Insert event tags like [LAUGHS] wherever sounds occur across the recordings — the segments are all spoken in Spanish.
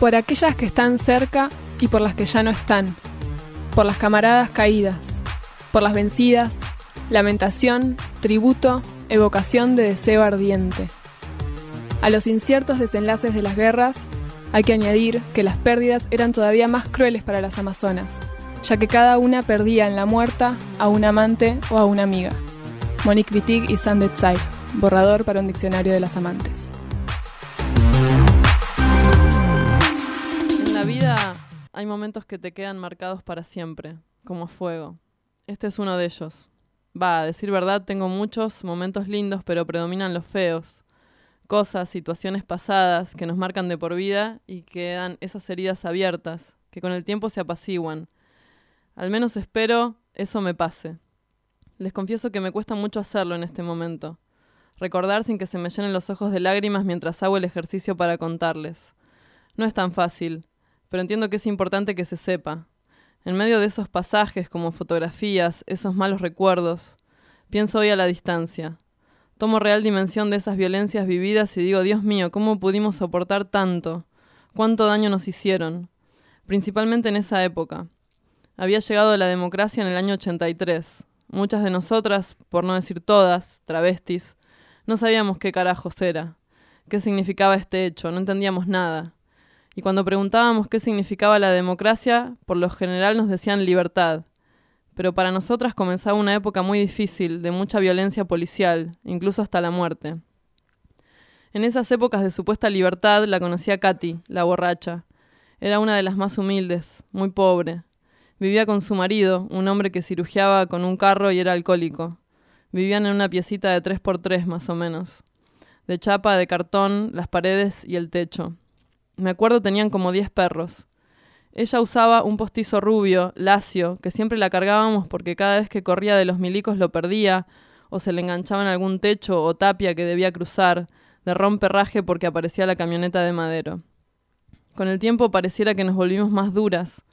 por aquellas que están cerca y por las que ya no están, por las camaradas caídas, por las vencidas, lamentación, tributo, evocación de deseo ardiente. A los inciertos desenlaces de las guerras hay que añadir que las pérdidas eran todavía más crueles para las amazonas, ya que cada una perdía en la muerta a un amante o a una amiga. Monique Wittig y Sandet Tsai, borrador para un diccionario de las amantes. La vida hay momentos que te quedan marcados para siempre, como fuego. Este es uno de ellos. Va, a decir verdad, tengo muchos momentos lindos, pero predominan los feos. Cosas, situaciones pasadas que nos marcan de por vida y quedan esas heridas abiertas, que con el tiempo se apaciguan. Al menos espero eso me pase. Les confieso que me cuesta mucho hacerlo en este momento. Recordar sin que se me llenen los ojos de lágrimas mientras hago el ejercicio para contarles. No es tan fácil, pero entiendo que es importante que se sepa. En medio de esos pasajes como fotografías, esos malos recuerdos, pienso hoy a la distancia. Tomo real dimensión de esas violencias vividas y digo, Dios mío, ¿cómo pudimos soportar tanto? ¿Cuánto daño nos hicieron? Principalmente en esa época. Había llegado la democracia en el año 83. Muchas de nosotras, por no decir todas, travestis, no sabíamos qué carajos era, qué significaba este hecho, no entendíamos nada. Y cuando preguntábamos qué significaba la democracia, por lo general nos decían libertad. Pero para nosotras comenzaba una época muy difícil, de mucha violencia policial, incluso hasta la muerte. En esas épocas de supuesta libertad la conocía Katy, la borracha. Era una de las más humildes, muy pobre. Vivía con su marido, un hombre que cirugiaba con un carro y era alcohólico. Vivían en una piecita de tres por tres, más o menos. De chapa, de cartón, las paredes y el techo. Me acuerdo tenían como diez perros. Ella usaba un postizo rubio, lacio, que siempre la cargábamos porque cada vez que corría de los milicos lo perdía, o se le enganchaba en algún techo o tapia que debía cruzar, de romperraje porque aparecía la camioneta de madero. Con el tiempo pareciera que nos volvimos más duras,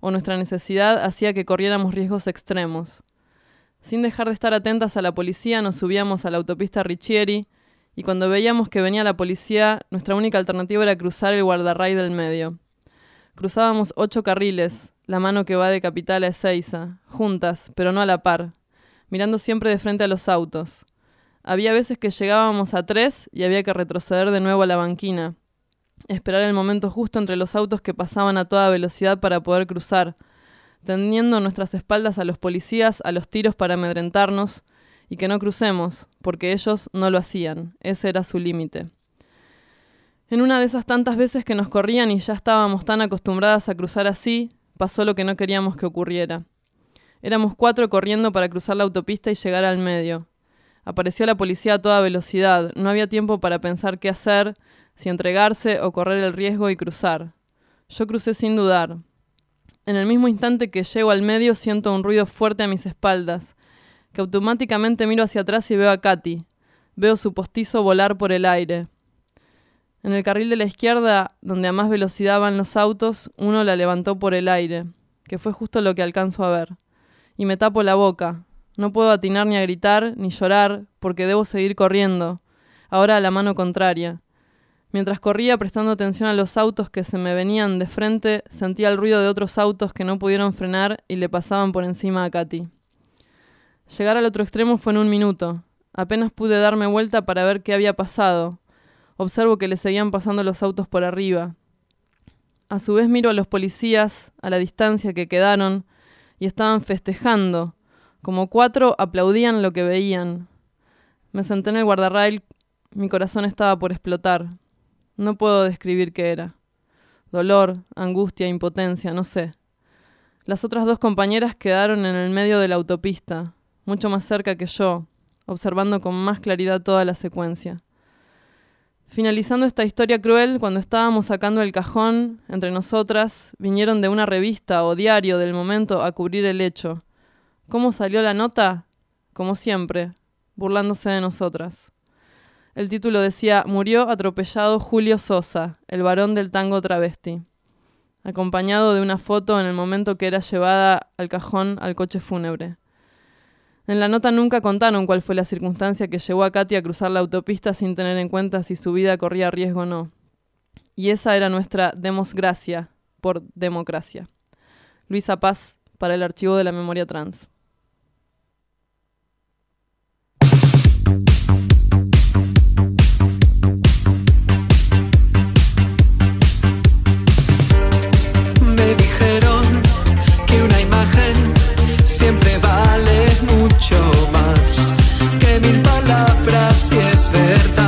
o nuestra necesidad hacía que corriéramos riesgos extremos. Sin dejar de estar atentas a la policía, nos subíamos a la autopista Richieri y cuando veíamos que venía la policía, nuestra única alternativa era cruzar el guardarray del medio. Cruzábamos ocho carriles, la mano que va de Capital a Ezeiza, juntas, pero no a la par, mirando siempre de frente a los autos. Había veces que llegábamos a tres y había que retroceder de nuevo a la banquina, esperar el momento justo entre los autos que pasaban a toda velocidad para poder cruzar, tendiendo nuestras espaldas a los policías, a los tiros para amedrentarnos, y que no crucemos, porque ellos no lo hacían, ese era su límite. En una de esas tantas veces que nos corrían y ya estábamos tan acostumbradas a cruzar así, pasó lo que no queríamos que ocurriera. Éramos cuatro corriendo para cruzar la autopista y llegar al medio. Apareció la policía a toda velocidad, no había tiempo para pensar qué hacer, si entregarse o correr el riesgo y cruzar. Yo crucé sin dudar. En el mismo instante que llego al medio siento un ruido fuerte a mis espaldas, que automáticamente miro hacia atrás y veo a Katy. Veo su postizo volar por el aire. En el carril de la izquierda, donde a más velocidad van los autos, uno la levantó por el aire, que fue justo lo que alcanzo a ver. Y me tapo la boca. No puedo atinar ni a gritar ni llorar, porque debo seguir corriendo, ahora a la mano contraria. Mientras corría prestando atención a los autos que se me venían de frente, sentía el ruido de otros autos que no pudieron frenar y le pasaban por encima a Katy. Llegar al otro extremo fue en un minuto. Apenas pude darme vuelta para ver qué había pasado. Observo que le seguían pasando los autos por arriba. A su vez miro a los policías, a la distancia que quedaron, y estaban festejando. Como cuatro aplaudían lo que veían. Me senté en el guardarrail, mi corazón estaba por explotar. No puedo describir qué era. Dolor, angustia, impotencia, no sé. Las otras dos compañeras quedaron en el medio de la autopista, mucho más cerca que yo, observando con más claridad toda la secuencia. Finalizando esta historia cruel, cuando estábamos sacando el cajón, entre nosotras, vinieron de una revista o diario del momento a cubrir el hecho. ¿Cómo salió la nota? Como siempre, burlándose de nosotras. El título decía Murió atropellado Julio Sosa, el varón del tango travesti, acompañado de una foto en el momento que era llevada al cajón al coche fúnebre. En la nota nunca contaron cuál fue la circunstancia que llevó a Katy a cruzar la autopista sin tener en cuenta si su vida corría riesgo o no. y esa era nuestra demosgracia por democracia. Luisa Paz para el archivo de la memoria trans. Palabras si es verdad.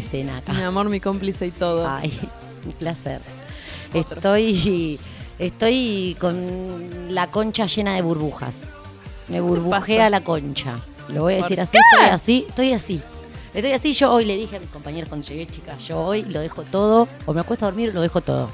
Hola. de cena acá. Mi amor, mi cómplice y todo. Ay, un placer. Otro. Estoy, estoy con la concha llena de burbujas. Me burbujea la concha. Lo voy a ¿Por decir así, estoy así, estoy así. Estoy así, yo hoy le dije a mis compañeros cuando llegué, chicas, yo hoy lo dejo todo, o me acuesto a dormir, lo dejo todo.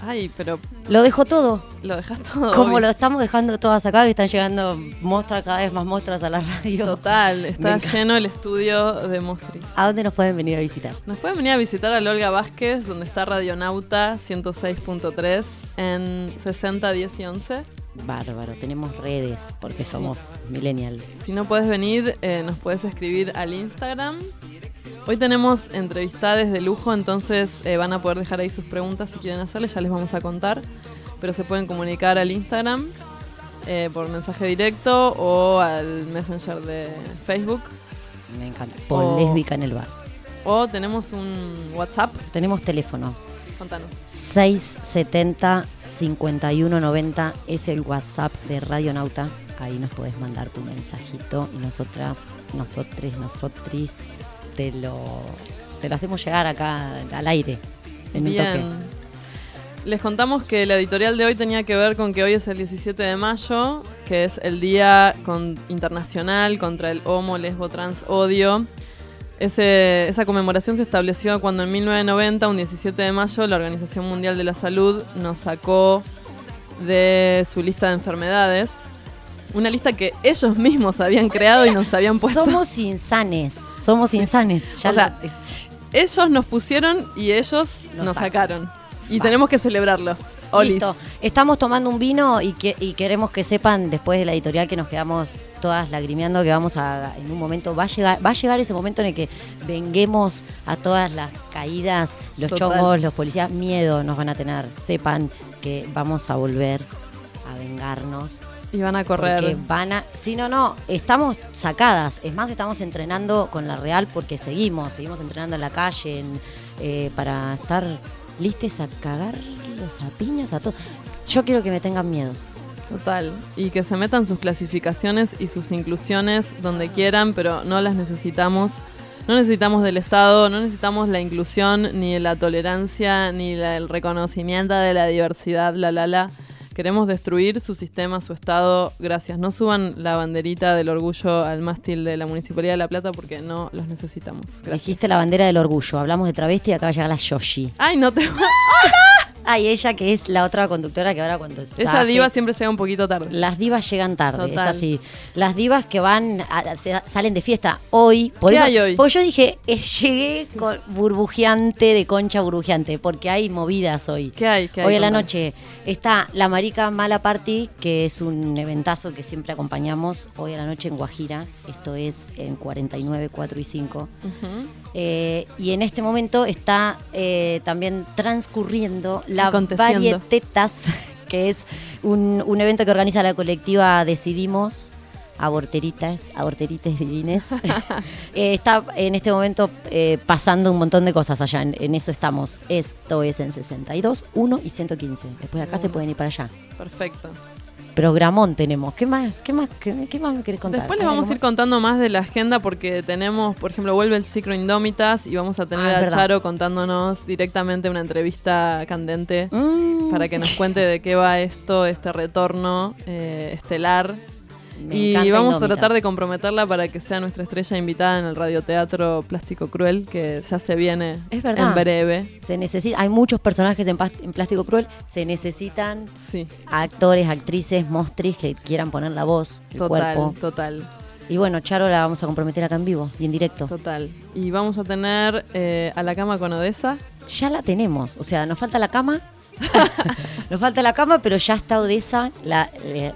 Ay, pero Lo dejo todo. lo dejas todo. Como hoy. lo estamos dejando todas acá, que están llegando mostras, cada vez más mostras a la radio. Total, está lleno el estudio de Mostris. ¿A dónde nos pueden venir a visitar? Nos pueden venir a visitar a Olga Vázquez, donde está Radionauta 106.3 en 60, 10 y 11. Bárbaro, tenemos redes porque somos millennial. Si no puedes venir, eh, nos puedes escribir al Instagram. Hoy tenemos entrevistades de lujo, entonces eh, van a poder dejar ahí sus preguntas si quieren hacerles, ya les vamos a contar. Pero se pueden comunicar al Instagram eh, por mensaje directo o al Messenger de Facebook. Me encanta. Por Oh. lésbica en el bar. O tenemos un WhatsApp. Tenemos teléfono. Contanos. 670 5190 es el WhatsApp de Radionauta. Ahí nos podés mandar tu mensajito y nosotras, nosotres, nosotris te lo, te lo hacemos llegar acá al aire. En un Bien. toque. Les contamos que la editorial de hoy tenía que ver con que hoy es el 17 de mayo, que es el Día con- Internacional contra el Homo, Lesbo, Trans, Odio. Ese- esa conmemoración se estableció cuando en 1990, un 17 de mayo, la Organización Mundial de la Salud nos sacó de su lista de enfermedades. Una lista que ellos mismos habían creado y nos habían puesto. Somos insanes. Somos insanes. Ya O sea, lo- Ellos nos pusieron y ellos Nos sacaron. Y Va. tenemos que celebrarlo. Olis. Listo. Estamos tomando un vino y, que- y queremos que sepan después de la editorial que nos quedamos todas lagrimeando que vamos a en un momento va a llegar va a llegar ese momento en el que venguemos a todas las caídas, los Total. chongos, los policías, miedo nos van a tener. Sepan que vamos a volver a vengarnos Y van a correr. porque van a si no no, estamos sacadas. Es más estamos entrenando con la Real porque seguimos, seguimos entrenando en la calle en, eh, para estar listes a cagar los a piñas a todos. Yo quiero que me tengan miedo. Total. Y que se metan sus clasificaciones y sus inclusiones donde quieran, pero no las necesitamos. No necesitamos del Estado, no necesitamos la inclusión, ni la tolerancia, ni la- el reconocimiento de la diversidad, la la la. Queremos destruir su sistema, su Estado. Gracias. No suban la banderita del orgullo al mástil de la Municipalidad de La Plata porque no los necesitamos. Gracias. Dijiste la bandera del orgullo. Hablamos de travesti y acá va a llegar la Yoshi. Ay, no te [LAUGHS] Ay, ella que es la otra conductora que ahora cuando está- Esa diva siempre llega un poquito tarde. Las divas llegan tarde, Total. es así. Las divas que van, a- se- salen de fiesta hoy. Por ¿Qué eso, hay hoy? Porque yo dije, eh, llegué con burbujeante de concha burbujeante, porque hay movidas hoy. ¿Qué hay? ¿Qué hay? Hoy a la noche está la Marica Mala Party, que es un eventazo que siempre acompañamos hoy a la noche en Guajira. Esto es en 49, 4 y 5. Ujú. Eh, y en este momento está eh, también transcurriendo la. Varietetas, [LAUGHS] que es un, un evento que organiza la colectiva Decidimos. Aborteritas, aborterites divines. [LAUGHS] [LAUGHS] Eh, está en este momento eh, pasando un montón de cosas allá, en, en eso estamos. Esto es en 62, 1 y 115. Después de acá se pueden ir para allá. Perfecto. Programón tenemos. ¿Qué más, qué más, qué, qué más me querés contar? Después les ¿Hay vamos a ir contando más de la agenda porque tenemos, por ejemplo, vuelve el ciclo Indómitas y vamos a tener Ah, es a verdad. Charo contándonos directamente una entrevista candente Mm. para que nos cuente de qué va esto, este retorno eh, estelar. Me y vamos a tratar de comprometerla para que sea nuestra estrella invitada en el radioteatro Plástico Cruel, que ya se viene Es verdad. en breve. Se necesita, hay muchos personajes en, Plástico Cruel, se necesitan Sí, actores, actrices, mostris que quieran poner la voz, el total, cuerpo. total, Y bueno, Charo la vamos a comprometer acá en vivo y en directo. total. Y vamos a tener eh, a la cama con Odessa. Ya la tenemos, o sea, nos falta la cama. [LAUGHS] [LAUGHS] nos falta la cama, pero ya está Odessa, la,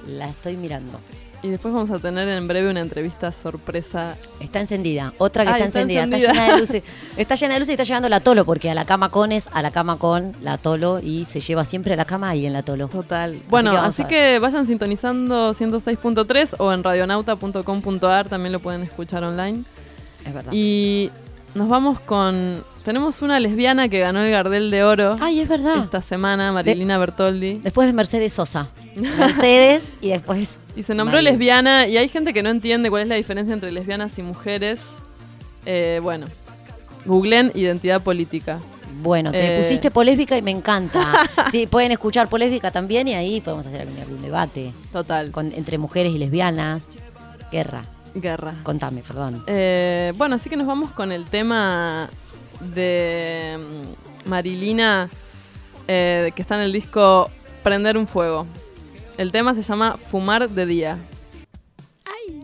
la estoy mirando. Y después vamos a tener en breve una entrevista sorpresa. Está encendida, otra que está, está encendida, está llena de luces. [LAUGHS] Está llena de luces y está llegando la Tolo, porque a la cama con es a la cama con la Tolo y se lleva siempre a la cama y en la Tolo. Total. Bueno, que así que vayan sintonizando 106.3 o en radionauta.com.ar, también lo pueden escuchar online. Es verdad. Y nos vamos con... Tenemos una lesbiana que ganó el Gardel de Oro Ay, es verdad. esta semana, Marilina Bertoldi. Después de Mercedes Sosa. [LAUGHS] Mercedes y después. Y se nombró lesbiana y hay gente que no entiende cuál es la diferencia entre lesbianas y mujeres. Eh, bueno, googleen identidad política. Bueno, te Eh. pusiste polémica y me encanta. [LAUGHS] Sí, pueden escuchar polémica también y ahí podemos hacer algún, algún debate Total. con- entre mujeres y lesbianas. Guerra. Guerra. Contame, perdón. Eh, bueno, así que nos vamos con el tema de mm, Marilina, eh, que está en el disco Prender un Fuego. El tema se llama Fumar de Día. No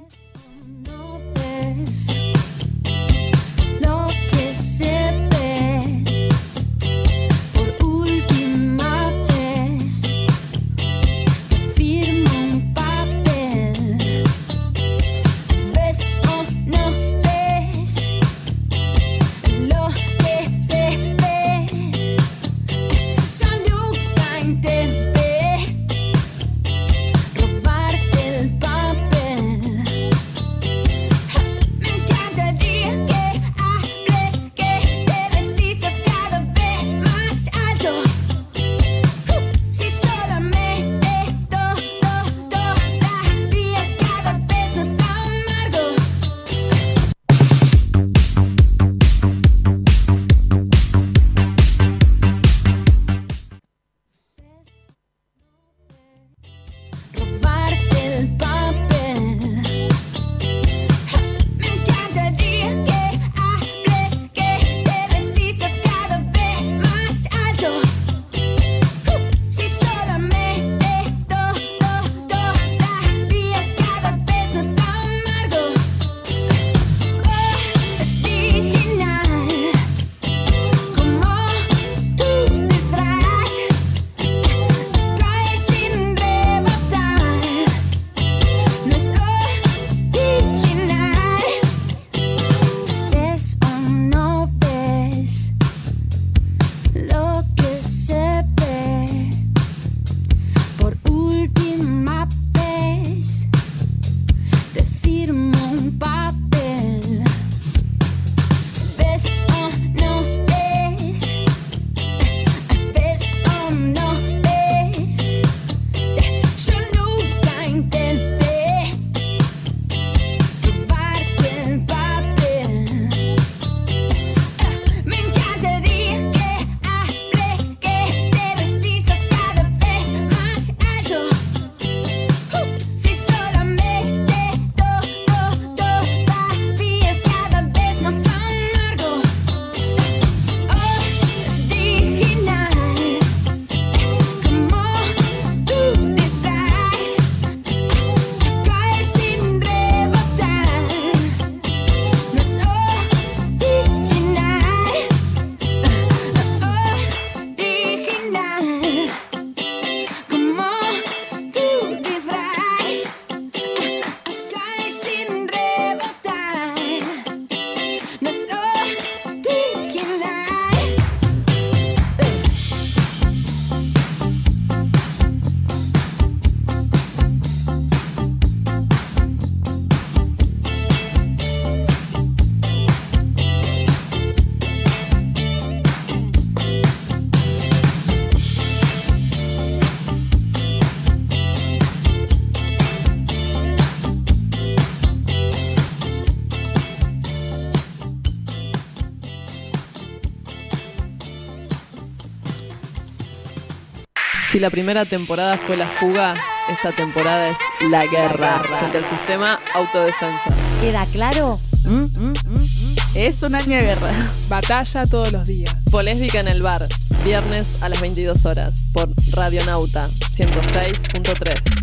Si la primera temporada fue La Fuga, esta temporada es la guerra contra el sistema autodefensa. ¿Queda claro? Mm, mm, mm, mm. Es un año de guerra. Batalla todos los días. Polésbica en el bar, viernes a las 22 horas, por Radionauta 106.3.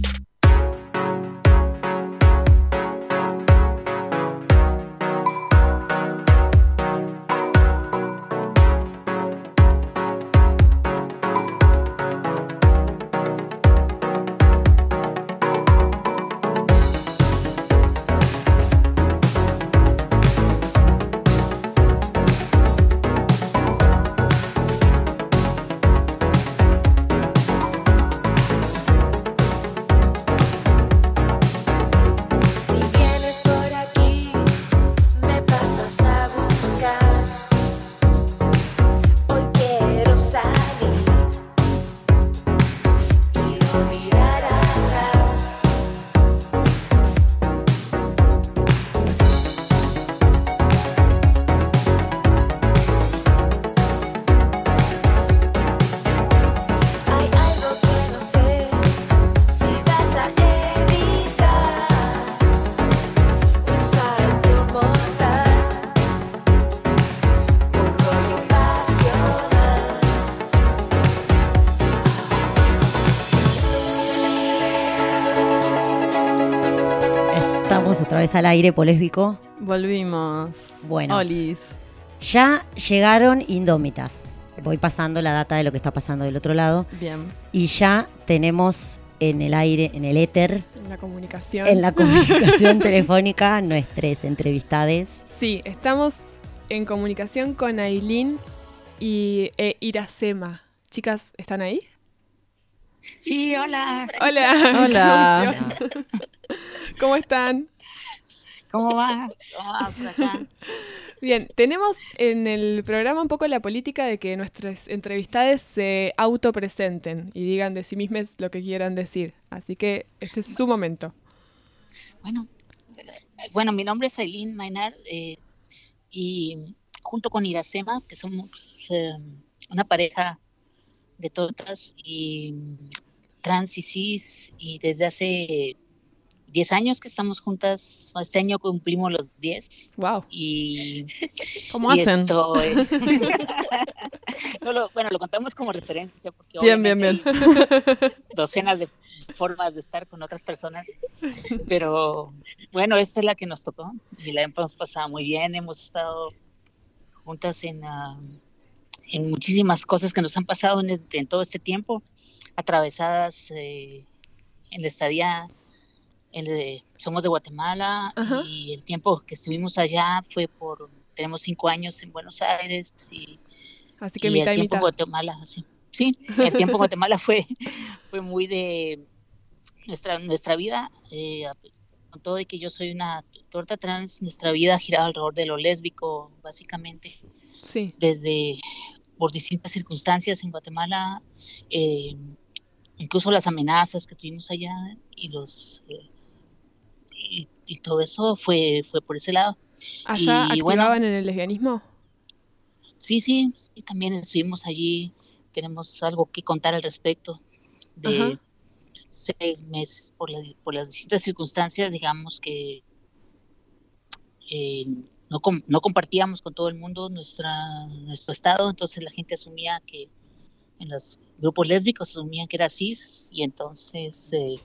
vez al aire polésbico. Volvimos. Bueno. Olis. Ya llegaron indómitas. Voy pasando la data de lo que está pasando del otro lado. Bien. Y ya tenemos en el aire, en el éter, En la comunicación. en la [LAUGHS] comunicación telefónica, nuestras entrevistades. Sí, estamos en comunicación con Ailín y e Iracema. Chicas, ¿están ahí? Sí, hola. Hola. Hola. [LAUGHS] ¿Cómo están? ¿Cómo va? ¿Cómo va por allá? Bien, tenemos en el programa un poco la política de que nuestras entrevistadas se autopresenten y digan de sí mismas lo que quieran decir. Así que este es su momento. Bueno, bueno, mi nombre es Aileen Maynard eh, y junto con Iracema, que somos eh, una pareja de tortas y mm, trans y cis y desde hace 10 años que estamos juntas, este año cumplimos los 10 Wow. y ¿Cómo y hacen? esto, eh, [LAUGHS] no lo- bueno, lo contamos como referencia porque Bien, bien, bien. docenas de formas de estar con otras personas, pero bueno, esta es la que nos tocó y la hemos pasado muy bien, hemos estado juntas en, ah, en muchísimas cosas que nos han pasado en, en todo este tiempo, atravesadas eh, en la estadía, el- somos de Guatemala Ajá. y el tiempo que estuvimos allá fue por, tenemos cinco años en Buenos Aires y Así que y mitad el tiempo mitad. en Guatemala, sí. Sí, el tiempo en [LAUGHS] Guatemala fue, fue muy de nuestra, nuestra vida, eh, con todo y que yo soy una torta trans, nuestra vida ha girado alrededor de lo lésbico, básicamente, Sí. desde por distintas circunstancias en Guatemala, eh, incluso las amenazas que tuvimos allá y los eh, y, y todo eso fue, fue por ese lado. ¿Allá Y bueno. activaban en el lesbianismo? Sí, sí, sí, también estuvimos allí, tenemos algo que contar al respecto de Ajá. seis meses por, la- por las distintas circunstancias, digamos que eh, no, com- no compartíamos con todo el mundo nuestra, nuestro estado, entonces la gente asumía que en los grupos lésbicos asumían que era cis y entonces eh,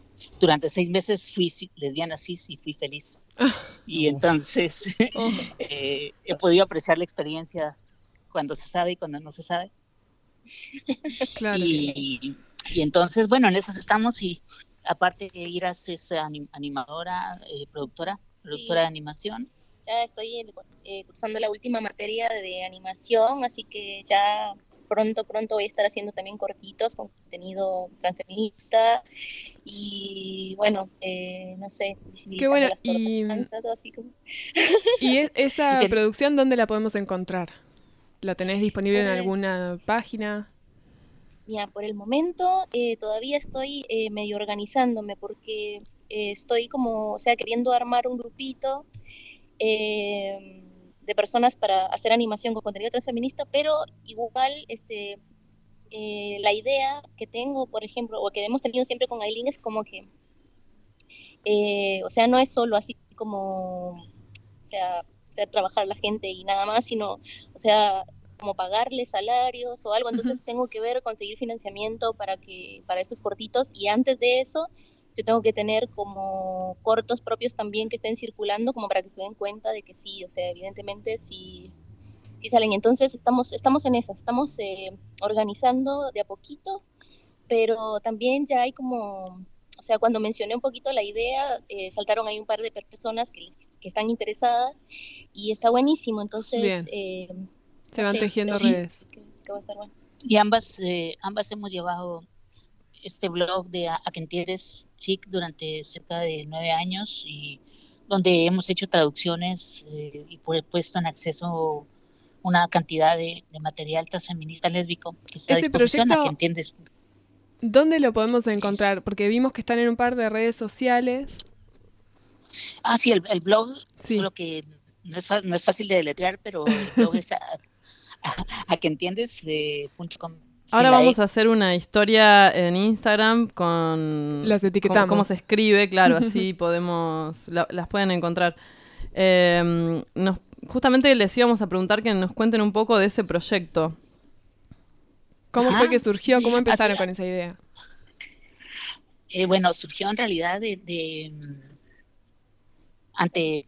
durante seis meses fui lesbiana cis y fui feliz. [LAUGHS] Y entonces Oh, [LAUGHS] eh, he podido apreciar la experiencia cuando se sabe y cuando no se sabe. claro. Y, y entonces, bueno, en esas estamos y aparte de Iras es anim- animadora, eh, productora, productora Sí. de animación. Ya estoy eh, cursando la última materia de animación, así que ya pronto, pronto voy a estar haciendo también cortitos con contenido transfeminista y bueno, eh, no sé, visibilizando bueno, las tortas y- trans, todo así como... [LAUGHS] ¿Y e- esa [LAUGHS] producción dónde la podemos encontrar? ¿La tenés disponible en alguna página? Mira, por el momento eh, todavía estoy eh, medio organizándome porque eh, estoy como, o sea, queriendo armar un grupito eh, de personas para hacer animación con contenido transfeminista, pero igual este, eh, la idea que tengo, por ejemplo, o que hemos tenido siempre con Aileen es como que, eh, o sea, no es solo así como, o sea, hacer trabajar a la gente y nada más, sino, o sea, como pagarle salarios o algo, entonces tengo que ver conseguir financiamiento para que para estos cortitos. Y antes de eso yo tengo que tener como cortos propios también que estén circulando como para que se den cuenta de que sí, o sea, evidentemente sí, sí salen. Entonces estamos, estamos en eso, estamos eh, organizando de a poquito, pero también ya hay como, o sea, cuando mencioné un poquito la idea, eh, saltaron ahí un par de personas que, les- que están interesadas y está buenísimo, entonces... Bien. eh, Se no van sé, tejiendo redes. que- que va a estar bueno. Y ambas, eh, ambas hemos llevado este blog de A, a que entiendes chic durante cerca de nueve años y donde hemos hecho traducciones eh, y pu- puesto en acceso una cantidad de, de material transfeminista lésbico que está a disposición a que entiendes. ¿Dónde lo podemos encontrar? Porque vimos que están en un par de redes sociales. Ah, sí, el, el blog, Sí. solo que no es, no es fácil de deletrear, pero el blog es a, a, a que entiendes eh, punto com. Ahora vamos a hacer una historia en Instagram con Las cómo- etiquetamos. Cómo, se escribe, claro, [LAUGHS] así podemos, la- las pueden encontrar. Eh, nos- justamente les íbamos a preguntar que nos cuenten un poco de ese proyecto. ¿Cómo Ajá. fue que surgió? ¿Cómo empezaron Así- con esa idea? Eh, bueno, surgió en realidad de, de, mm, ante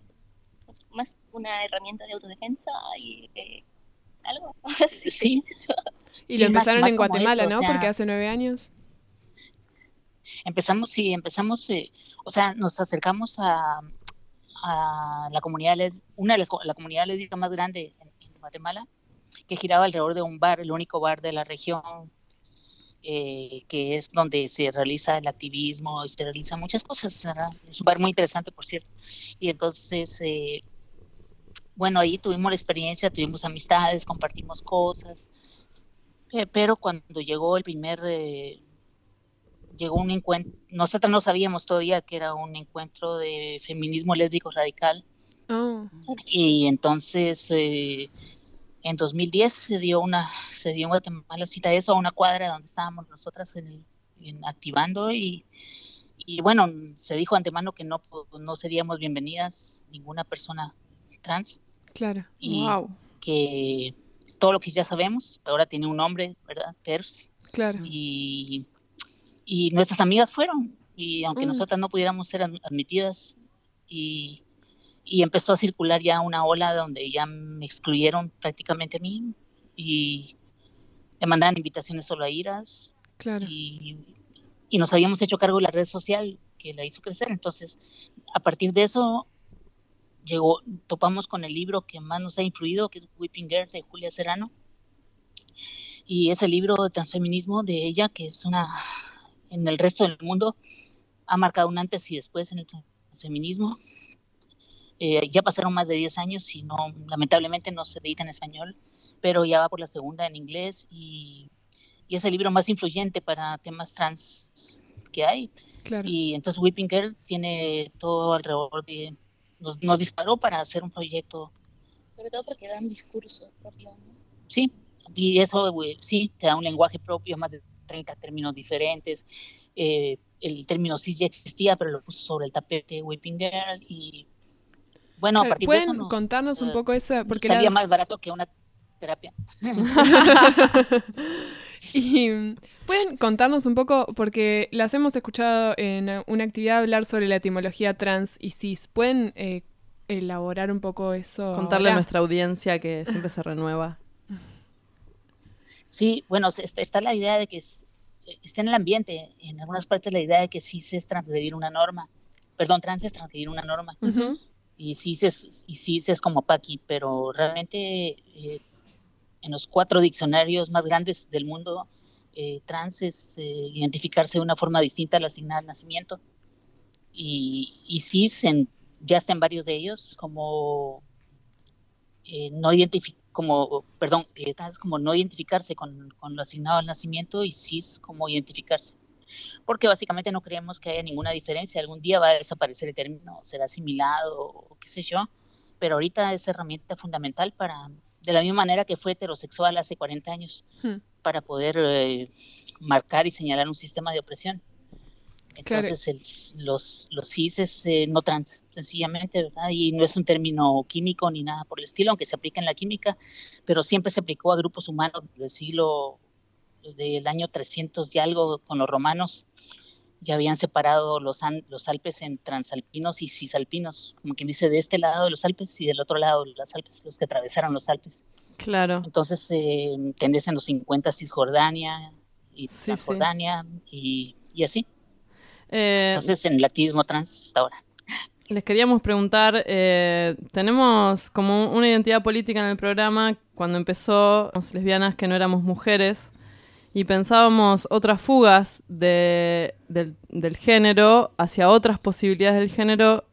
Más una herramienta de autodefensa y eh, algo [LAUGHS] así. sí, [LAUGHS] Y Sí, lo empezaron más en Guatemala, eso, o ¿no? sea- Porque hace nueve años. empezamos, sí, empezamos, eh, o sea, nos acercamos a, a la comunidad, les- una de las la comunidad más grande en, en Guatemala, que giraba alrededor de un bar, el único bar de la región, eh, que es donde se realiza el activismo y se realizan muchas cosas. ¿verdad? Es un bar muy interesante, por cierto. Y entonces, eh, bueno, ahí tuvimos la experiencia, tuvimos amistades, compartimos cosas, eh, pero cuando llegó el primer, eh, llegó un encuentro, nosotros no sabíamos todavía que era un encuentro de feminismo lésbico radical, Oh, y entonces eh, en 2010 se dio una, se dio en Guatemala cita eso a una cuadra donde estábamos nosotras en el- en- activando y, y bueno, se dijo antemano que no, no seríamos bienvenidas ninguna persona trans claro. y Wow. que todo lo que ya sabemos, ahora tiene un nombre, ¿verdad? TERFs, Claro. y, y nuestras amigas fueron, y aunque Mm. nosotras no pudiéramos ser adm- admitidas, y, y empezó a circular ya una ola donde ya me excluyeron prácticamente a mí, y le mandaban invitaciones solo a iras, Claro. y, y nos habíamos hecho cargo de la red social que la hizo crecer, entonces a partir de eso llegó, topamos con el libro que más nos ha influido, que es Weeping Girl de Julia Serrano, y ese libro de transfeminismo de ella, que es una, en el resto del mundo, ha marcado un antes y después en el transfeminismo. Eh, ya pasaron más de 10 años y no, lamentablemente no se edita en español, pero ya va por la segunda en inglés y, y es el libro más influyente para temas trans que hay. Claro. Y entonces Weeping Girl tiene todo alrededor de, nos, nos disparó para hacer un proyecto Sobre todo porque dan discurso propio, ¿no? Sí, y eso sí, te da un lenguaje propio, más de 30 términos diferentes. Eh, el término sí ya existía, pero lo puso sobre el tapete Weeping Girl y bueno, a Claro, partir de eso ¿Pueden nos, contarnos un eh, poco eso? Porque salía las- más barato que una terapia. [LAUGHS] [LAUGHS] [LAUGHS] Y pueden contarnos un poco, porque las hemos escuchado en una actividad hablar sobre la etimología trans y cis. ¿Pueden eh, elaborar un poco eso? Contarle a nuestra audiencia que siempre se renueva. Sí, bueno, está, la idea de que es- está en el ambiente, en algunas partes la idea de que cis es transgredir una norma, perdón, trans es transgredir una norma. Y sí es, y sí es como Paqui, pero realmente eh, en los cuatro diccionarios más grandes del mundo, eh, trans es eh, identificarse de una forma distinta al asignar al nacimiento. Y, y cis en, ya está en varios de ellos como eh, no como, perdón, eh, trans como no identificarse con, con lo asignado al nacimiento y cis como identificarse porque básicamente no creemos que haya ninguna diferencia. Algún día va a desaparecer el término, será asimilado o qué sé yo, pero ahorita es herramienta fundamental para, de la misma manera que fue heterosexual hace 40 años, Hmm. para poder eh, marcar y señalar un sistema de opresión. Claro. Entonces, el- los, los cis es eh, no trans, sencillamente, ¿verdad? Y no es un término químico ni nada por el estilo, aunque se aplica en la química, pero siempre se aplicó a grupos humanos del siglo, del año 300 y algo con los romanos. Ya habían separado los, los Alpes en transalpinos y cisalpinos, como quien dice, de este lado de los Alpes y del otro lado de los Alpes, los que atravesaron los Alpes. Claro. Entonces, eh, tenés en los 50 Cisjordania y Sí, sí. Transjordania y, y así. Eh, Entonces, en el activismo trans hasta ahora. Les queríamos preguntar, eh, tenemos como una identidad política en el programa cuando empezó las lesbianas que no éramos mujeres y pensábamos otras fugas de- del, género hacia otras posibilidades del género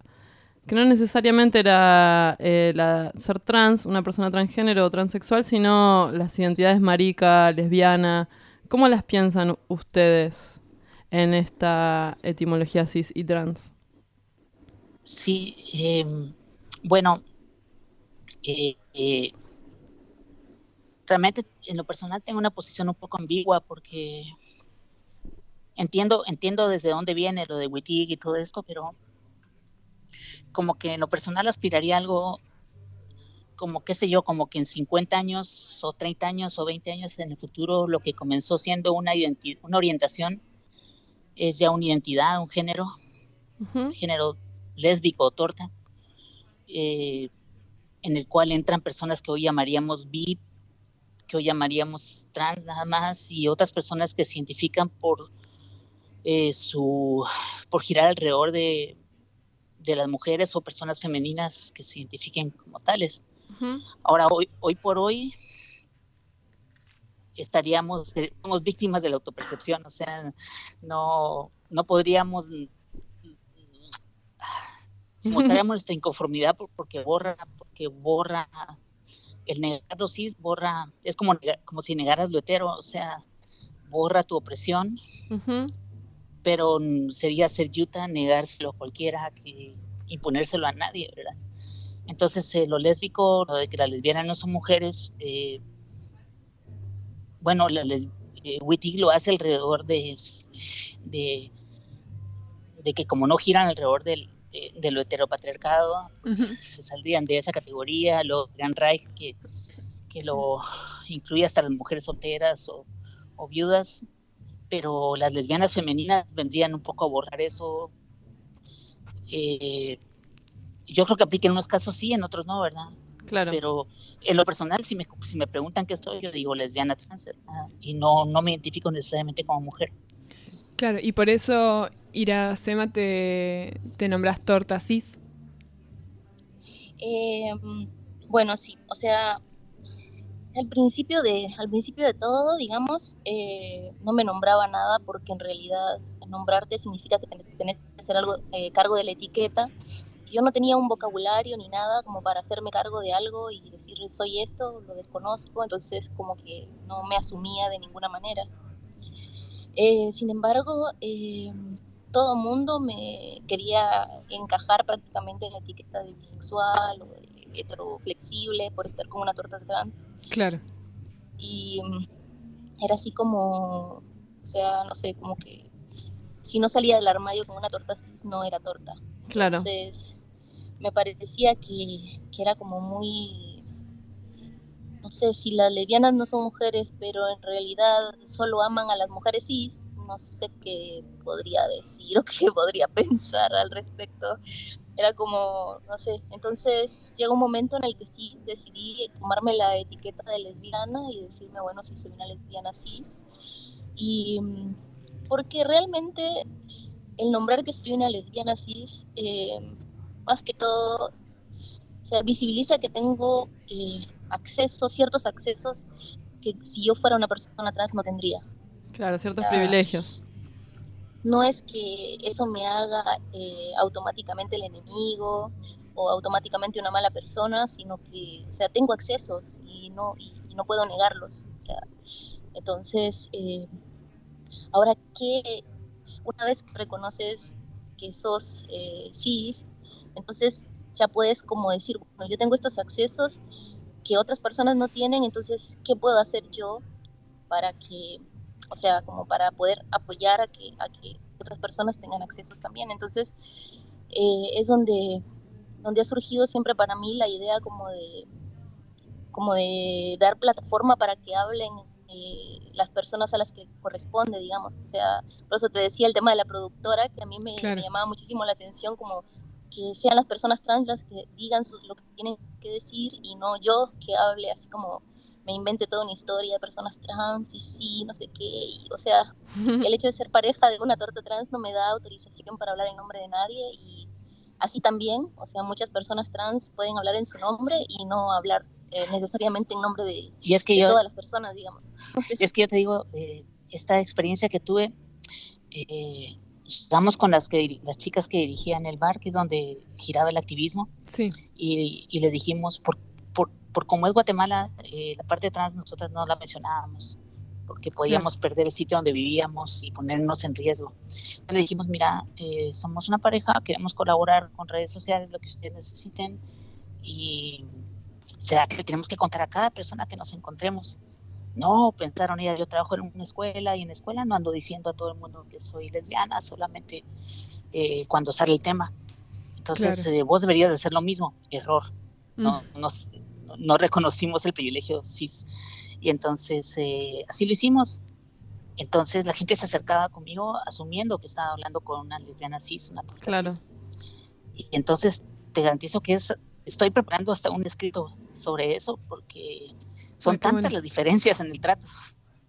que no necesariamente era eh, ser trans, una persona transgénero o transexual, sino las identidades marica, lesbiana. ¿Cómo las piensan ustedes en esta etimología cis y trans? Sí, eh, bueno, eh, eh, realmente en lo personal tengo una posición un poco ambigua porque entiendo, entiendo desde dónde viene lo de Wittig y todo esto, pero como que en lo personal aspiraría a algo como, qué sé yo, como que en 50 años o 30 años o 20 años en el futuro lo que comenzó siendo una, una orientación es ya una identidad, un género, Ujú. género lésbico o torta, eh, en el cual entran personas que hoy llamaríamos bi, que hoy llamaríamos trans nada más, y otras personas que se identifican por eh, su por girar alrededor de, de las mujeres o personas femeninas que se identifiquen como tales. Ahora, hoy, hoy por hoy estaríamos, somos víctimas de la autopercepción, o sea, no, no podríamos [LAUGHS] si mostraríamos nuestra inconformidad por- porque borra, porque borra el negar los cis, borra, es como, como si negaras lo hetero, o sea, borra tu opresión, pero sería ser yuta negárselo a cualquiera, que imponérselo a nadie, ¿verdad? Entonces, eh, lo lésbico, lo de que las lesbianas no son mujeres, eh, bueno, la les- eh, Wittig lo hace alrededor de, de, de que como no giran alrededor del, de, de lo heteropatriarcado, pues, se saldrían de esa categoría, lo Gran Reich que, que lo incluye hasta las mujeres solteras o, o viudas, pero las lesbianas femeninas vendrían un poco a borrar eso. Eh, yo creo que aplica en unos casos sí, en otros no, ¿verdad? Claro. Pero en lo personal, si me, si me preguntan qué soy, yo digo lesbiana trans, ¿verdad? y no, no me identifico necesariamente como mujer. Claro, y por eso, Iracema, te, te nombras torta cis. Eh, bueno, sí, o sea, al principio de, al principio de todo, digamos, eh, no me nombraba nada porque en realidad nombrarte significa que ten- tenés que hacer algo eh, cargo de la etiqueta. Yo no tenía un vocabulario ni nada como para hacerme cargo de algo y decir soy esto, lo desconozco, entonces como que no me asumía de ninguna manera. Eh, sin embargo, eh, todo mundo me quería encajar prácticamente en la etiqueta de bisexual o de heteroflexible por estar con una torta trans. Claro. Y mm, era así como, o sea, no sé, como que si no salía del armario con una torta cis, no era torta. Claro. Entonces, me parecía que, que era como muy, no sé, si las lesbianas no son mujeres, pero en realidad solo aman a las mujeres cis, no sé qué podría decir o [LAUGHS] qué podría pensar al respecto. Era como, no sé, entonces llega un momento en el que sí decidí tomarme la etiqueta de lesbiana y decirme, bueno, sí soy una lesbiana cis. Y mm, porque realmente el nombrar que soy una lesbiana cis, eh, más que todo, o sea, visibiliza que tengo eh, acceso, ciertos accesos que si yo fuera una persona trans no tendría. Claro, ciertos sea, privilegios. No es que eso me haga eh, automáticamente el enemigo o automáticamente una mala persona, sino que, o sea, tengo accesos y no, y, y no puedo negarlos. O sea, entonces, eh, ahora que una vez que reconoces que sos eh, cis, entonces ya puedes como decir, bueno, yo tengo estos accesos que otras personas no tienen, entonces, ¿qué puedo hacer yo para que, o sea, como para poder apoyar a que, a que otras personas tengan accesos también? Entonces, eh, es donde, donde ha surgido siempre para mí la idea como de, como de dar plataforma para que hablen eh, las personas a las que corresponde, digamos. O sea, por eso te decía el tema de la productora, que a mí me, Claro. me llamaba muchísimo la atención, como que sean las personas trans las que digan su- lo que tienen que decir y no yo que hable así como me invente toda una historia de personas trans y sí, no sé qué. y, o sea, el hecho de ser pareja de una torta trans no me da autorización para hablar en nombre de nadie y así también, o sea, muchas personas trans pueden hablar en su nombre y no hablar eh, necesariamente en nombre de, Y es que de yo, todas las personas, digamos. es que yo te digo, eh, esta experiencia que tuve, eh, vamos con las, que, las chicas que dirigían el bar, que es donde giraba el activismo, Sí, y, y les dijimos, por, por, por cómo es Guatemala, eh, la parte trans nosotras no la mencionábamos, porque podíamos perder el sitio donde vivíamos y ponernos en riesgo. Entonces le dijimos, mira, eh, somos una pareja, queremos colaborar con redes sociales, lo que ustedes necesiten, y será que tenemos que contar a cada persona que nos encontremos. No, pensaron ellas, yo trabajo en una escuela y en la escuela no ando diciendo a todo el mundo que soy lesbiana, solamente eh, cuando sale el tema. Entonces, Claro. eh, vos deberías de hacer lo mismo. Error. No, Mm. nos- no, no reconocimos el privilegio cis. Y entonces, eh, así lo hicimos. Entonces, la gente se acercaba conmigo asumiendo que estaba hablando con una lesbiana cis, una turca Claro. cis. Y entonces, te garantizo que es, estoy preparando hasta un escrito sobre eso porque son Ay, tantas bueno. las diferencias en el trato.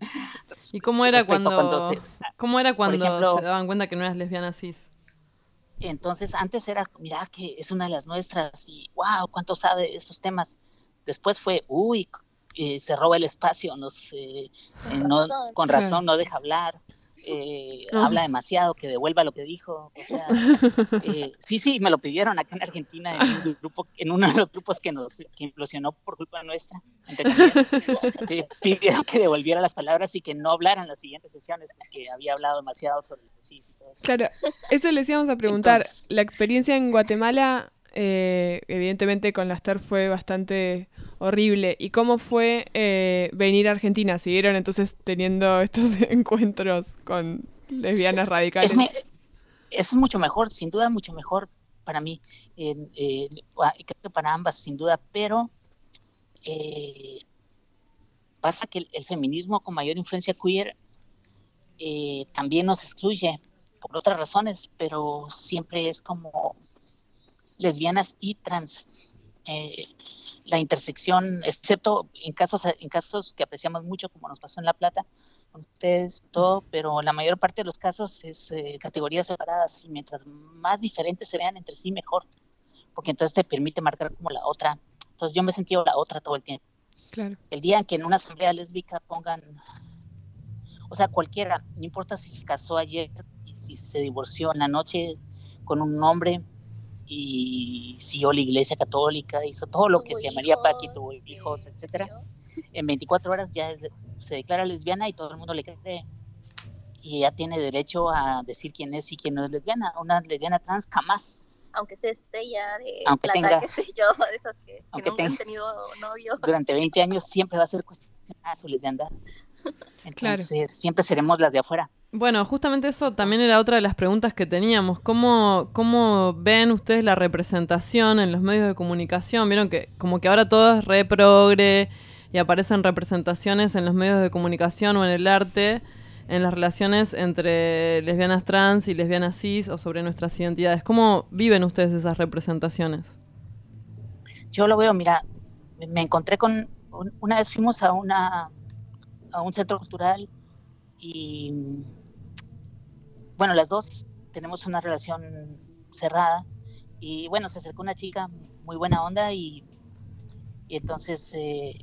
[LAUGHS] ¿Y cómo era cuando, se- cómo era cuando ejemplo- se daban cuenta que no eras lesbiana cis? Entonces, antes era, mira, que es una de las nuestras y wow, cuánto sabe de esos temas. Después fue, uy, eh, se roba el espacio, nos, eh, eh, no- [LAUGHS] con razón no deja hablar, eh, habla demasiado, que devuelva lo que dijo. O sea, eh, [LAUGHS] sí, sí, me lo pidieron acá en Argentina en, un grupo, en uno de los grupos que nos que implosionó por culpa nuestra. entre. Eh, pidieron que devolviera las palabras y que no hablaran las siguientes sesiones porque había hablado demasiado sobre los cis y todo eso. claro. Eso les íbamos a preguntar. Entonces- la experiencia en Guatemala, eh, evidentemente con la STER fue bastante horrible. ¿Y cómo fue eh, venir a Argentina? ¿Siguieron entonces teniendo [LAUGHS] estos encuentros con lesbianas radicales? Es, me- es mucho mejor, sin duda mucho mejor para mí, eh, creo que para ambas, sin duda, pero eh, pasa que el, el feminismo con mayor influencia queer eh, también nos excluye por otras razones, pero siempre es como lesbianas y trans. Eh, la intersección, excepto en casos, en casos que apreciamos mucho, como nos pasó en La Plata, con ustedes, todo, pero la mayor parte de los casos es eh, categorías separadas y mientras más diferentes se vean entre sí, mejor, porque entonces te permite marcar como la otra. Entonces yo me he sentido la otra todo el tiempo. Claro. El día en que en una asamblea lésbica pongan, o sea, cualquiera, no importa si se casó ayer y si se divorció en la noche con un hombre y siguió la iglesia católica, hizo todo lo que Tuvo se llamaría Paqui, hijos, tuvo eh, hijos, etcétera en 24 horas ya es se declara lesbiana y todo el mundo le cree. Y ella tiene derecho a decir quién es y quién no es lesbiana. Una lesbiana trans jamás, Aunque sea estrella de Aunque plata, tenga- qué sé yo, [LAUGHS] de esas que, que aunque han tenga- tenido novio. durante 20 [LAUGHS] años siempre va a ser cuestionada su lesbiandad. Claro. Entonces siempre seremos las de afuera. Bueno, justamente eso también era otra de las preguntas que teníamos. ¿Cómo, ¿Cómo ven ustedes la representación en los medios de comunicación? Vieron que como que ahora todo es re progre y aparecen representaciones en los medios de comunicación o en el arte en las relaciones entre lesbianas trans y lesbianas cis o sobre nuestras identidades. ¿Cómo viven ustedes esas representaciones? Yo lo veo, mira, me- encontré con, un- una vez fuimos a, una, a un centro cultural y, bueno, las dos tenemos una relación cerrada y, bueno, se acercó una chica muy buena onda y, y entonces eh,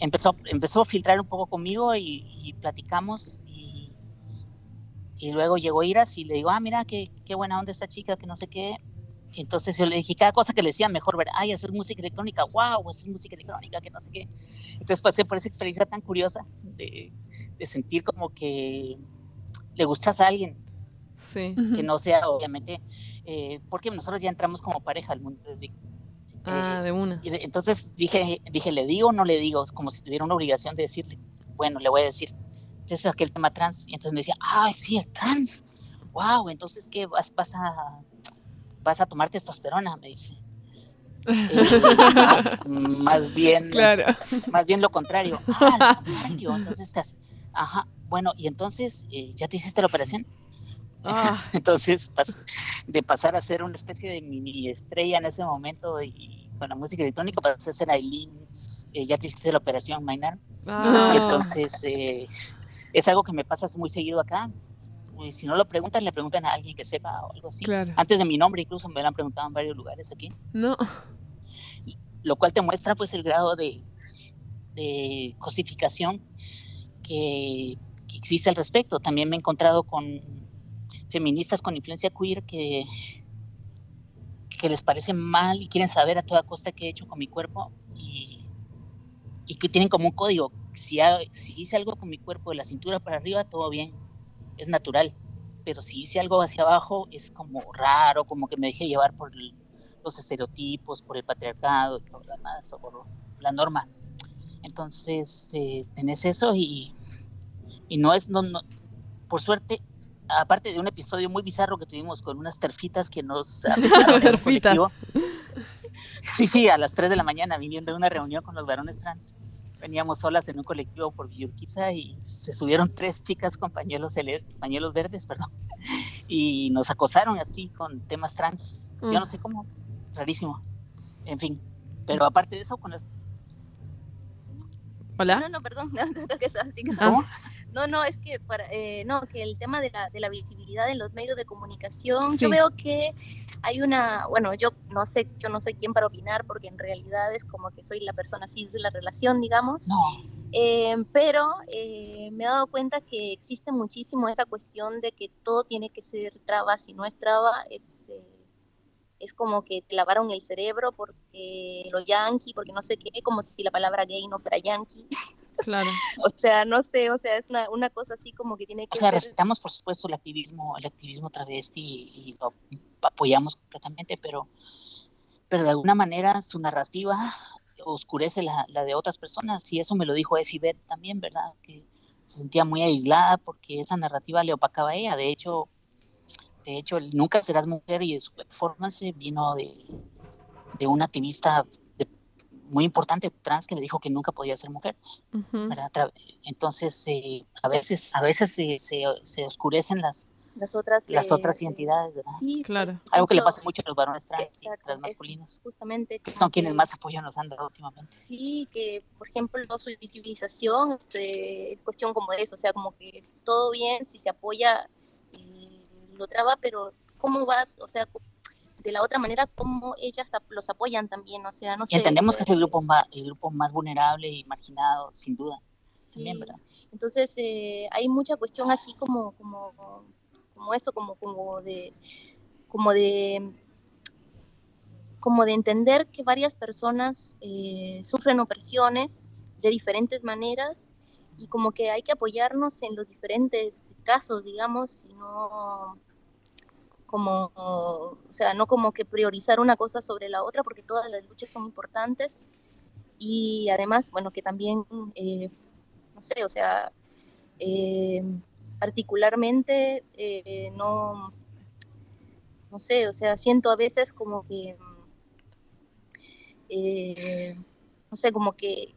empezó, empezó a filtrar un poco conmigo y, y platicamos y, y luego llegó Iras y le digo, ah, mira, qué, qué buena onda esta chica, que no sé qué, entonces yo le dije, cada cosa que le decía, mejor ver, ay, hacer música electrónica, wow, hacer música electrónica, que no sé qué. Entonces pasé por esa experiencia tan curiosa de, de sentir como que le gustas a alguien, Sí. que no sea, obviamente, eh, porque nosotros ya entramos como pareja al mundo lésbico. Ah, de una. Y de- entonces dije, dije, ¿le digo o no le digo? Como si tuviera una obligación de decirle. Bueno, le voy a decir. Entonces aquel tema trans. Y entonces me decía, ah, sí, el trans. Wow, entonces ¿qué? ¿Vas, vas, a, vas a tomar testosterona? Me dice. [LAUGHS] Eh, ah, más bien, Claro. más bien lo contrario. [LAUGHS] Ah, lo contrario. Entonces estás, ajá, bueno, y entonces, eh, ¿ya te hiciste la operación? Ah, [LAUGHS] Entonces, pas- de pasar a ser una especie de mini estrella en ese momento y con la música electrónica, pasé a ser Aileen, eh, ya te hiciste la operación, Mainar. ah. Entonces, eh, es algo que me pasa muy seguido acá. Eh, si no lo preguntan, le preguntan a alguien que sepa o algo así. Claro. Antes de mi nombre, incluso me lo han preguntado en varios lugares aquí, No. lo cual te muestra pues el grado de, de cosificación que, que existe al respecto. También me he encontrado con feministas con influencia queer que, que les parece mal y quieren saber a toda costa qué he hecho con mi cuerpo y, y que tienen como un código. Si, hice algo con mi cuerpo de la cintura para arriba, todo bien, es natural. Pero si hice algo hacia abajo, es como raro, como que me dejé llevar por los estereotipos, por el patriarcado por la norma. Entonces, eh, tenés eso y, y no es, no, no- por suerte, aparte de un episodio muy bizarro que tuvimos con unas terfitas que nos [LAUGHS] Terfitas. Sí, sí, a las 3 de la mañana viniendo de una reunión con los varones trans. Veníamos solas en un colectivo por Villurquiza y se subieron tres chicas con pañuelos, verdes, perdón, [LAUGHS] y nos acosaron así con temas trans. Yo Mm. no sé cómo, rarísimo. En fin, pero aparte de eso, con las... No, Hola. no, perdón, [LAUGHS] que es así. Ah. ¿Cómo? No, no, es que para, eh, no, que el tema de la, de la visibilidad en los medios de comunicación, Sí. yo veo que hay una, bueno, yo no sé, yo no soy quién para opinar, porque en realidad es como que soy la persona cis de la relación, digamos, No, eh, pero eh, me he dado cuenta que existe muchísimo esa cuestión de que todo tiene que ser traba, si no es traba, es, eh, es como que te lavaron el cerebro porque lo yankee, porque no sé qué, como si la palabra gay no fuera yankee. Claro. [LAUGHS] O sea, no sé, o sea, es una, una cosa así como que tiene o que sea, ser... respetamos por supuesto el activismo, el activismo travesti y, y lo apoyamos completamente, pero, pero de alguna manera su narrativa oscurece la, la de otras personas y eso me lo dijo Effie Beth también, ¿verdad? Que se sentía muy aislada porque esa narrativa le opacaba a ella. De hecho, de hecho, el Nunca serás mujer y de su performance vino de, de una activista de- muy importante trans que le dijo que nunca podía ser mujer. Entonces, eh, a veces, a veces se, se, se oscurecen las, las otras... las eh, otras identidades, ¿verdad? Sí, Claro. Algo que le pasa mucho a los varones trans y trans es masculinos, Justamente. que son quienes más apoyo nos han dado últimamente. Sí, que por ejemplo su visibilización es eh, cuestión como de eso, o sea, como que todo bien si se apoya eh, lo traba, pero ¿cómo vas? O sea, de la otra manera, ¿cómo ellas los apoyan también? O sea, no Y sé. entendemos que es el grupo, más, el grupo más vulnerable y marginado, sin duda, sí. Entonces, eh, hay mucha cuestión así como, como, como eso, como, como de, como de, como de entender que varias personas eh, sufren opresiones de diferentes maneras y como que hay que apoyarnos en los diferentes casos, digamos, y no como, o sea, no como que priorizar una cosa sobre la otra, porque todas las luchas son importantes. Y además, bueno, que también, eh, no sé, o sea, eh, particularmente eh, no, no sé, o sea, siento a veces como que, eh, no sé, como que,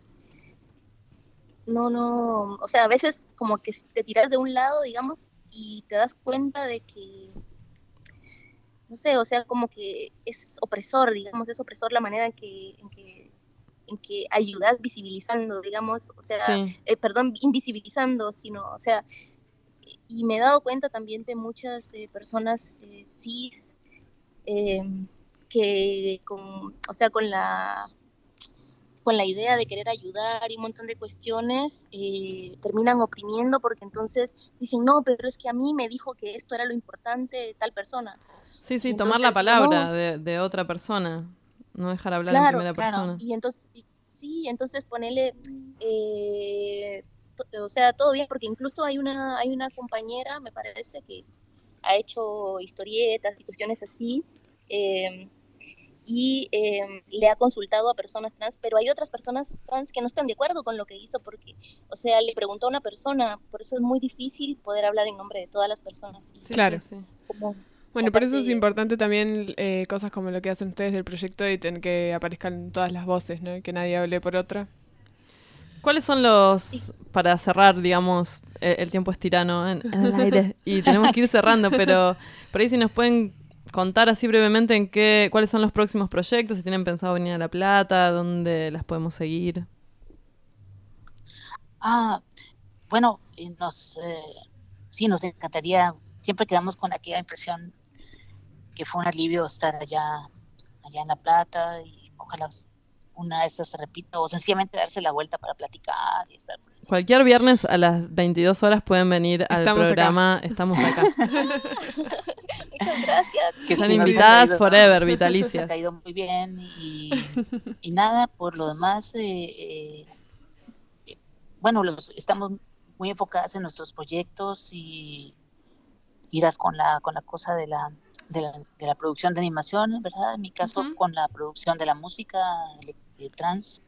no, no, o sea, a veces como que te tiras de un lado, digamos, y te das cuenta de que, no sé, o sea, como que es opresor, digamos, es opresor la manera en que, en que, en que ayudas visibilizando, digamos, o sea, Sí. eh, perdón, invisibilizando, sino, o sea, y me he dado cuenta también de muchas eh, personas eh, cis eh, que con, o sea, con la con la idea de querer ayudar y un montón de cuestiones, eh, terminan oprimiendo porque entonces dicen, no, pero es que a mí me dijo que esto era lo importante tal persona. Sí, sí, tomar la palabra no. de, de otra persona. No dejar hablar en Claro, primera claro. persona. Y entonces, y- sí, entonces ponele, eh, o sea, todo bien, porque incluso hay una, hay una compañera, me parece, que ha hecho historietas y cuestiones así, eh, y eh, le ha consultado a personas trans, pero hay otras personas trans que no están de acuerdo con lo que hizo porque, o sea, le preguntó a una persona, por eso es muy difícil poder hablar en nombre de todas las personas. Y Claro. Sí. como- Bueno, por eso es importante también eh, cosas como lo que hacen ustedes del proyecto y que aparezcan todas las voces, ¿no? Que nadie hable por otra. ¿Cuáles son los, para cerrar, digamos, eh, el tiempo es tirano en, en el aire [LAUGHS] y tenemos que ir cerrando, pero por ahí si nos pueden contar así brevemente en qué, cuáles son los próximos proyectos, si tienen pensado venir a La Plata, dónde las podemos seguir. Ah, bueno, nos, eh, sí, nos encantaría, siempre quedamos con aquella impresión que fue un alivio estar allá, allá en La Plata y ojalá una de esas se repita o sencillamente darse la vuelta para platicar y estar por eso. Cualquier viernes a las 22 horas pueden venir al Estamos acá. programa, estamos acá. [LAUGHS] Muchas gracias. Que Son sí invitadas caído- forever, nos ha vitalicias. caído muy bien y, y nada, por lo demás, eh, eh, bueno, los, estamos muy enfocadas en nuestros proyectos y idas con la, con la cosa de la, de la, de la producción de animación, ¿verdad? En mi caso, con la producción de la música eh, trans.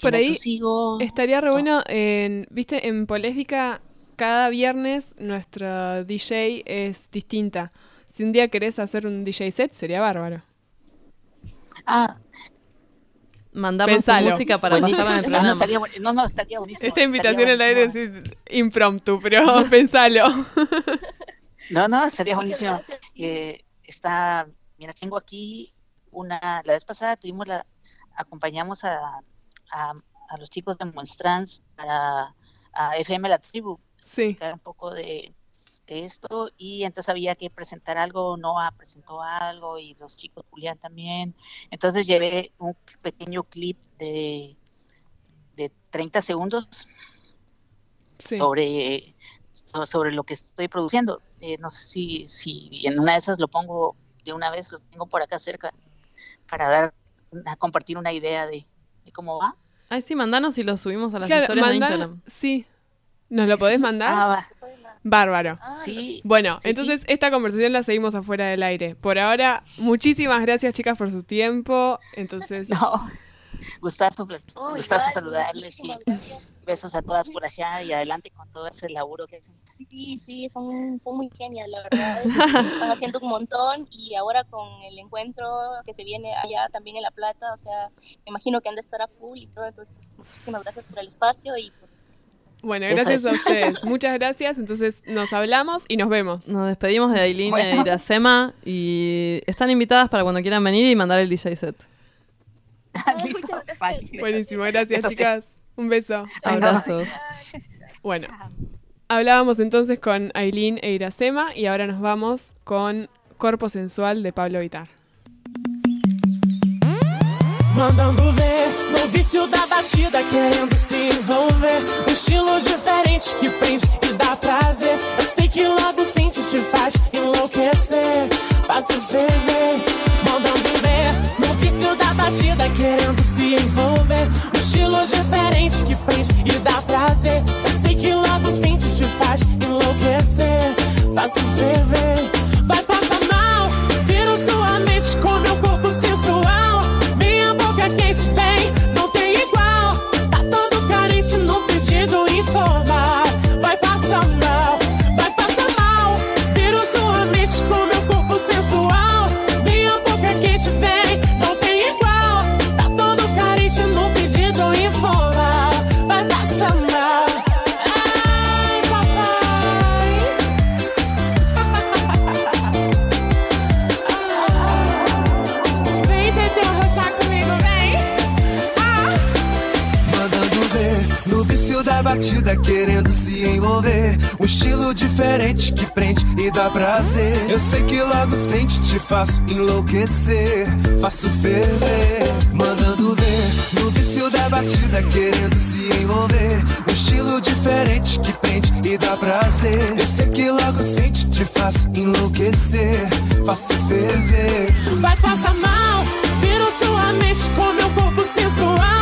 Por ahí sigo. Estaría re bueno, en, viste, en Poléfica cada viernes nuestra DJ es distinta. Si un día querés hacer un DJ set, sería bárbaro. Ah, Pensalo. música para buenísimo. pasarla en el [LAUGHS] No, no, programa. estaría no, no, estaría buenísimo. Esta invitación al aire es impromptu, pero [LAUGHS] pensalo. [LAUGHS] No, no, estaría buenísimo. Eh, está, mira, tengo aquí una, la vez pasada tuvimos la, acompañamos a, a, a los chicos de Monstrans para a FM La Tribu, Sí. un poco de, de esto y entonces había que presentar algo, Noah presentó algo y los chicos Julián también. Entonces llevé un pequeño clip de, de 30 segundos Sí. sobre, so- sobre lo que estoy produciendo. Eh, no sé si, si en una de esas lo pongo de una vez, lo tengo por acá cerca, para dar, a compartir una idea de, de cómo va. Ay, sí, mandanos y lo subimos a las Claro, historias de Instagram. Sí. ¿Nos lo podés mandar? Ah, va. Bárbaro. Ah, Sí, Bueno, Sí, entonces esta conversación la seguimos afuera del aire. Por ahora, muchísimas gracias chicas por su tiempo. Entonces, [LAUGHS] no. Gustazo, oh, gustazo igual, saludarles y gracias. Besos a todas por allá y adelante con todo ese laburo que hacen. Sí, sí, son, son muy genial, la verdad. Están [LAUGHS] haciendo un montón y ahora con el encuentro que se viene allá también en La Plata, o sea, me imagino que han de estar a full y todo. Entonces, muchísimas gracias por el espacio y por bueno, Eso gracias es. a ustedes. Muchas gracias. Entonces, nos hablamos y nos vemos. Nos despedimos de Aileen e Bueno. Iracema y están invitadas para cuando quieran venir y mandar el DJ set. Gracias. vale. Buenísimo, gracias chicas. Un beso. Abrazos. [LAUGHS] Bueno, hablábamos entonces con Aileen e Iracema y ahora nos vamos con Corpo Sensual de Pablo Vitar. Mandando ver no vício da batida, querendo se envolver. Um estilo diferente que prende e dá prazer. Eu sei que logo sente, te faz enlouquecer. Faço ferver. Mandando vício da batida, querendo se envolver. Um estilo diferente que prende e dá prazer. Eu sei que logo sente, te faz enlouquecer. Faço ferver. Vai passar da batida, querendo se envolver. Um estilo diferente que prende e dá prazer. Eu sei que logo sente, te faço enlouquecer. Faço ferver. Mandando ver no vício da batida, querendo se envolver. Um estilo diferente que prende e dá prazer. Eu sei que logo sente, te faço enlouquecer. Faço ferver. Vai passar mal, viro sua mente com meu corpo sensual.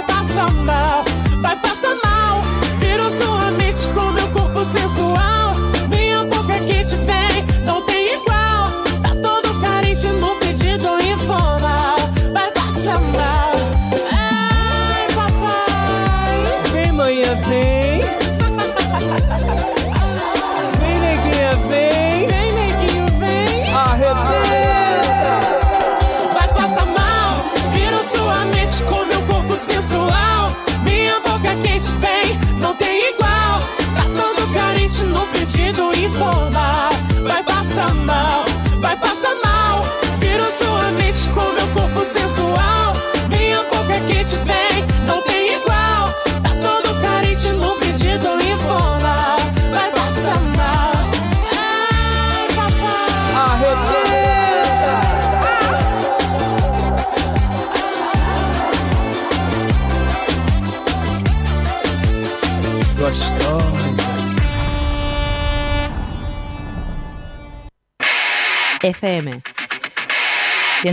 vai passar mal, vai passar samba.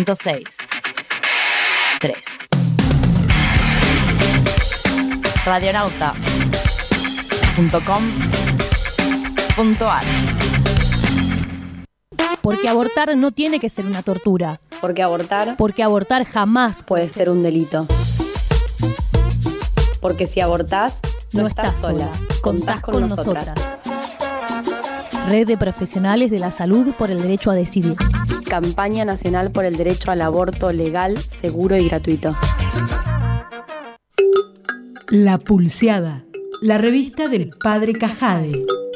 106 3 radionauta.com.ar Porque abortar no tiene que ser una tortura. Porque abortar Porque abortar jamás puede ser un delito. Porque si abortás, no, estás sola. Contás con, nosotras. Red de Profesionales de la Salud por el Derecho a Decidir. Campaña Nacional por el Derecho al Aborto Legal, Seguro y Gratuito. La Pulseada, la revista del Padre Cajade.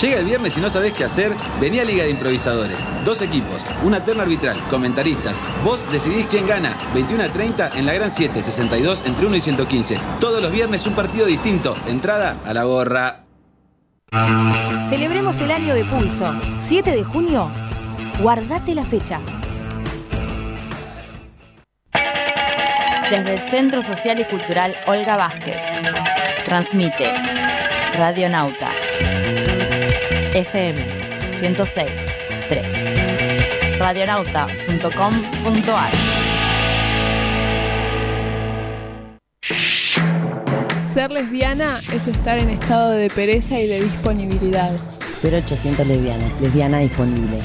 Llega el viernes y no sabés qué hacer, vení a Liga de Improvisadores. Dos equipos, una terna arbitral, comentaristas. Vos decidís quién gana. 21 a 30 en la Gran 7, 62 entre 1 y 115. Todos los viernes un partido distinto. Entrada a la gorra. Celebremos el año de Pulso. 7 de junio. Guardate la fecha. Desde el Centro Social y Cultural Olga Vázquez. Transmite Radionauta. FM 106 3. Radionauta.com.ar Ser lesbiana es estar en estado de pereza y de disponibilidad. 0800 lesbiana, lesbiana disponible.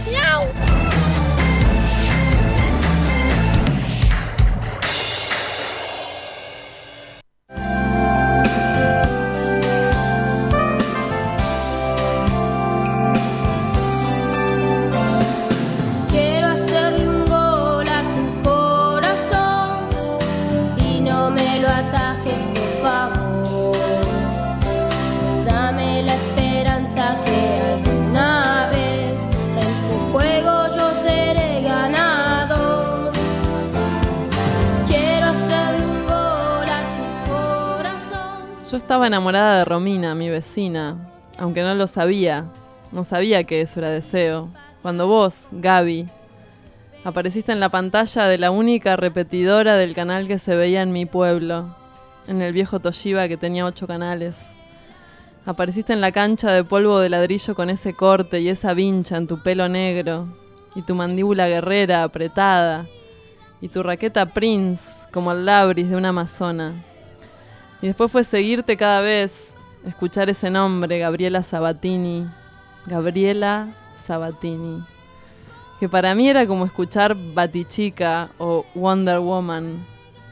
De Romina, mi vecina, aunque no lo sabía. No sabía que eso era deseo. Cuando vos, Gaby, apareciste en la pantalla de la única repetidora del canal que se veía en mi pueblo, en el viejo Toshiba que tenía ocho canales. Apareciste en la cancha de polvo de ladrillo con ese corte y esa vincha en tu pelo negro, y tu mandíbula guerrera apretada, y tu raqueta Prince como el labris de una amazona. Y después fue seguirte cada vez, escuchar ese nombre, Gabriela Sabatini. Gabriela Sabatini. Que para mí era como escuchar Batichica o Wonder Woman,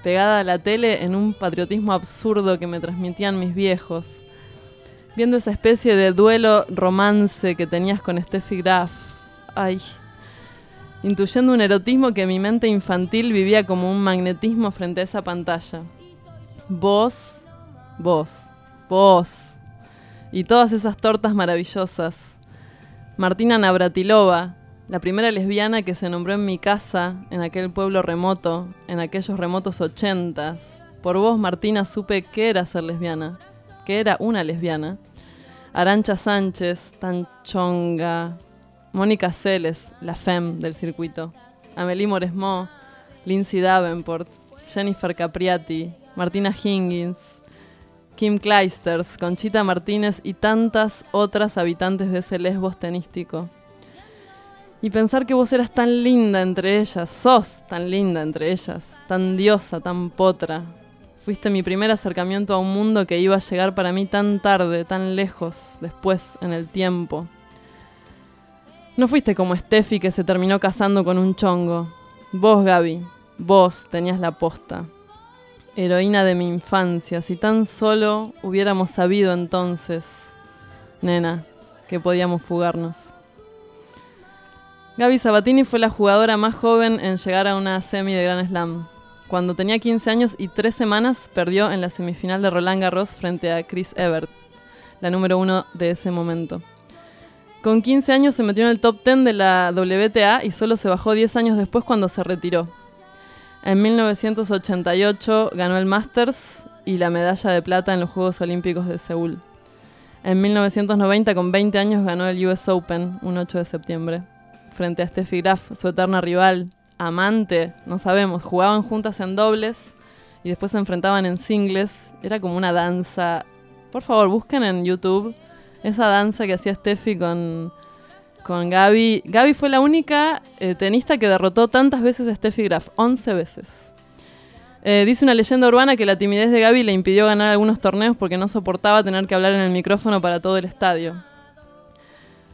pegada a la tele en un patriotismo absurdo que me transmitían mis viejos. Viendo esa especie de duelo romance que tenías con Steffi Graf. Ay. Intuyendo un erotismo que mi mente infantil vivía como un magnetismo frente a esa pantalla. Vos, vos, vos. Y todas esas tortas maravillosas. Martina Navratilova, la primera lesbiana que se nombró en mi casa, en aquel pueblo remoto, en aquellos remotos ochentas. Por vos, Martina, supe que era ser lesbiana, que era una lesbiana. Arancha Sánchez, tan chonga. Mónica Celes, la femme del circuito. Amelie Moresmo, Lindsay Davenport, Jennifer Capriati, Martina Higgins, Kim Kleisters, Conchita Martínez y tantas otras habitantes de ese lesbos tenístico. Y pensar que vos eras tan linda entre ellas, sos tan linda entre ellas, tan diosa, tan potra. Fuiste mi primer acercamiento a un mundo que iba a llegar para mí tan tarde, tan lejos, después, en el tiempo. No fuiste como Steffi que se terminó casando con un chongo. Vos, Gaby, vos tenías la posta. Heroína de mi infancia, si tan solo hubiéramos sabido entonces, nena, que podíamos fugarnos. Gaby Sabatini fue la jugadora más joven en llegar a una semi de Grand Slam. Cuando tenía 15 años y 3 semanas, perdió en la semifinal de Roland Garros frente a Chris Evert, la número uno de ese momento. Con 15 años se metió en el top 10 de la WTA y solo se bajó 10 años después cuando se retiró. En 1988 ganó el Masters y la medalla de plata en los Juegos Olímpicos de Seúl. En 1990, con 20 años, ganó el US Open, un 8 de septiembre, frente a Steffi Graf, su eterna rival, amante, no sabemos, jugaban juntas en dobles y después se enfrentaban en singles. Era como una danza. Por favor, busquen en YouTube esa danza que hacía Steffi con, con Gaby. Gaby fue la única eh, tenista que derrotó tantas veces a Steffi Graf, 11 veces. Eh, dice una leyenda urbana que la timidez de Gaby le impidió ganar algunos torneos porque no soportaba tener que hablar en el micrófono para todo el estadio.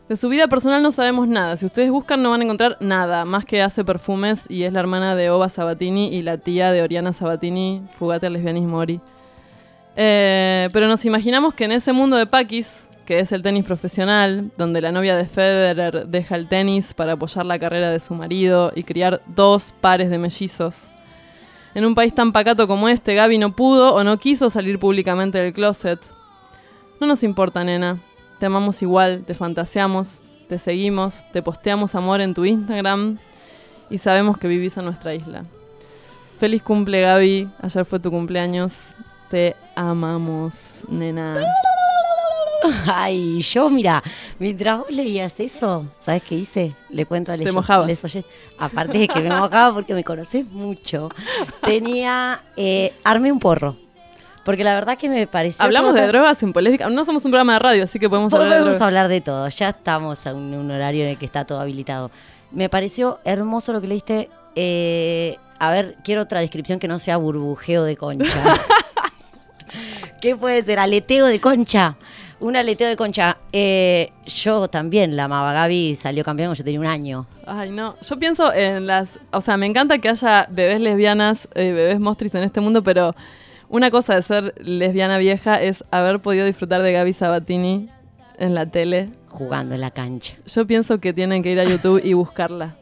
De su vida personal no sabemos nada. Si ustedes buscan no van a encontrar nada, más que hace perfumes y es la hermana de Ova Sabatini y la tía de Oriana Sabatini, fugate al lesbianismo Ori. Eh, pero nos imaginamos que en ese mundo de Paquis, que es el tenis profesional, donde la novia de Federer deja el tenis para apoyar la carrera de su marido y criar dos pares de mellizos. En un país tan pacato como este, Gaby no pudo o no quiso salir públicamente del closet. No nos importa, nena. Te amamos igual, te fantaseamos, te seguimos, te posteamos amor en tu Instagram y sabemos que vivís en nuestra isla. Feliz cumple, Gaby. Ayer fue tu cumpleaños. Te amamos, nena. [LAUGHS] Ay, yo, mira, mientras vos leías eso, ¿sabes qué hice? Le cuento a Te les- mojabas. les oyes- aparte de que me mojaba porque me conoces mucho, tenía, eh, armé un porro. Porque la verdad que me pareció... Hablamos de tan- drogas en polémica. No somos un programa de radio, así que podemos hablar de Podemos hablar de todo, ya estamos en un horario en el que está todo habilitado. Me pareció hermoso lo que leíste. eh, a ver, quiero otra descripción que no sea burbujeo de concha. [LAUGHS] ¿Qué puede ser? Aleteo de concha. Un aleteo de concha. Eh, yo también la amaba. Gaby salió campeón cuando yo tenía un año. Ay, no. Yo pienso en las. O sea, me encanta que haya bebés lesbianas, eh, bebés mostris en este mundo, pero una cosa de ser lesbiana vieja es haber podido disfrutar de Gaby Sabatini en la tele. Jugando en la cancha. Yo pienso que tienen que ir a YouTube y buscarla.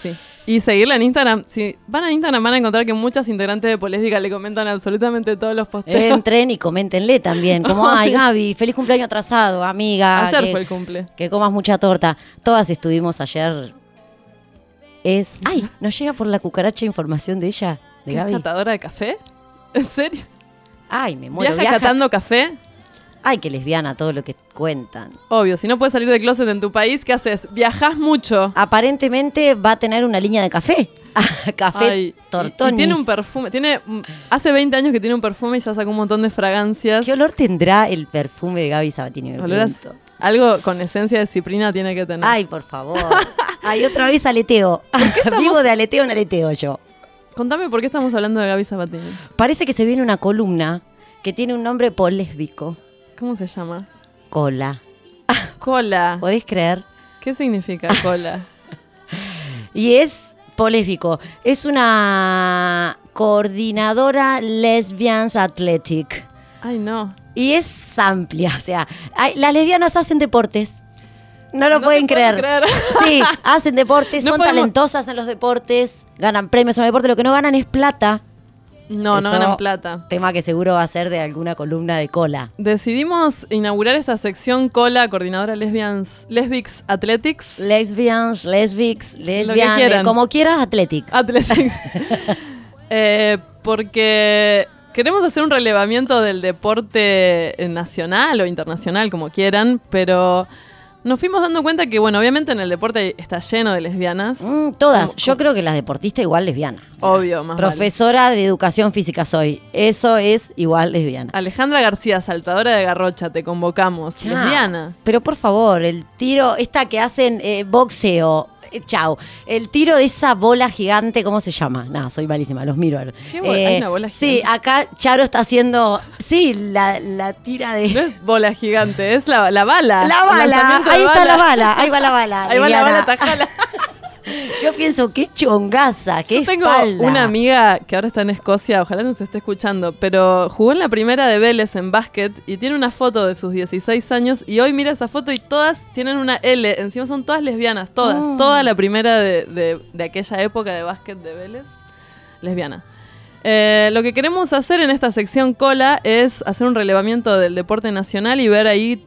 Sí. Y seguirla en Instagram. Si van a Instagram van a encontrar que muchas integrantes de Polémica le comentan absolutamente todos los posteos. Entren y coméntenle también. Como, [LAUGHS] ay, Gaby, feliz cumpleaños atrasado, amiga. Ayer que- fue el cumple. Que comas mucha torta. Todas estuvimos ayer. Es. Ay, nos llega por la cucaracha información de ella, de ¿Qué es catadora de café? ¿En serio? Ay, me muero. ¿Viaja catando café? Ay, qué lesbiana todo lo que cuentan. Obvio, si no puedes salir de closet en tu país, ¿qué haces? Viajás mucho. Aparentemente va a tener una línea de café. [LAUGHS] café Ay, Tortoni. Y, tiene un perfume, tiene mm, hace 20 años que tiene un perfume y ya sacó un montón de fragancias. ¿Qué olor tendrá el perfume de Gaby Sabatini? algo con esencia de ciprina tiene que tener. Ay, por favor. [LAUGHS] Ay, otra vez aleteo. [LAUGHS] Vivo de aleteo en aleteo yo. Contame por qué estamos hablando de Gaby Sabatini. Parece que se viene una columna que tiene un nombre polésbico. ¿Cómo se llama? Cola. Cola. ¿Podés creer? ¿Qué significa cola? [LAUGHS] Y es polésbico. Es una coordinadora lesbians athletic. Ay, no. Y es amplia, o sea, hay- las lesbianas hacen deportes. No lo No pueden creer. creer. [LAUGHS] Sí, hacen deportes, [LAUGHS] No son podemos- talentosas en los deportes, ganan premios en los deportes, lo que no ganan es plata. No, no ganan plata. Tema que seguro va a ser de alguna columna de cola. Decidimos inaugurar esta sección cola, coordinadora lesbians, Lesbics Athletics. Lesbians, lesbics, lesbian, quieran. eh, como quieras, athletic. Athletics. [LAUGHS] Eh, porque queremos hacer un relevamiento del deporte eh, nacional o internacional, como quieran, pero nos fuimos dando cuenta que, bueno, obviamente en el deporte está lleno de lesbianas. Mm, todas. Yo creo que las deportistas igual lesbiana. Obvio, más vale. Profesora de educación física soy. Eso es igual lesbiana. Alejandra García, saltadora de garrocha, te convocamos. Ya. Lesbiana. Pero por favor, el tiro, esta que hacen eh, boxeo, eh, chau. El tiro de esa bola gigante, ¿cómo se llama? No, soy malísima, los miro. Eh, ¿Qué bola? ¿Hay una bola Sí, acá Charo está haciendo. Sí, la, la tira de. No es bola gigante, es la, la bala. La bala, ahí está la bala, ahí va la bala. Ahí va la bala, tajala. [LAUGHS] [LAUGHS] Yo pienso, qué chongaza, qué Yo tengo espalda. una amiga que ahora está en Escocia, ojalá nos esté escuchando, pero jugó en la primera de Vélez en básquet y tiene una foto de sus 16 años y hoy mira esa foto y todas tienen una L, encima son todas lesbianas, todas, Mm. toda la primera de, de- de aquella época de básquet de Vélez, lesbiana. Eh, lo que queremos hacer en esta sección cola es hacer un relevamiento del deporte nacional y ver ahí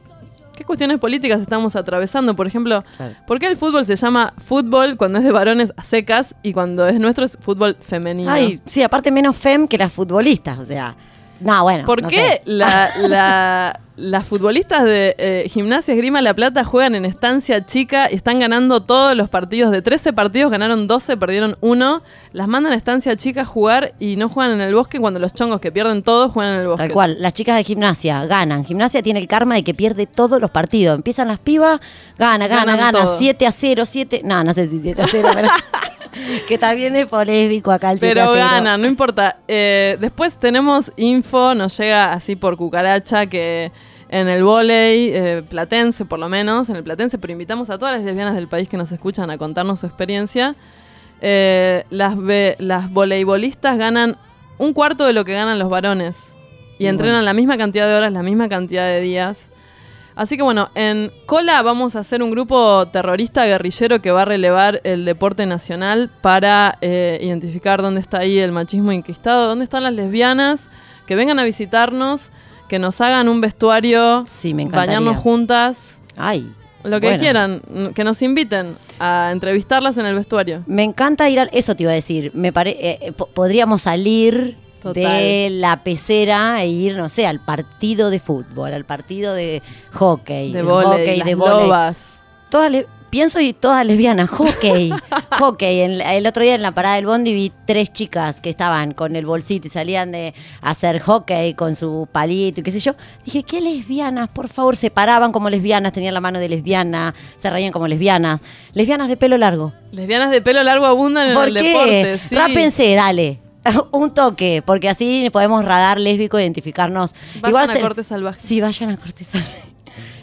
qué cuestiones políticas estamos atravesando. Por ejemplo, ¿por qué el fútbol se llama fútbol cuando es de varones a secas y cuando es nuestro es fútbol femenino? Ay, sí, aparte menos fem que las futbolistas, o sea. No, bueno. ¿Por no qué sé. la- [LAUGHS] la- las futbolistas de eh, Gimnasia Esgrima La Plata juegan en estancia chica y están ganando todos los partidos? De 13 partidos ganaron 12, perdieron uno. Las mandan a estancia chica a jugar y no juegan en el bosque cuando los chongos que pierden todos juegan en el bosque. Tal cual, las chicas de gimnasia ganan. Gimnasia tiene el karma de que pierde todos los partidos. Empiezan las pibas, gana, gana, Ganan gana. todo. 7 a 0, 7. No, no sé si 7 a 0, pero. [LAUGHS] [LAUGHS] que también es polémico acá el 7 Pero a 0. ganan, no importa. Eh, después tenemos info, nos llega así por cucaracha que en el volei eh, platense, por lo menos, en el platense, pero invitamos a todas las lesbianas del país que nos escuchan a contarnos su experiencia. Eh, las, ve- las voleibolistas ganan un cuarto de lo que ganan los varones y entrenan bueno. la misma cantidad de horas, la misma cantidad de días. Así que bueno, en Cola vamos a hacer un grupo terrorista guerrillero que va a relevar el deporte nacional para eh, identificar dónde está ahí el machismo inquistado, dónde están las lesbianas, que vengan a visitarnos, que nos hagan un vestuario, me bañarnos juntas, Ay. lo que bueno. quieran, que nos inviten a entrevistarlas en el vestuario. Me encanta ir a. Eso te iba a decir. Me pare, eh, eh, po- podríamos salir Total. de la pecera e ir, no sé, al partido de fútbol, al partido de hockey. De vóley, hockey, las de lobas. Todas le- pienso y todas lesbianas, hockey, [LAUGHS] hockey. En el otro día en la parada del bondi vi tres chicas que estaban con el bolsito y salían de hacer hockey con su palito y qué sé yo. Dije, qué lesbianas, por favor, se paraban como lesbianas, tenían la mano de lesbiana, se reían como lesbianas. Lesbianas de pelo largo. Lesbianas de pelo largo abundan en ¿Por el qué? deporte. sí. Rápense, dale. [LAUGHS] Un toque, porque así podemos radar lésbico, identificarnos. Vayan a se- corte salvaje. Sí, vayan a corte salvaje. [LAUGHS]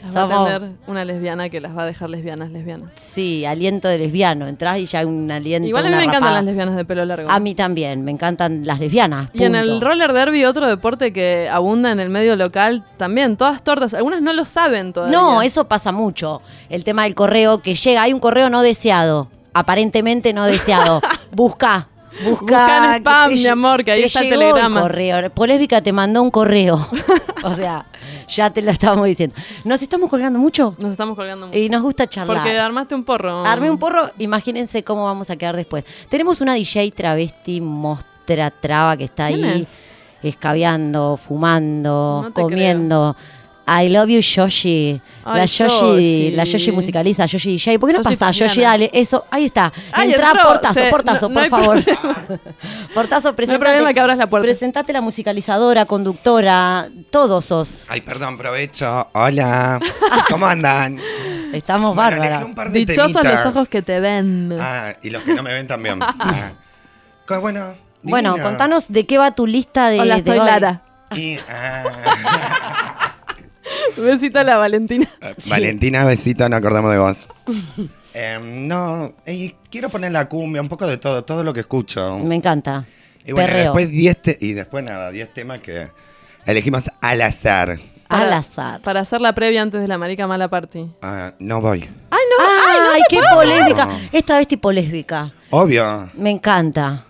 Las va a tener una lesbiana que las va a dejar lesbianas, lesbianas. Sí, aliento de lesbiano. Entrás y ya hay un aliento. Igual a mí me encantan las lesbianas de pelo largo. A mí también, me encantan las lesbianas. Y en el roller derby, otro deporte que abunda en el medio local, también, todas tortas. Algunas no lo saben todavía. No, eso pasa mucho. El tema del correo que llega, hay un correo no deseado, aparentemente no deseado. [LAUGHS] Busca. Busca, Busca en spam, mi amor, que ahí te está el llegó telegrama. correo. Polésbica te mandó un correo. [LAUGHS] o sea, ya te lo estábamos diciendo. ¿Nos estamos colgando mucho? Nos estamos colgando mucho. Y nos gusta charlar. Porque armaste un porro. Armé un porro, imagínense cómo vamos a quedar después. Tenemos una DJ travesti mostra traba que está ¿Quién ahí es? escabeando, fumando, No comiendo. I love you, Yoshi. Ay, la Yoshi, Yoshi. la Yoshi musicaliza, Yoshi DJ. ¿Por qué no Yoshi pasa? Tatiana. Yoshi, dale, eso, ahí está. Ay, Entra, entró, portazo, se- portazo, no- por favor. [LAUGHS] portazo, No hay presentate. problema que abras la puerta. Presentate la musicalizadora, conductora, todos sos. Ay, perdón, provecho. Hola. ¿Cómo andan? Estamos Bueno, bárbaras. Dichosos los temitas. ojos que te ven. Ah, y los que no me ven también. [LAUGHS] Ah. Bueno. Bueno, contanos de qué va tu lista de. Hola, de soy hoy. Lara. Y, ah, [LAUGHS] [LAUGHS] Besito a la Valentina. Valentina, besito, nos acordamos de vos. [LAUGHS] Em, no, eh, quiero poner la cumbia, un poco de todo, todo lo que escucho. Me encanta. Y bueno, Perreo. después 10 te- y después nada, 10 temas que elegimos al azar. Al azar. Para hacer la previa antes de la marica mala party. Ah, no voy. ¡Ay, no! ¡Ay, qué puedo! polémica! Es travesti polésbica. Obvio. Me encanta.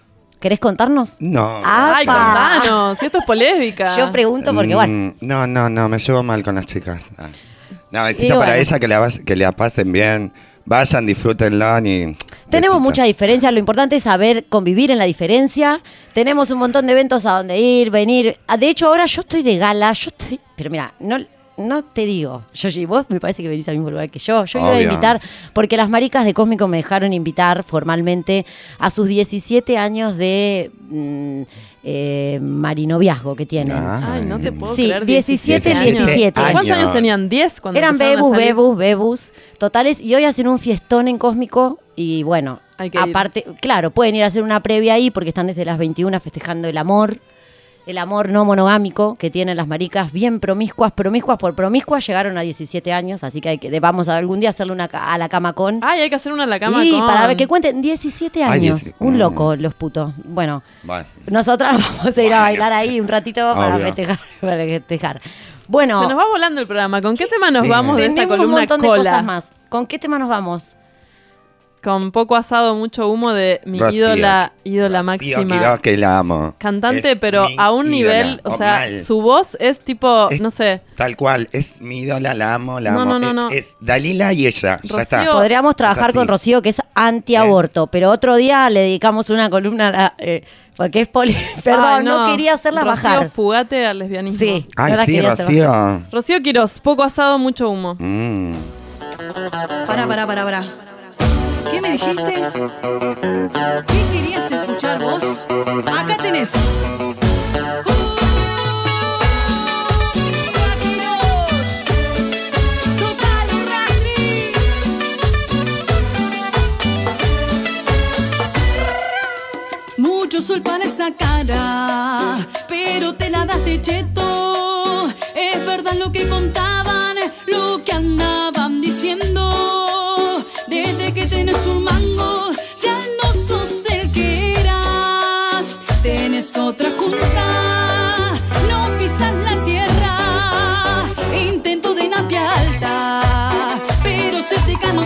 ¿Querés contarnos? No. ¡Ay, contanos! Si esto es polémica. Yo pregunto porque, bueno, Mm, No, no, no, me llevo mal con las chicas. Ah. No, besito Y para bueno. ella, que la, vas- que la pasen bien. Vayan, disfrútenlo y... tenemos besito. muchas diferencias. Lo importante es saber convivir en la diferencia. Tenemos un montón de eventos a donde ir, venir. Ah, De hecho, ahora yo estoy de gala. Yo estoy. Pero mira, no. No te digo, yo y vos me parece que venís al mismo lugar que yo. Yo iba a invitar, porque las maricas de Cósmico me dejaron invitar formalmente a sus 17 años de mm, eh, marinoviazgo que tienen. Ay, no te puedo Sí, creer. 17, 17 17. años. ¿Cuántos años tenían? ¿10 cuando Eran empezaron a bebus, salir? bebus, bebus, totales. Y hoy hacen un fiestón en Cósmico y bueno, Hay que ir. aparte, claro, pueden ir a hacer una previa ahí porque están desde las 21 festejando el amor. El amor no monogámico que tienen las maricas, bien promiscuas, promiscuas por promiscuas, llegaron a 17 años, así que, hay que vamos a algún día hacerle una a la cama con. Ay, hay que hacer una a la cama sí, con. para ver que cuenten 17 Ay, años. 17, un loco, los putos. Bueno, nosotras [LAUGHS] vamos a ir a bailar ahí un ratito [LAUGHS] para festejar. [LAUGHS] Para festejar. Bueno, Se nos va volando el programa. ¿Con qué tema nos Sí. vamos de esta tenemos un columna montón de cola? cosas más. ¿Con qué tema nos vamos? Con poco asado, mucho humo de mi Rocío. ídola, ídola máxima. Quiroz, que la amo. Cantante, Es pero a un ídola, nivel, o sea, mal. su voz es tipo, Es- no sé, Tal cual, es mi ídola, la amo, la No, amo. no, no, Es- no. Es, Dalila y ella, ya está. Podríamos trabajar con Rocío, que es antiaborto, pero otro día le dedicamos una columna, a- eh, porque es poli... [LAUGHS] Perdón, Ay, no. quería hacerla Rocío bajar. Fugate al lesbianismo. Sí, Ay, la sí, Rocío. Rocío Quiroz, poco asado, mucho humo. Mm. Pará, pará, pará, pará. ¿Qué me dijiste? ¿Qué querías escuchar vos? Acá tenés. Mucho sol para esa cara, pero te la das de cheto. Es verdad lo que contaban, ya no sos el que eras. Tenés otra junta, no pisas la tierra. Intento de napia alta, pero se te caen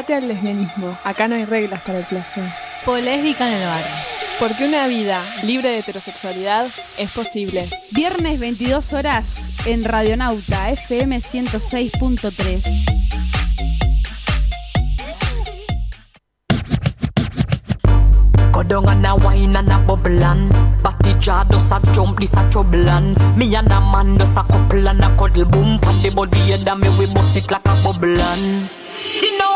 Jugate al lesbianismo. Acá no hay reglas para el placer. Polésbica en el bar. Porque una vida libre de heterosexualidad es posible. Viernes 22 horas en Radionauta FM 106.3. Go down and a wine and a bubble and Batty jaw does a jump, this a trouble and Me and a man does a couple and a cuddle boom Pan the body head and me we bust it like a bubble and You know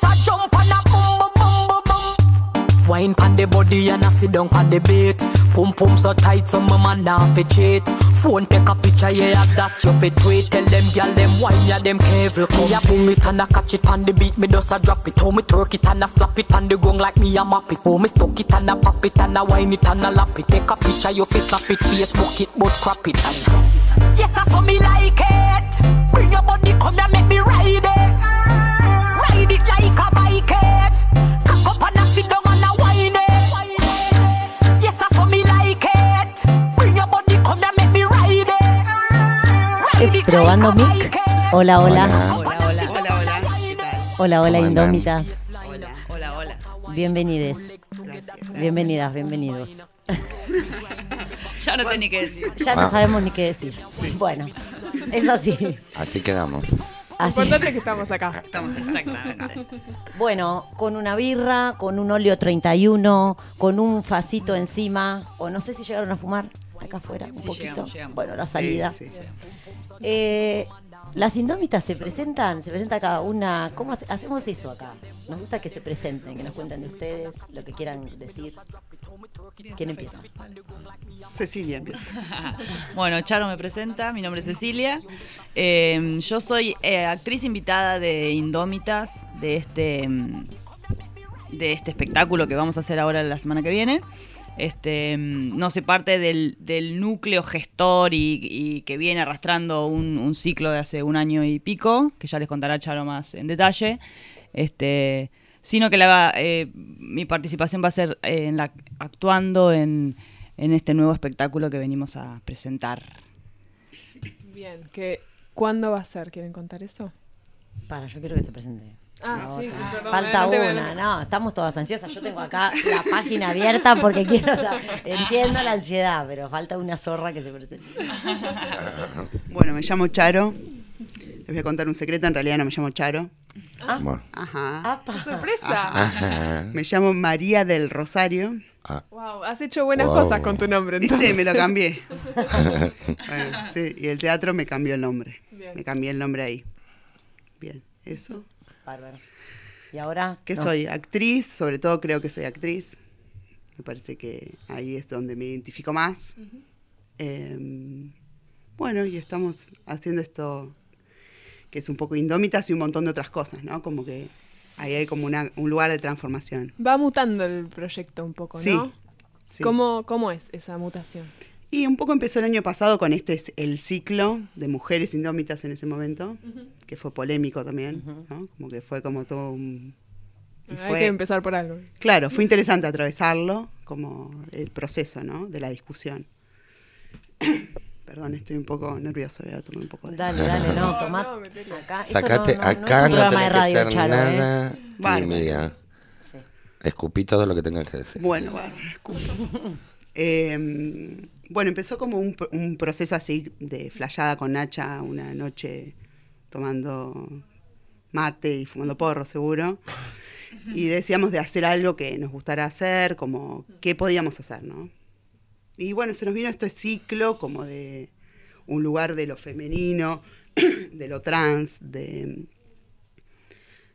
does a jump and a boom boom boom wine pan the body and I sit down on the bait. Pum pum so tight, so my man now fi cheat. Phone take a picture, yeah, that you fit tweet. Tell them gyal them wine, yeah, them careful. Me a pull it and I catch it on the beat, me just a drop it. How me twerk it and I slap it on the gong like me a map it. How me stuck it and I pop it and I wine it and I lap it. Take a picture, you fi snap it, Facebook it, but crap it and. Yes, I saw me like it. Bring your body, come and make me ride it. Probando mic. Hola, hola. Hola, hola, hola, hola. ¿Qué tal? Hola, hola, ¿Cómo andan? indómitas. Hola, hola, hola. Bienvenides. Bienvenidas, bienvenidos. [LAUGHS] Ya no sé ni qué decir. Ya no Ah. sabemos ni qué decir. Bueno, es así. Así quedamos. Lo Así. importante es que estamos acá. Estamos exactamente. Bueno, con una birra, con un óleo 31, con un facito encima, o no sé si llegaron a fumar acá afuera un Sí, poquito. llegamos, llegamos. Bueno, la salida. Sí, sí. Eh, las indómitas se presentan, se presenta cada una. ¿Cómo hace- hacemos eso acá? Nos gusta que se presenten, que nos cuenten de ustedes, lo que quieran decir. ¿Quién empieza? Cecilia empieza. [LAUGHS] Bueno, Charo me presenta, mi nombre es Cecilia. Eh, yo soy eh, actriz invitada de Indómitas, de este, mm, de este espectáculo que vamos a hacer ahora la semana que viene. Este, mm, no soy parte del, del núcleo gestor y, y que viene arrastrando un, un ciclo de hace un año y pico, que ya les contará Charo más en detalle. Este, sino que la, va- eh, mi participación va a ser eh, en la, actuando en, en este nuevo espectáculo que venimos a presentar. Bien, que ¿cuándo va a ser? ¿Quieren contar eso? Para, yo quiero que se presente. Ah, sí, sí, perdón, Falta una, no, estamos todas ansiosas. Yo tengo acá la página abierta porque quiero, o sea, entiendo la ansiedad, pero falta una zorra que se presente. Bueno, me llamo Charo. Les voy a contar un secreto, en realidad no me llamo Charo. Ah. Bueno. Ajá. ¡Qué sorpresa! Ajá. Me llamo María del Rosario. Ah. Wow, has hecho buenas Wow. cosas con tu nombre. Entonces. Me lo cambié. [LAUGHS] Bueno, sí, y el teatro me cambió el nombre. Bien. Me cambié el nombre ahí. Bien, eso. Bárbaro. ¿Y ahora? ¿Qué No. soy? Actriz, sobre todo creo que soy actriz. Me parece que ahí es donde me identifico más. Eh, bueno, y estamos haciendo esto que es un poco indómitas y un montón de otras cosas, ¿no? Como que ahí hay como una- un lugar de transformación. Va mutando el proyecto un poco, ¿no? Sí, sí. ¿Cómo, ¿Cómo es esa mutación? Y un poco empezó el año pasado con este es el ciclo de mujeres indómitas en ese momento, que fue polémico también, ¿no? Como que fue como todo un... y Hay fue- que empezar por algo. Claro, fue interesante atravesarlo, como el proceso, ¿no? De la discusión. [COUGHS] Perdón, estoy un poco nerviosa, voy a tomar un poco de... Dale, dale, no, [LAUGHS] tomá. Acá, esto Sacate, no- no- no es un acá no, programa tenés de que radio, ser Charo, ¿eh? nada Bárbaro. tímida. Sí. Escupí todo lo que tengas que decir. Bueno, bárbaro, escucho. [LAUGHS] Eh, bueno, empezó como un, un proceso así de flayada con Nacha una noche tomando mate y fumando porro, seguro. Y decíamos de hacer algo que nos gustara hacer, como qué podíamos hacer, ¿no? Y bueno, se nos vino este ciclo como de un lugar de lo femenino, [CLEARS THROAT] de lo trans, de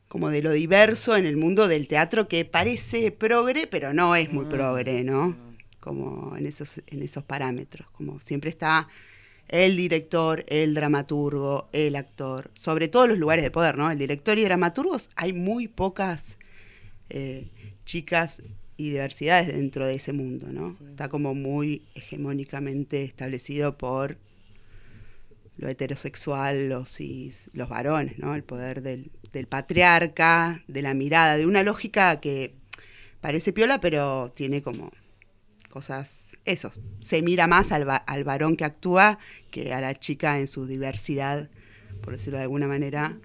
como de lo diverso en el mundo del teatro que parece progre, pero no es muy progre, ¿no? Como en esos, en esos parámetros, como siempre está el director, el dramaturgo, el actor, sobre todo los lugares de poder, ¿no? El director y dramaturgos, hay muy pocas eh, chicas y diversidades dentro de ese mundo, ¿no? Está como muy hegemónicamente establecido por lo heterosexual, los cis, los varones, ¿no? El poder del, del patriarca, de la mirada, de una lógica que parece piola, pero tiene como cosas, eso, se mira más al, va- al varón que actúa que a la chica en su diversidad, por decirlo de alguna manera,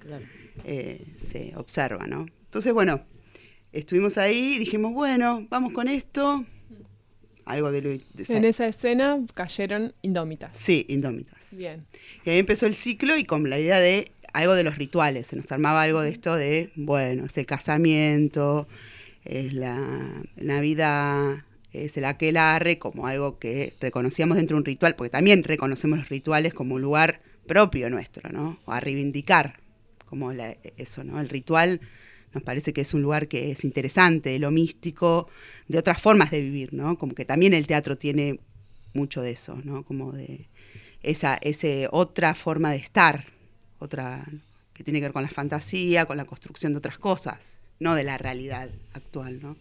eh, se observa, ¿no? Entonces, bueno, estuvimos ahí y dijimos, bueno, vamos con esto, algo de lo... de- En esa escena cayeron indómitas. Sí, indómitas. Bien. Y ahí empezó el ciclo y con la idea de algo de los rituales. Se nos armaba algo de esto de, bueno, es el casamiento, es la Navidad, es el aquelarre, como algo que reconocíamos dentro de un ritual, porque también reconocemos los rituales como un lugar propio nuestro, ¿no? A reivindicar como eso, ¿no? El ritual Nos parece que es un lugar que es interesante, de lo místico, de otras formas de vivir, ¿no? Como que también el teatro tiene mucho de eso, ¿no? Como de esa ese otra forma de estar, otra que tiene que ver con la fantasía, con la construcción de otras cosas, no de la realidad actual, ¿no?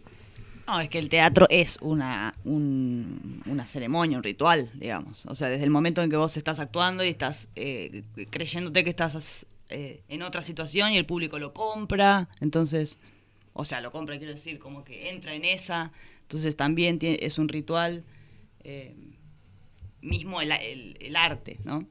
No, es que el teatro es una, un- una ceremonia, un ritual, digamos. O sea, desde el momento en que vos estás actuando y estás eh, creyéndote que estás eh, en otra situación y el público lo compra, entonces, o sea, lo compra, quiero decir, como que entra en esa, entonces también tiene- es un ritual, eh, mismo el, el- el arte, ¿no?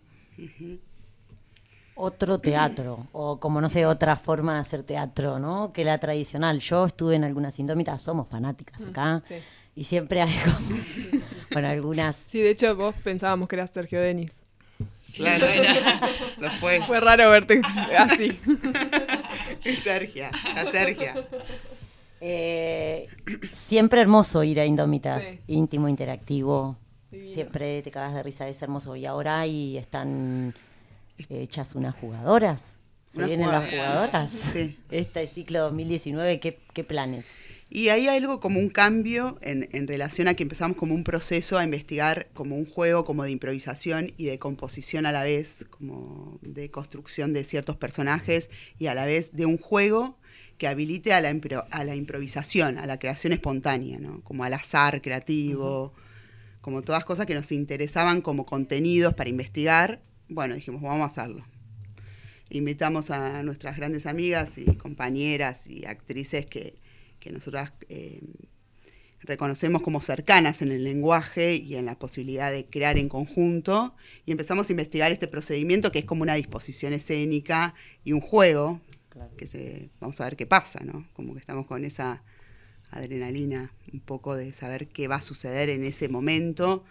Otro teatro, o como no sé, otra forma de hacer teatro, ¿no? Que la tradicional. Yo estuve en algunas indómitas, somos fanáticas acá. sí. Y siempre hay como, [LAUGHS] bueno, algunas... Sí, de hecho vos pensábamos que era Sergio Denis. Claro, lo fue. [LAUGHS] Fue raro verte así. [LAUGHS] Sergia, la Sergia. Eh, siempre hermoso ir a Indómitas, Sí. íntimo, interactivo. Siempre te cagas de risa, es hermoso. Y ahora ahí están hechas unas jugadoras. ¿Se vienen las jugadoras. Sí. Este ciclo 2019, ¿qué, qué planes? Y ahí hay algo como un cambio en, en relación a que empezamos como un proceso a investigar como un juego como de improvisación y de composición a la vez, como de construcción de ciertos personajes y a la vez de un juego que habilite a la, impro- a la improvisación, a la creación espontánea, ¿no? como al azar creativo, como todas cosas que nos interesaban como contenidos para investigar. Bueno, dijimos, vamos a hacerlo. Invitamos a nuestras grandes amigas y compañeras y actrices que, que nosotras eh, reconocemos como cercanas en el lenguaje y en la posibilidad de crear en conjunto y empezamos a investigar este procedimiento que es como una disposición escénica y un juego que se vamos a ver qué pasa, ¿no? Como que estamos con esa adrenalina un poco de saber qué va a suceder en ese momento,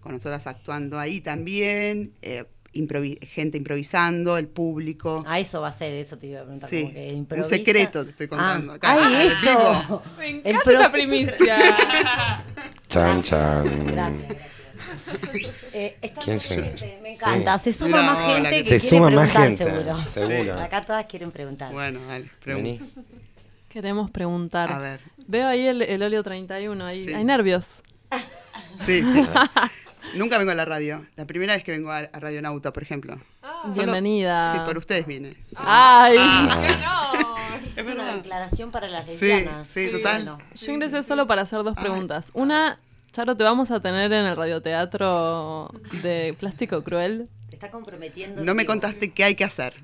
con nosotras actuando ahí también, eh, improvi- gente improvisando, el público. Ah, eso va a ser, eso te iba a preguntar. Sí, como que un secreto te estoy contando Ah, acá. ¡Ay, en eso! vivo. Me encanta proceso- la primicia. [LAUGHS] Chan, chan. Gracias. [LAUGHS] Eh, ¿Quién gente, Me encanta, Sí. se suma Mira, más gente que que se quiere suma más preguntar, gente, seguro. seguro. Acá todas quieren preguntar. Bueno, dale, Vení. pregunta. Queremos preguntar. A ver. Veo ahí el, el óleo 31, ahí. Sí. Hay nervios. Sí, sí. [LAUGHS] Nunca vengo a la radio. La primera vez que vengo a, a Radio Nauta, por ejemplo. Solo- Bienvenida. Sí, por ustedes vine. Ay. [LAUGHS] Es Es una verdad. declaración para las Sí, lesbianas. sí, total. bueno. Yo ingresé solo para hacer dos preguntas. Una, Charo, ¿te vamos a tener en el radioteatro de Plástico Cruel? Te está comprometiendo. No me contaste qué hay que hacer.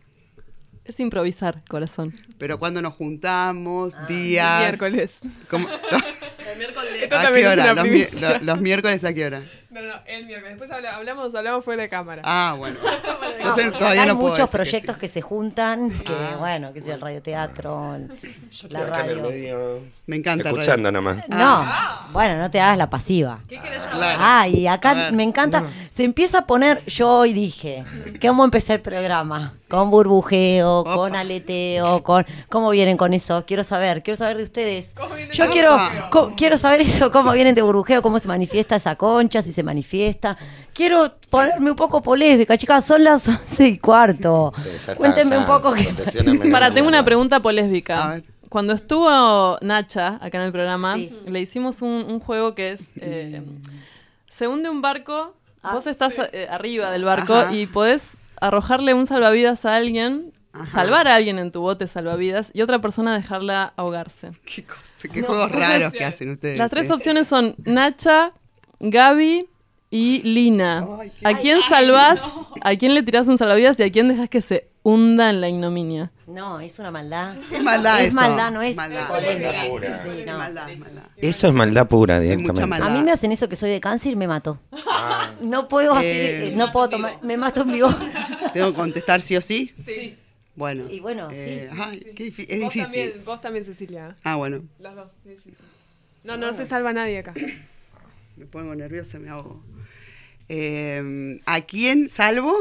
Es improvisar, corazón. Pero cuando nos juntamos, Ah, días. Miércoles. ¿Cómo- [LAUGHS] El miércoles. Esto ¿A qué es hora? una Los, mi- los miércoles a qué hora? No, no, no, el miércoles. Después habla- hablamos, hablamos fuera de cámara. Ah, bueno. [LAUGHS] Entonces todavía no hay puedo muchos decir que proyectos sí. que, se juntan, que Ah. bueno, que sea el radioteatro, el- la radio. medio, Me encanta. Escuchando radio. nomás. No, bueno, no te hagas la pasiva. Claro. Ah, y acá ver. me encanta. Se empieza a poner, yo hoy dije, que cómo empecé el programa. Con burbujeo, con aleteo, con. ¿Cómo vienen con eso? Quiero saber, quiero saber de ustedes. Yo quiero, quiero saber eso, cómo vienen de burbujeo, cómo se manifiesta esa concha, si se manifiesta. Quiero ponerme un poco polémica, chicas, son las once y cuarto. Sí, está, Cuéntenme ya, un poco qué. proteccioname Para, tengo una pregunta A polésbica. ver. Cuando estuvo Nacha acá en el programa, Sí. le hicimos un, un juego que es. eh, se hunde un barco, Ah, vos estás eh, arriba del barco Ajá. y podés arrojarle un salvavidas a alguien, Ajá. salvar a alguien en tu bote salvavidas y otra persona dejarla ahogarse. Qué, cosa- qué juegos raros que hacen ustedes. Las tres eh. opciones son Nacha, Gaby y Lina. Ay, ¿A quién salvás? ¿A quién le tirás un salvavidas y a quién dejas que se hunda en la ignominia? No, es una maldad. Es maldad Es eso. maldad, no es Maldad. Pura. Sí, no. maldad, es maldad. Eso es maldad pura mucha directamente. maldad. A mí me hacen eso que soy de cáncer y me mato. No puedo hacer, Eh, no puedo tomar, me mato en vivo. [LAUGHS] ¿Tengo que contestar sí o sí? Sí. Bueno. Y bueno, sí, eh, sí, ay, qué es Vos difícil. también, vos también, Cecilia. Ah, bueno. Las dos, sí, sí, sí. No, no se salva nadie acá. Me pongo nerviosa, me ahogo. Eh, ¿A quién salvo?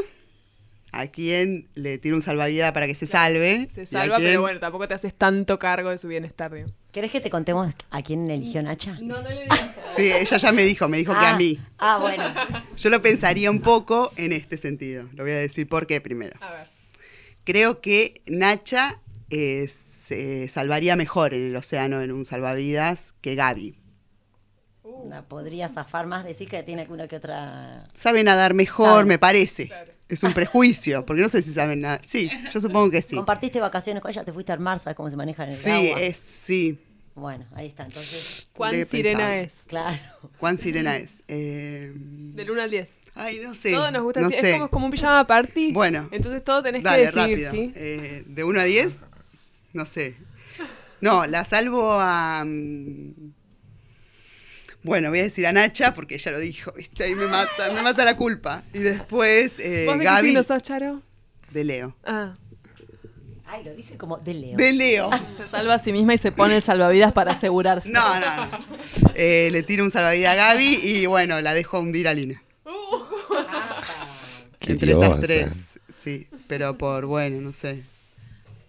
¿A quién le tiro un salvavidas para que se salve? Se ¿Y a salva, quién- pero bueno, tampoco te haces tanto cargo de su bienestar, digo. ¿Querés que te contemos a quién eligió Nacha? No, no le digas. Sí, ella ya me dijo, me dijo que Ah, a mí. Ah, bueno. Yo lo pensaría un poco en este sentido. Lo voy a decir por qué primero. A ver. Creo que Nacha eh, se salvaría mejor en el océano en un salvavidas que Gaby. La podría zafar más, decir que tiene alguna que otra. Sabe nadar mejor, Sabe. me parece. Es un prejuicio, porque no sé si saben nada. Sí, yo supongo que sí. ¿Compartiste vacaciones con ella? ¿Te fuiste al mar? ¿Sabes cómo se maneja en el Sí, agua? es, sí. Bueno, ahí está. Entonces. ¿Cuán Re sirena es? Claro. ¿Cuán sirena es? Eh, Del 1 al 10. Ay, no sé. Todo nos gusta no sé. Es como, como un pijama party. Bueno. Entonces todo tenés Dale, que decidir, rápido. ¿sí? Eh, ¿De 1 a 10? No sé. No, la salvo a... mm, Bueno, voy a decir a Nacha porque ella lo dijo, ¿viste? Ahí me mata, me mata la culpa. Y después eh, ¿Vos de Gaby sos, Charo? de Leo. Ah. Ay, lo dice como de Leo. De Leo. Se salva a sí misma y se pone el salvavidas para asegurarse. No, no, no. Eh, le tiro un salvavidas a Gaby y bueno, la dejo hundir a Lina. Qué Entre esas tres, sí. Pero por, bueno, no sé.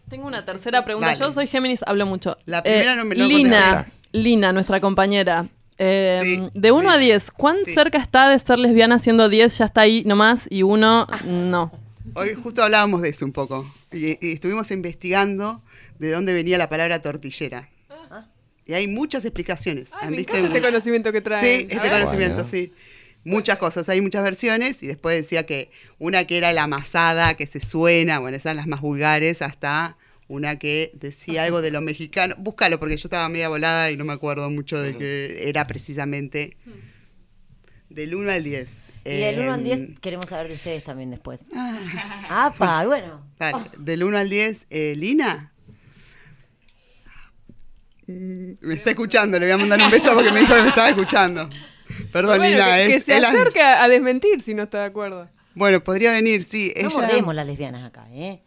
Tengo una tercera pregunta. Dale. Yo soy Géminis, hablo mucho. La primera no me- no Lina. Lina, nuestra compañera. Eh, Sí, de 1 a 10, ¿cuán Sí. cerca está de ser lesbiana siendo 10? Ya está ahí nomás y 1 no. Hoy justo hablábamos de eso un poco. Y, y estuvimos investigando de dónde venía la palabra tortillera. Y hay muchas explicaciones. Ay, ¿Han me visto este en- conocimiento que traen. Sí, este ver. conocimiento, Bueno. sí. Muchas cosas, hay muchas versiones y después decía que una que era la amasada, que se suena, bueno, esas eran las más vulgares, hasta una que decía algo de lo mexicano. Búscalo porque yo estaba media volada y no me acuerdo mucho de que era precisamente del 1 al 10. Y del 1 al 10 Em, queremos saber de ustedes también después. Ah. ¡Apa! Bueno. Dale, del 1 al 10, eh, Lina. Mm, Me está escuchando, le voy a mandar un beso porque me dijo que me estaba escuchando. Perdón, Bueno, Lina. que, es- que se es la- acerque a desmentir si no está de acuerdo. Bueno, podría venir, sí. No ella- mordemos las lesbianas acá, ¿eh?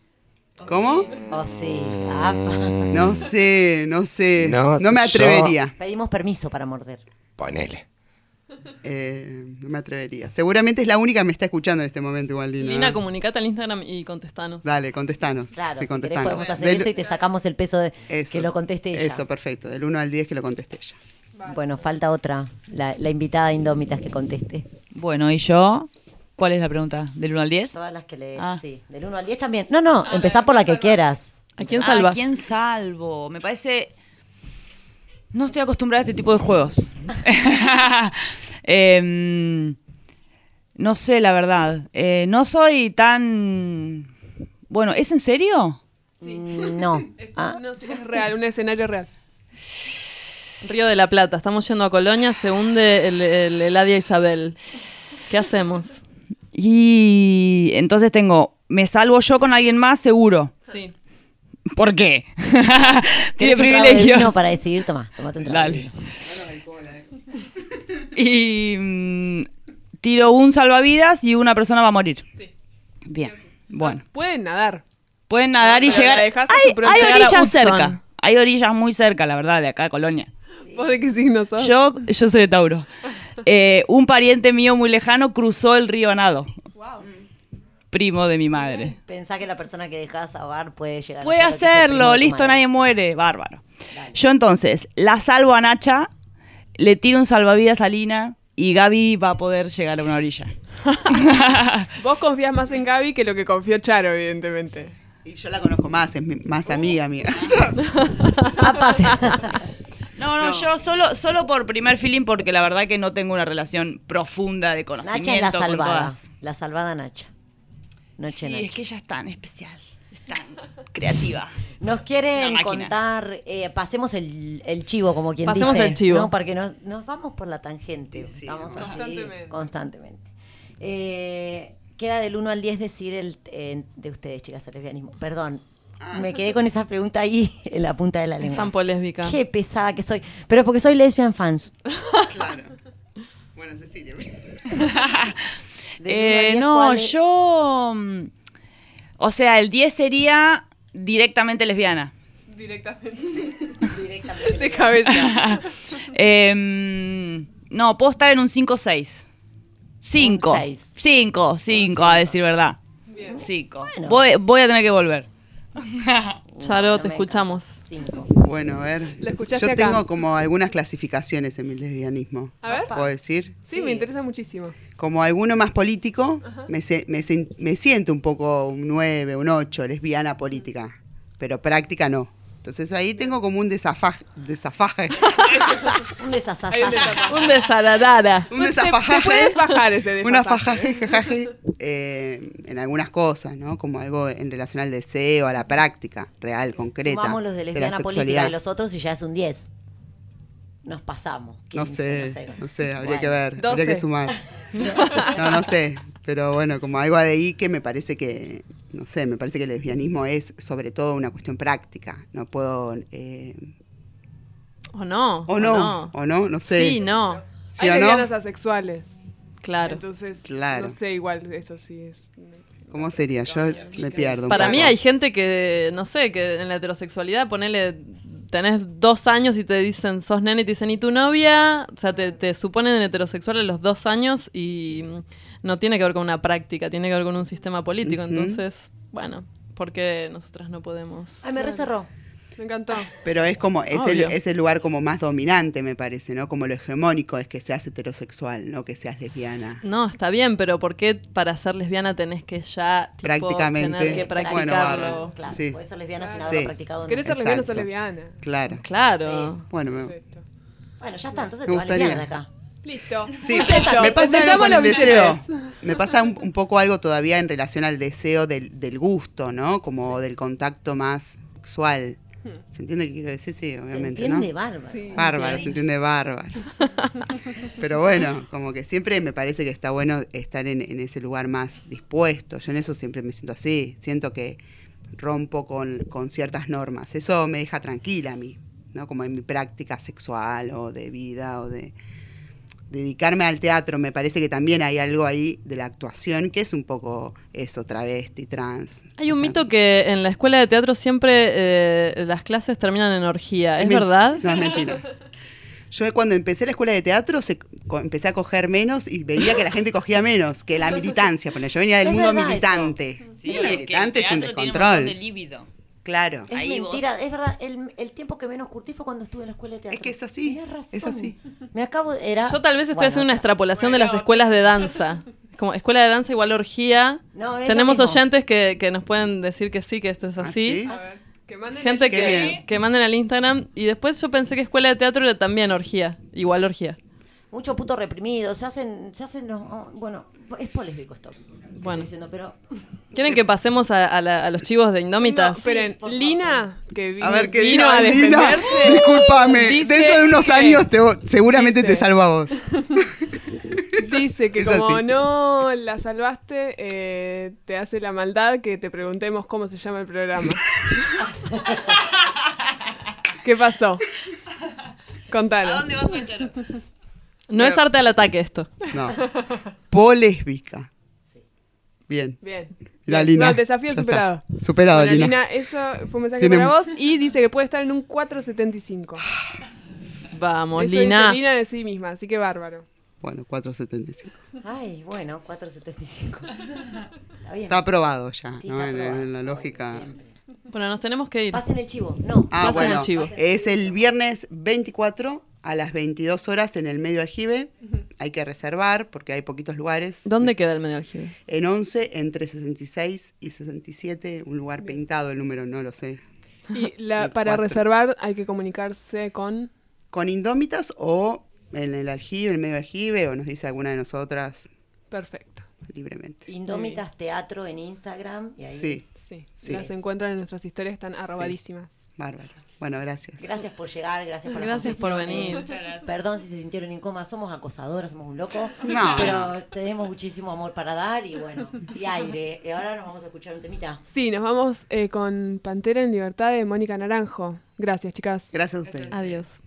¿Cómo? Oh, sí. Apa. No sé, no sé. No, No, me yo- atrevería. Pedimos permiso para morder. Ponele. Eh, no me atrevería. Seguramente es la única que me está escuchando en este momento, igual, Lina. Lina, comunicate al Instagram y contestanos. Dale, contestanos. Claro, sí, si querés contestanos. podemos hacer Del- eso y te sacamos el peso de Eso. que lo conteste ella. Eso, perfecto. Del 1 al 10 que lo conteste ella. Bueno, falta otra, la, la invitada indómitas que conteste. Bueno, ¿y yo? ¿Cuál es la pregunta? ¿Del 1 al 10? Todas las que le... Ah. Sí, del 1 al 10 también. No, no, empezá por la que quieras. ¿A quién Ah, salvas? ¿A quién salvo? Me parece... No estoy acostumbrada a este tipo de juegos. [LAUGHS] Em, no sé, la verdad. Eh, no soy tan... Bueno, ¿es en serio? Mm, No. [LAUGHS] Es, Ah, no, sí, es real, un escenario real. Río de la Plata. Estamos yendo a Colonia, se hunde el, el Eladia Isabel. ¿Qué hacemos? Y entonces tengo... ¿Me salvo yo con alguien más? Seguro. Sí. ¿Por qué? [LAUGHS] Tiene ¿querés un trago de privilegios. vino para decidir? Tomá, tomate un trago Dale. Y mm, tiro un salvavidas y una persona va a morir. Sí. Bien. Bueno. Pueden nadar. Pueden nadar y Pero llegar. Hay, a orillas cerca. Hay orillas muy cerca, la verdad, de acá de Colonia. ¿Vos de qué signo sos? Yo, yo soy de Tauro. [LAUGHS] Eh, un pariente mío muy lejano cruzó el río a nado. Primo de mi madre. Pensá que la persona que dejas ahogar puede llegar a Puede hacerlo, listo, nadie muere. Bárbaro. Yo entonces la salvo a Nacha, le tiro un salvavidas a Lina y Gaby va a poder llegar a una orilla. [LAUGHS] Vos confías más en Gaby que lo que confió Charo, evidentemente. Y yo la conozco más, es más amiga mía. [LAUGHS] Sí. No, no, yo solo, solo por primer feeling, porque la verdad que no tengo una relación profunda de conocimiento Nacha es la con salvada. todas. La salvada Nacha. Noche Sí, Nacha. es que ella es tan especial, es tan creativa. Nos quieren contar, eh, pasemos el, el chivo, como quien Pasemos dice. el chivo. ¿no? Porque nos, nos vamos por la tangente. Estamos así, Constantemente. constantemente. Eh, queda del 1 al 10 decir el eh, de ustedes, chicas, el lesbianismo. Perdón, me quedé con esa pregunta ahí [LAUGHS] en la punta de la lengua. Tan polésbica. Qué pesada que soy. Pero es porque soy lesbian fans. [LAUGHS] Claro. Bueno, Cecilia. [LAUGHS] Eh, no, ¿cuál es? yo... mm, O sea, el 10 sería directamente lesbiana. Directamente. Directamente. De cabeza. Em, no, puedo estar en un 5-6. 5. Un seis. 5, 5, a decir verdad. Bien. 5. Voy, voy a tener que volver. [LAUGHS] Charo, te escuchamos. Cinco. Bueno, a ver. ¿La escuchaste Yo acá? tengo como algunas clasificaciones en mi lesbianismo. A ver. ¿Puedo decir? Sí, me interesa muchísimo. Como alguno más político, me, se- me, me siento un poco un 9, un 8, lesbiana política. pero práctica no. Entonces ahí tengo como un desafaje. [LAUGHS] desafaje. Un desasasaje. Un desararara. un desafajaje. se puede fajar ese [LAUGHS] Una desfasaje. fajaje, jajaje, eh, en algunas cosas, ¿no? Como algo en relación al deseo, a la práctica real, concreta. Sumamos los de la lesbiana política sexualidad. de los otros y ya es un 10. Nos pasamos. No 15, sé, no sé, habría Bueno. que ver, habría que 12. sumar. [LAUGHS] No, no sé, pero bueno, como algo de ahí que me parece que, no sé, me parece que el lesbianismo es sobre todo una cuestión práctica. No puedo, eh, ¿O no? o no, o no, no sé. Sí, no. ¿Sí Hay o no? lesbianas asexuales. Claro. Entonces, Claro. no sé, igual eso sí es. ¿Cómo sería? Yo me pierdo. un Para mí hay gente que, no sé, que en la heterosexualidad, ponele, tenés dos años y te dicen, sos nene y te dicen, ¿y tu novia? O sea, te, te suponen heterosexual a los dos años y mm, no tiene que ver con una práctica, tiene que ver con un sistema político. Entonces, bueno, ¿por qué nosotras no podemos? Ay, me recerró. Me encantó. Pero es como, es el, es el lugar como más dominante, me parece, ¿no? Como lo hegemónico es que seas heterosexual, no que seas lesbiana. No, está bien, pero ¿por qué para ser lesbiana tenés que ya tipo, Prácticamente. tener que practicarlo? Bueno. Claro, Sí. puedes ser lesbiana sin Sí. haberlo practicado ¿Querés ser lesbiana ser lesbiana? Claro. Claro. Bueno, me, Bueno, ya está, entonces Me te vas lesbiana de acá. Listo. Sí, me pasa algo con el los deseo. billetes. Me pasa un, un poco algo todavía en relación al deseo del, del gusto, ¿no? Como del contacto más sexual. ¿Se entiende qué quiero decir? Sí, obviamente, Hmm. entiende ¿no? bárbaro. Sí. Bárbaro, se entiende bárbaro. Pero bueno, como que siempre me parece que está bueno estar en, en ese lugar más dispuesto. Yo en eso siempre me siento así. Siento que rompo con, con ciertas normas. Eso me deja tranquila a mí, ¿no? Como en mi práctica sexual o de vida o de dedicarme al teatro. Me parece que también hay algo ahí de la actuación que es un poco eso, travesti, trans. Hay un mito que en la escuela de teatro siempre eh, las clases terminan en orgía. ¿Es verdad? No, es mentira. Yo cuando empecé la escuela de teatro se, co- empecé a coger menos y veía que la gente cogía menos que la militancia. Porque yo venía del Es mundo militante. Sí, la es que el militante es un tiene un descontrol. de líbido. Claro. Es Ahí vos- mentira, es verdad. El, el tiempo que menos curtí fue cuando estuve en la escuela de teatro. Es que es así. Razón. Es así. Me acabo de. Era, Yo tal vez estoy Bueno, haciendo una extrapolación de las escuelas de danza. [LAUGHS] Como escuela de danza igual orgía. No, es Tenemos oyentes que, que nos pueden decir que sí, que esto es así. sí? A ver, que manden Gente el- que, que manden al Instagram. Y después yo pensé que escuela de teatro era también orgía. Igual orgía. Mucho puto reprimido. Se hacen. Se hacen los- oh, bueno, es polésbico esto. Que Bueno. diciendo, pero. [LAUGHS] ¿Quieren que pasemos a, a la- a los chivos de No, Indómitas? esperen, por favor. Lina, que vi- A ver qué vino a Lina. defenderse. [LAUGHS] Discúlpame. dice Dentro de unos que- años te, seguramente te dice- salvo a vos. [LAUGHS] Dice que Es como así. no la salvaste, eh, te hace la maldad que te preguntemos cómo se llama el programa. ¿Qué pasó? Contanos. vas, Mancharo? No es arte al ataque esto. No. Polésbica. Bien. Bien. La. Lina. No, desafío Ya superado. está. Superado, Bueno, Lina. Lina, eso fue un mensaje Tiene para vos y dice que puede estar en un 475. Vamos, Eso Lina. dice Lina de sí misma, así que bárbaro. Bueno, 4.75. Ay, bueno, 475. Está bien. Está aprobado ya, Sí, ¿no? está En, la lógica. Bueno, nos tenemos que ir. Pasen el chivo. No. Ah, Pasen bueno. el chivo. Es el viernes 24 a las 22 horas en el medio aljibe. Hay que reservar porque hay poquitos lugares. ¿Dónde queda el medio aljibe? En 11, entre 66 y 67, un lugar pintado, el número no lo sé. Y la, [LAUGHS] para 24. reservar hay que comunicarse con... Con Indómitas o en el aljibe, en el medio aljibe, o nos dice alguna de nosotras Perfecto. libremente. Indómitas Teatro en Instagram. Y ahí. Sí, Sí, Sí. las encuentran en nuestras historias, están arrobadísimas. bárbaro. Bueno, gracias. Gracias por llegar, gracias por Gracias por venir. Muchas gracias. Perdón si se sintieron incómodas, somos acosadoras, somos un loco. [LAUGHS] No. Pero tenemos muchísimo amor para dar y bueno, y aire. Y ahora nos vamos a escuchar un temita. Sí, nos vamos eh, con Pantera en Libertad de Mónica Naranjo. Gracias, chicas. Gracias a ustedes. Adiós.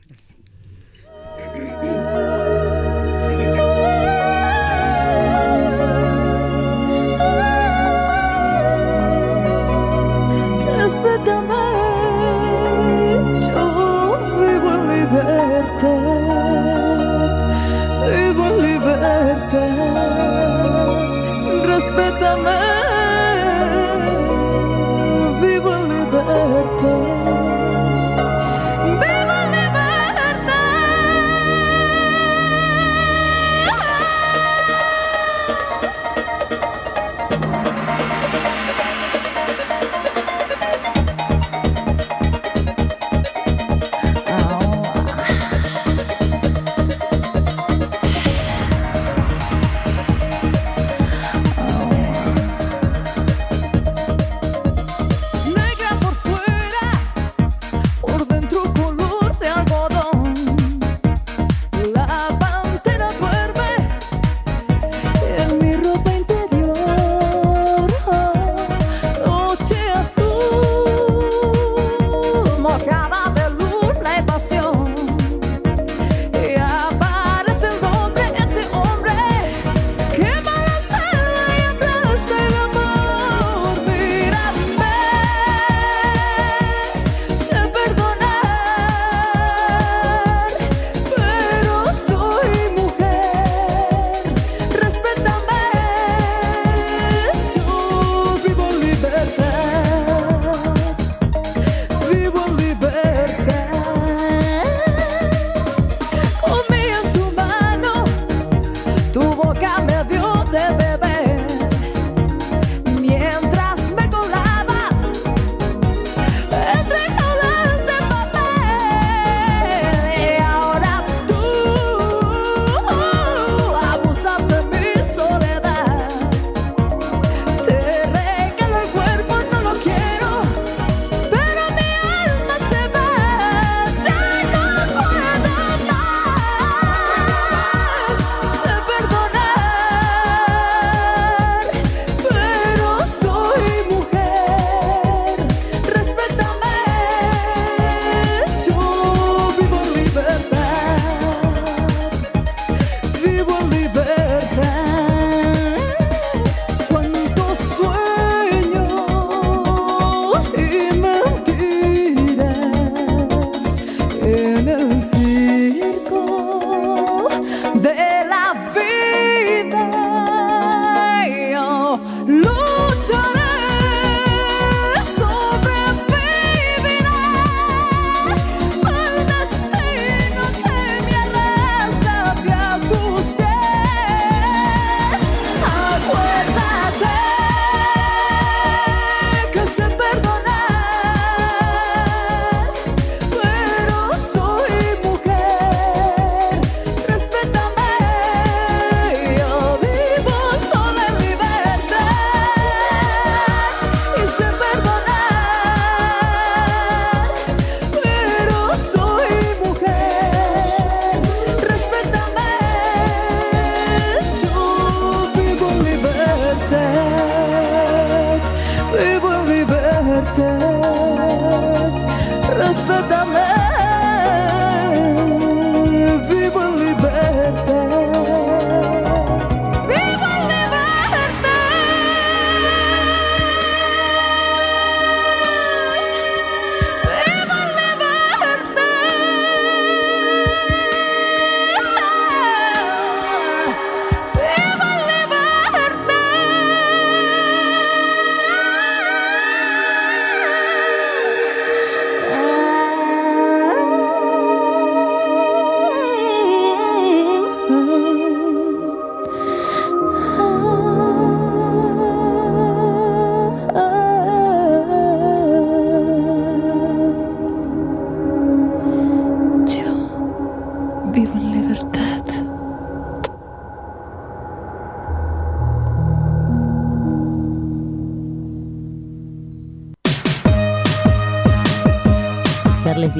Respétame,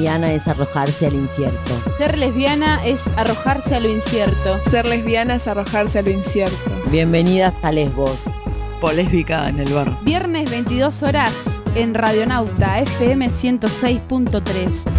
lesbiana es arrojarse al incierto. Ser lesbiana es arrojarse a lo incierto. Ser lesbiana es arrojarse a lo incierto. Bienvenidas a Lesbos. Polésbica en el bar. Viernes 22 horas en Radionauta FM 106.3.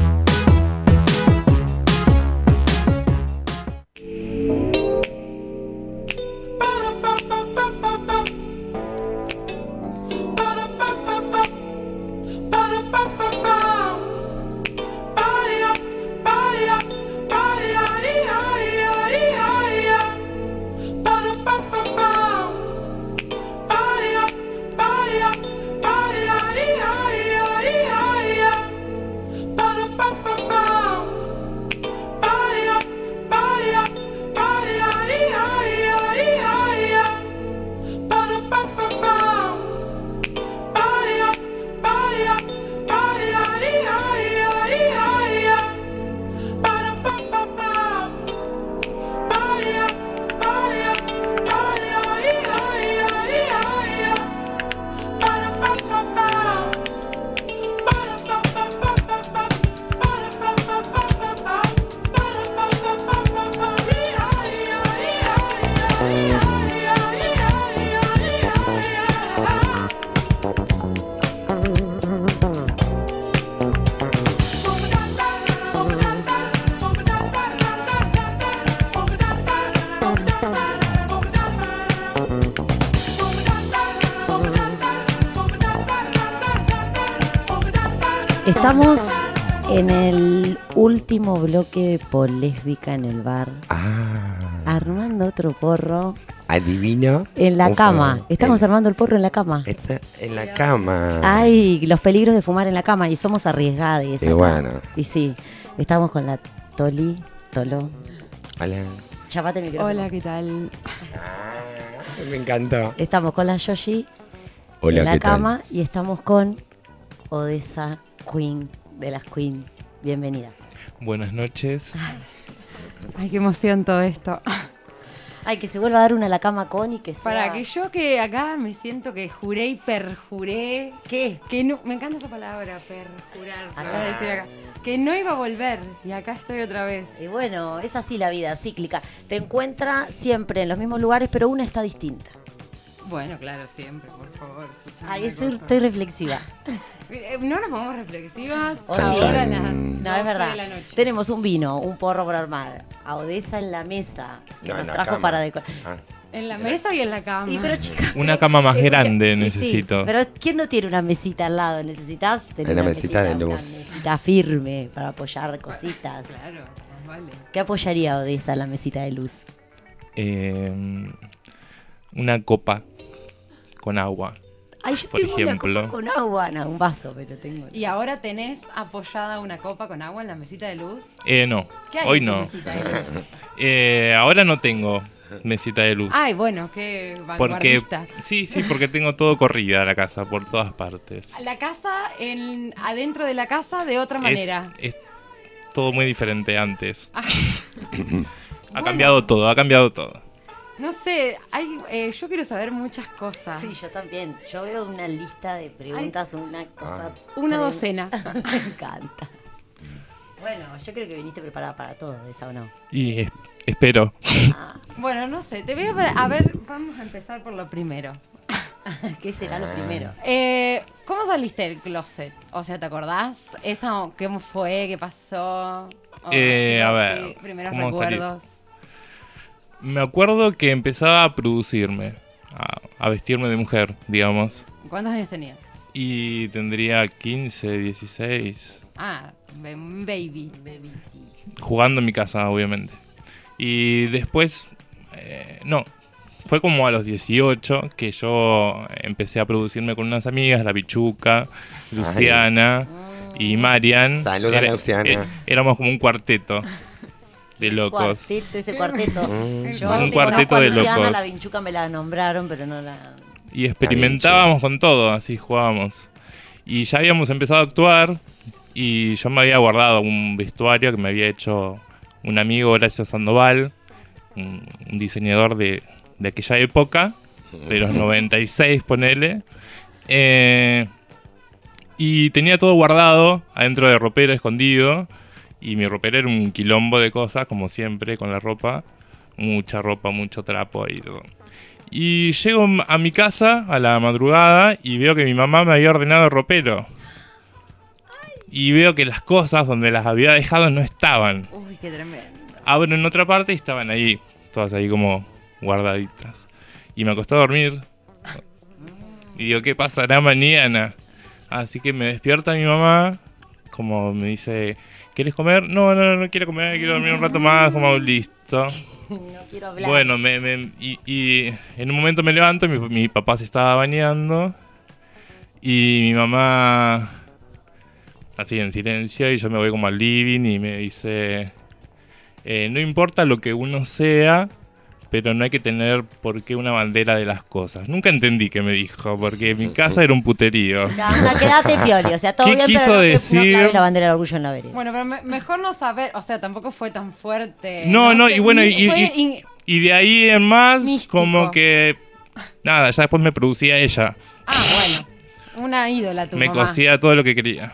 Estamos en el último bloque de Polésbica en el bar. Armando otro porro Adivino. en la Ah. Cama. favor. Estamos armando el porro en la cama. Está en la cama. Ay, los peligros de fumar en la cama y somos arriesgados. Y bueno. Y sí, estamos con la Toli, Tolo. Hola. Chapate el micrófono. Hola, ¿qué tal? Me encantó. Estamos con la Yoshi Hola, en la ¿qué tal? cama y estamos con Odessa Queen de las Queen. Bienvenida. Buenas noches. Ay, qué emoción todo esto. Ay, que se vuelva a dar una a la cama con y que sea... Para que yo que acá me siento que juré y perjuré. ¿Qué? Que no, me encanta esa palabra, perjurar. Acá. acabo de decir acá. Que no iba a volver y acá estoy otra vez. Y bueno, es así la vida, cíclica. Te encuentra siempre en los mismos lugares, pero una está distinta. Bueno, claro, siempre, por favor. cosa. estoy reflexiva. [LAUGHS] Eh, No nos vamos reflexivas. A las no, 12 es verdad. de la noche. Tenemos un vino, un porro por armar. A Odessa en la mesa. que No, nos en la trajo cama. para decorar. Ah. En la mesa y en la cama. Y pero chica, Una cama más Escucha, grande sí, necesito. pero ¿quién no tiene una mesita al lado? Necesitas tener Una una, mesita de una luz. mesita firme para apoyar cositas. [LAUGHS] Claro, más vale. ¿Qué apoyaría Odessa la mesita de luz? Eh, una copa con agua. Ay, yo por tengo una ejemplo. copa con agua, no, un vaso, pero tengo. ¿Y ahora tenés apoyada una copa con agua en la mesita de luz? Eh, no, ¿Qué hay hoy en no. mesita de luz? [LAUGHS] Eh, ahora no tengo mesita de luz. Ay, bueno, qué porque sí, sí, porque tengo todo corrida la casa por todas partes. La casa, en, adentro de la casa, de otra manera. Es, es todo muy diferente antes. Ah, [LAUGHS] Ha cambiado todo, ha cambiado todo. No sé, hay, eh, yo quiero saber muchas cosas. Sí, yo también. Yo veo una lista de preguntas, una cosa. Una trem- docena. [LAUGHS] Me encanta. Bueno, yo creo que viniste preparada para todo, esa o no. Y es- espero. Bueno, no sé, te voy a... pre- A ver, vamos a empezar por lo primero. [LAUGHS] ¿Qué será lo primero? Eh, ¿Cómo saliste del closet? O sea, ¿te acordás? ¿Eso cómo fue? ¿Qué pasó? Eh, a ver, Primeros ¿cómo salí? Me acuerdo que empezaba a producirme, a, a vestirme de mujer, digamos. ¿Cuántos años tenías? Y tendría 15, 16, Ah, un baby. jugando en mi casa, obviamente. Y después, eh, no, fue como a los 18 que yo empecé a producirme con unas amigas, la Pichuca, Luciana y Marian. Saluda, Luciana. eh, éramos como un cuarteto de locos. Cuarteto, ese cuarteto. [LAUGHS] Mm. Yo Un te cuarteto de Luciana, locos. La Vinchuca me la nombraron, pero no la. Y experimentábamos con todo, así jugábamos. Y ya habíamos empezado a actuar y yo me había guardado un vestuario que me había hecho un amigo Horacio Sandoval, un, un diseñador de, de aquella época, de los 96, ponele. Eh, Y tenía todo guardado adentro de ropero escondido. Y mi ropero era un quilombo de cosas, como siempre, con la ropa. Mucha ropa, mucho trapo ahí. todo. Y llego a mi casa a la madrugada y veo que mi mamá me había ordenado el ropero. Y veo que las cosas donde las había dejado no estaban. Uy, qué tremendo. Abro en otra parte y estaban ahí, todas ahí como guardaditas. Y me acosté a dormir. Y digo, ¿qué pasará mañana? Así que me despierta mi mamá, como me dice, ¿quieres comer? No, no, no quiero comer, quiero dormir un rato más, como listo. [LAUGHS] No quiero hablar. Bueno, me, me- y, y en un momento me levanto, mi, mi papá se estaba bañando y mi mamá así en silencio y yo me voy como al living y me dice, eh, no importa lo que uno sea, pero no hay que tener por qué una bandera de las cosas. Nunca entendí qué me dijo, porque mi casa era un puterío. Ya, anda, quédate pioli, o sea, todo ¿Qué bien, quiso pero no, no decir? claves la bandera del orgullo en la vereda. Bueno, pero me- mejor no saber, o sea, tampoco fue tan fuerte. No, no, Fue y bueno, y, y- y de ahí en más, como que... Nada, ya después me producía ella. Ah, bueno. Una ídola tu me mamá. cosía todo lo que quería.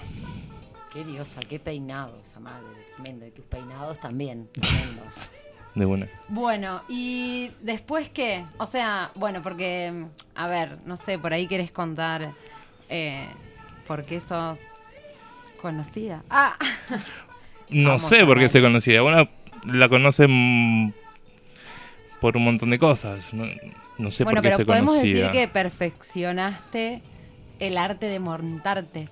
Qué diosa, qué peinado esa madre, tremendo. Y tus peinados también, tremendos. [LAUGHS] De una. Bueno, y después qué? O sea, bueno, porque, a ver, no sé, por ahí querés contar eh, por qué sos conocida. Ah, No Vamos sé por qué se conocía. Una la conocen por un montón de cosas. No, no sé bueno, por qué pero se podemos decir que perfeccionaste el arte de montarte.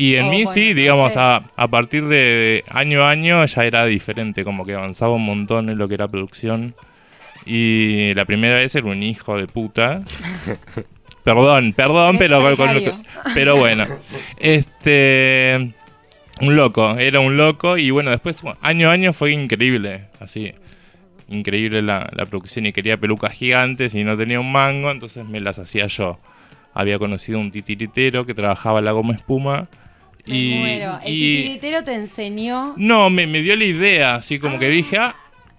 Y en Oh, mí bueno, sí, no digamos, sé. a, a partir de año a año ya era diferente, como que avanzaba un montón en lo que era producción. Y la primera vez era un hijo de puta. [LAUGHS] perdón, perdón, pero, con- pero bueno. Este. Un loco, era un loco. Y bueno, después, año a año fue increíble. Así. Increíble la, la producción. Y quería pelucas gigantes y no tenía un mango, entonces me las hacía yo. Había conocido un titiritero que trabajaba la goma espuma. Me Y, muero. El y- titiritero te enseñó. no, me, me dio la idea, así como que dije, ah,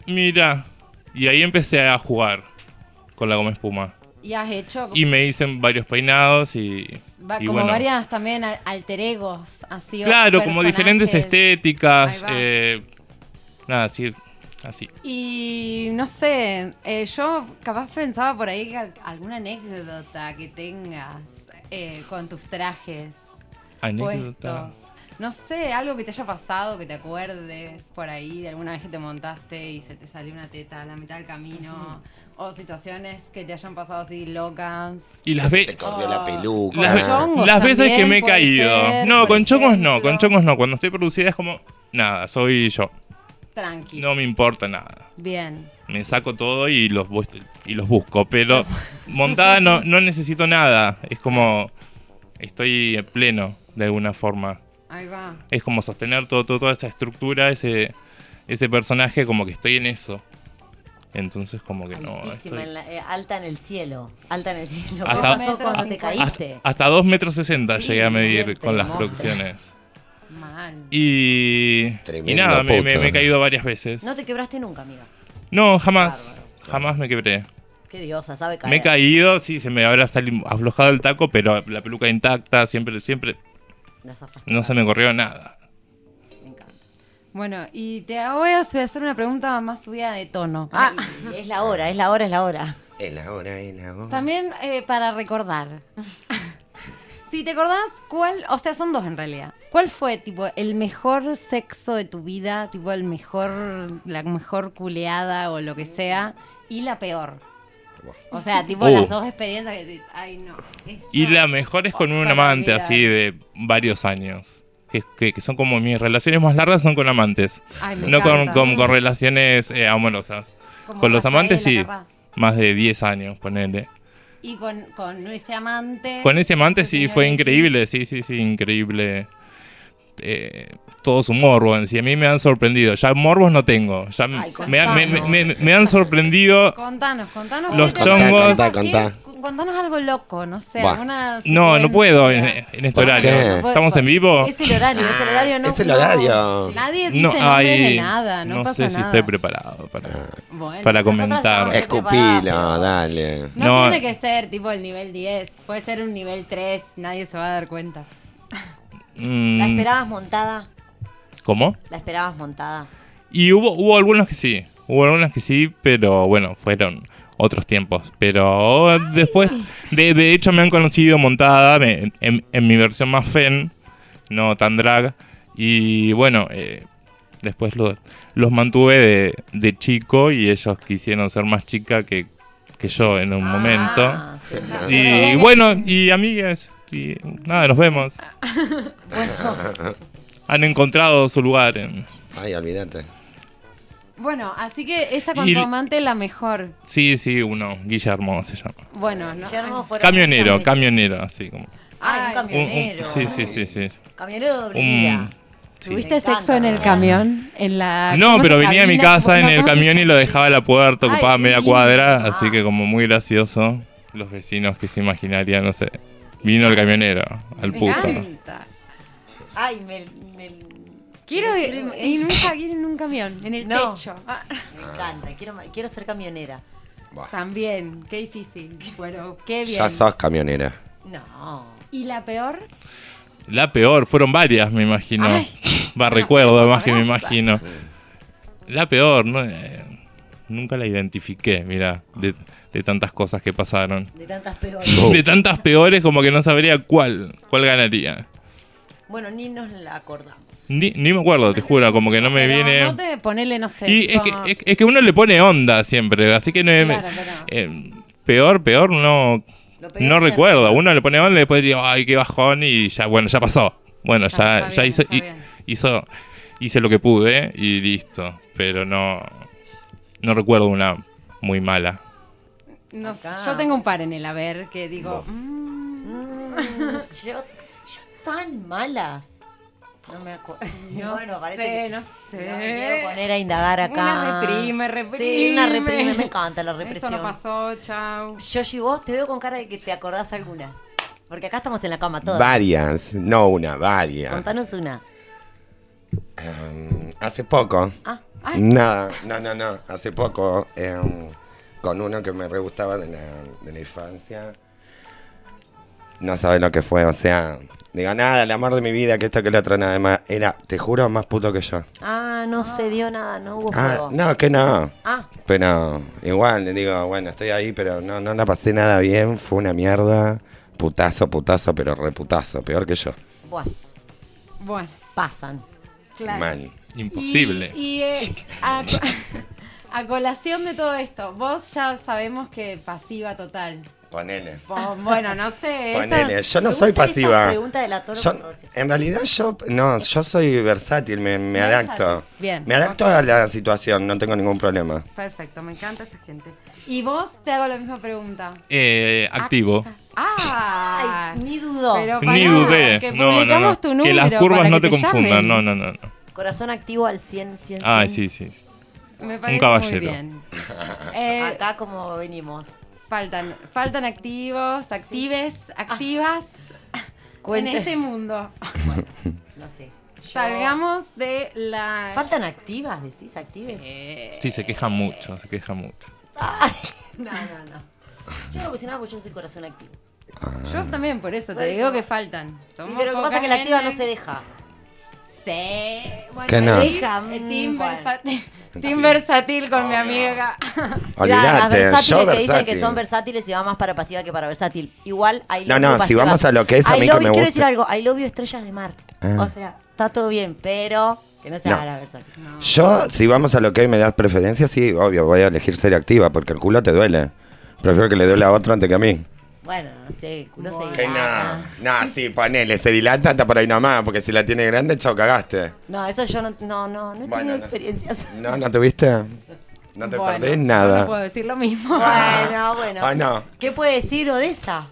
mira. Y ahí empecé a jugar con la goma espuma. Y has hecho Y me hice varios peinados y. va- y como bueno. varias también al- alter egos. Así, Claro, como diferentes estéticas. Eh, nada, así. Así. Y no sé, eh, yo capaz pensaba por ahí alguna anécdota que tengas eh, con tus trajes Anécdota. puestos. No sé, algo que te haya pasado, que te acuerdes por ahí de alguna vez que te montaste y se te salió una teta a la mitad del camino. O situaciones que te hayan pasado así locas. Y las ve- Te corrió la peluca. Las, ve- chongos las veces que me he caído. ser, no, con chongos no, con chongos no. Cuando estoy producida es como. Nada, soy yo. Tranqui. No me importa nada. Bien. Me saco todo y los, y los busco. Pero [LAUGHS] montada no, no necesito nada. Es como. Estoy en pleno, de alguna forma. Ahí va. Es como sostener todo, todo- toda esa estructura, ese, ese personaje, como que estoy en eso. Entonces, como que no. Altísima estoy- en la- eh, alta en el cielo. Alta en el cielo. ¿Qué Hasta- pasó cuando te caíste? Hasta, hasta 2 metros 60 Sí, llegué a medir siempre, con las monstruo. producciones. Mal. Y, y nada, me, me- puto. me he caído varias veces. No te quebraste nunca, amiga. No, jamás. Jamás me quebré. Qué diosa, sabe caer. Me he caído, sí, se me habrá salido aflojado el taco, pero la peluca intacta, siempre, siempre. No se me corrió nada. Bueno, y te voy a hacer una pregunta más subida de tono. Ah, Es la hora, es la hora, es la hora. Es la hora, es la hora. también eh, para recordar. [LAUGHS] si te acordás, ¿cuál? O sea, son dos en realidad. ¿Cuál fue, tipo, el mejor sexo de tu vida? Tipo, el mejor, la mejor culeada o lo que sea. Y la peor. O sea, tipo, Uh. las dos experiencias que... Ay, no. esto- Y la mejor es con un Para amante olvidar. así de varios años. Que, que- que son como mis relaciones más largas son con amantes. Ay, me no con, encanta. con- con relaciones eh, amorosas. Como Con los amantes sí. Capaz. Más de 10 años, ponele. Y con, con ese amante... Con ese amante ese sí señor fue X. increíble, sí, sí, sí, increíble. Eh, todo su morbo en sí, a mí me han sorprendido. Ya morbos no tengo, ya Ay, me, me- me- me- me han sorprendido. Contanos, contanos. Los ¿qué te- chongos- Contá, contá, ¿qué- Contanos algo loco, no sé, alguna... No, no puedo en, este ¿Por horario. qué? ¿Estamos en vivo? Es el horario, es el horario, no. Es el no. horario. Nadie dice No, nombres de ay, nada, no, no pasa sé nada. si estoy preparado para, Bueno, para comentar. Escupilo, dale. No, No. tiene que ser tipo el nivel 10, puede ser un nivel 3, nadie se va a dar cuenta. Mm, ¿La esperabas montada? ¿Cómo? ¿La esperabas montada? Y hubo, hubo algunos que sí, hubo algunos que sí, pero bueno, fueron otros tiempos. Pero después, de, de hecho me han conocido montada me- en, en mi versión más fen, no tan drag. Y bueno, eh, después lo- los mantuve de, de chico y ellos quisieron ser más chica que, que yo en un momento. Y bueno, y amigas, y nada, nos vemos. Han encontrado su lugar en... Ay, olvídate. Bueno, así que esa con Y- tu amante la mejor. Sí, sí, uno, Guillermo se llama. Bueno, no. Guillermo Camionero, camionero, así como. Ay, un un- un- camionero. sí, sí, sí, sí. Camionero de. Sí. ¿Tuviste sexo en el camión? En la No, ¿cómo pero venía a mi casa en el ¿cómo se camión y lo dejaba a la puerta, ocupaba media cuadra, así que como muy gracioso. Los vecinos que se imaginarían, no sé. Vino el camionero, al Me puto. encanta. Ay, me, me, Quiero ir, ir nunca ir en un camión, en el No. techo. Ah, Me encanta, quiero, quiero ser camionera. También, qué difícil. Bueno, qué bien. Ya sos camionera. No. ¿Y la peor? La peor, fueron varias, me imagino. Ay. [LAUGHS] Va, recuerdo más que me imagino. La peor, no, Eh, nunca la identifiqué, mira, de, de tantas cosas que pasaron. De tantas peores. [LAUGHS] De tantas peores como que no sabría cuál, cuál ganaría. Bueno, ni nos la acordamos. Ni, ni me acuerdo, te juro, como que no me Pero viene... No te ponele, no sé. Y es que, es, es que uno le pone onda siempre, así que no es- Claro, pero- eh, peor, peor no, no recuerdo. Uno le pone onda y después digo, ay, qué bajón y ya, bueno, ya pasó. Bueno, ya, está ya bien, hizo, hizo, hice lo que pude y listo. Pero no, no recuerdo una muy mala. no sé, yo tengo un par en el haber que digo. mm, Mm, yo, yo tan malas. No me acuerdo. No [LAUGHS] bueno, parece sé, que no no sé. me quiero poner a indagar acá. Una reprime, reprime. Sí, una reprime. Me encanta la [LAUGHS] represión. no pasó, chao. Yoshi, vos te veo con cara de que te acordás algunas. Porque acá estamos en la cama todas. Varias, no una, varias. Contanos una. Em, hace poco. Ah, ay. Nada, no, no, no. Hace poco, em, con uno que me re gustaba de la, de la infancia. No sabes lo que fue, o sea, digo nada, el amor de mi vida, que esto que lo otro, nada más. Era, te juro, más puto que yo. Ah, no se dio nada, no hubo Ah, no, que no. Ah. Pero igual, le digo, bueno, estoy ahí, pero no, no la pasé nada bien, fue una mierda. Putazo, putazo, pero reputazo, peor que yo. Bueno, Bueno, pasan. claro. Mal. Imposible. Y, y, eh, a, [LAUGHS] a colación de todo esto, vos ya sabemos que pasiva total. Ponele. Po- Bueno, no sé. [LAUGHS] Ponele, yo no soy pasiva. pregunta de la Toro Yo- en realidad yo, no, yo soy versátil, me, adapto. Bien. Me adapto a la situación, no tengo ningún problema. Perfecto, me encanta esa gente. Y vos te hago la misma pregunta. Eh, activo. Ah, ni dudo. Pero Ni pará, dudé. que No, no, no. publicamos tu Que las curvas no te confundan. No, no, no. no. Corazón activo al 100, 100, 100. Ay, sí, sí. Me Un parece caballero. muy bien. [LAUGHS] Eh, Acá como venimos. Faltan, faltan activos, actives, activas en este mundo. No sé. Yo- [LAUGHS] Salgamos de la. ¿Faltan activas, decís? ¿Actives? Sí, se queja mucho, se queja mucho. Ay, [LAUGHS] no, no, no. Yo no puse nada porque yo soy corazón activo. Yo también, por eso te Bueno. digo que faltan. Somos Pero lo que pasa es que la activa no se deja. Sí. Bueno, ¿Qué no? eh, team, bueno. versátil, [LAUGHS] team versátil con mi amiga. Las Olvídate, versátiles yo que dicen que versátil. son versátiles y va más para pasiva que para versátil. Igual hay No, no, si vamos a lo que es a mí que me Quiero gusta. decir algo, I love you estrellas de mar. Ah. O sea, está todo bien, pero que no se No. haga la versátil. Yo, si vamos a lo que me das preferencia, sí, obvio, voy a elegir ser activa porque el culo te duele. Prefiero que le duele a otro antes que a mí. Bueno, no sé, el culo se Que dilata. no, no, sí, ponele, se dilata hasta por ahí nomás, porque si la tiene grande, chao, cagaste. No, eso yo no, no, no, no he Bueno, tenido no. experiencias. No, ¿no tuviste? No te Bueno, perdés No nada. puedo decir lo mismo. Bueno, bueno. Ah, no. ¿Qué puede decir Odessa?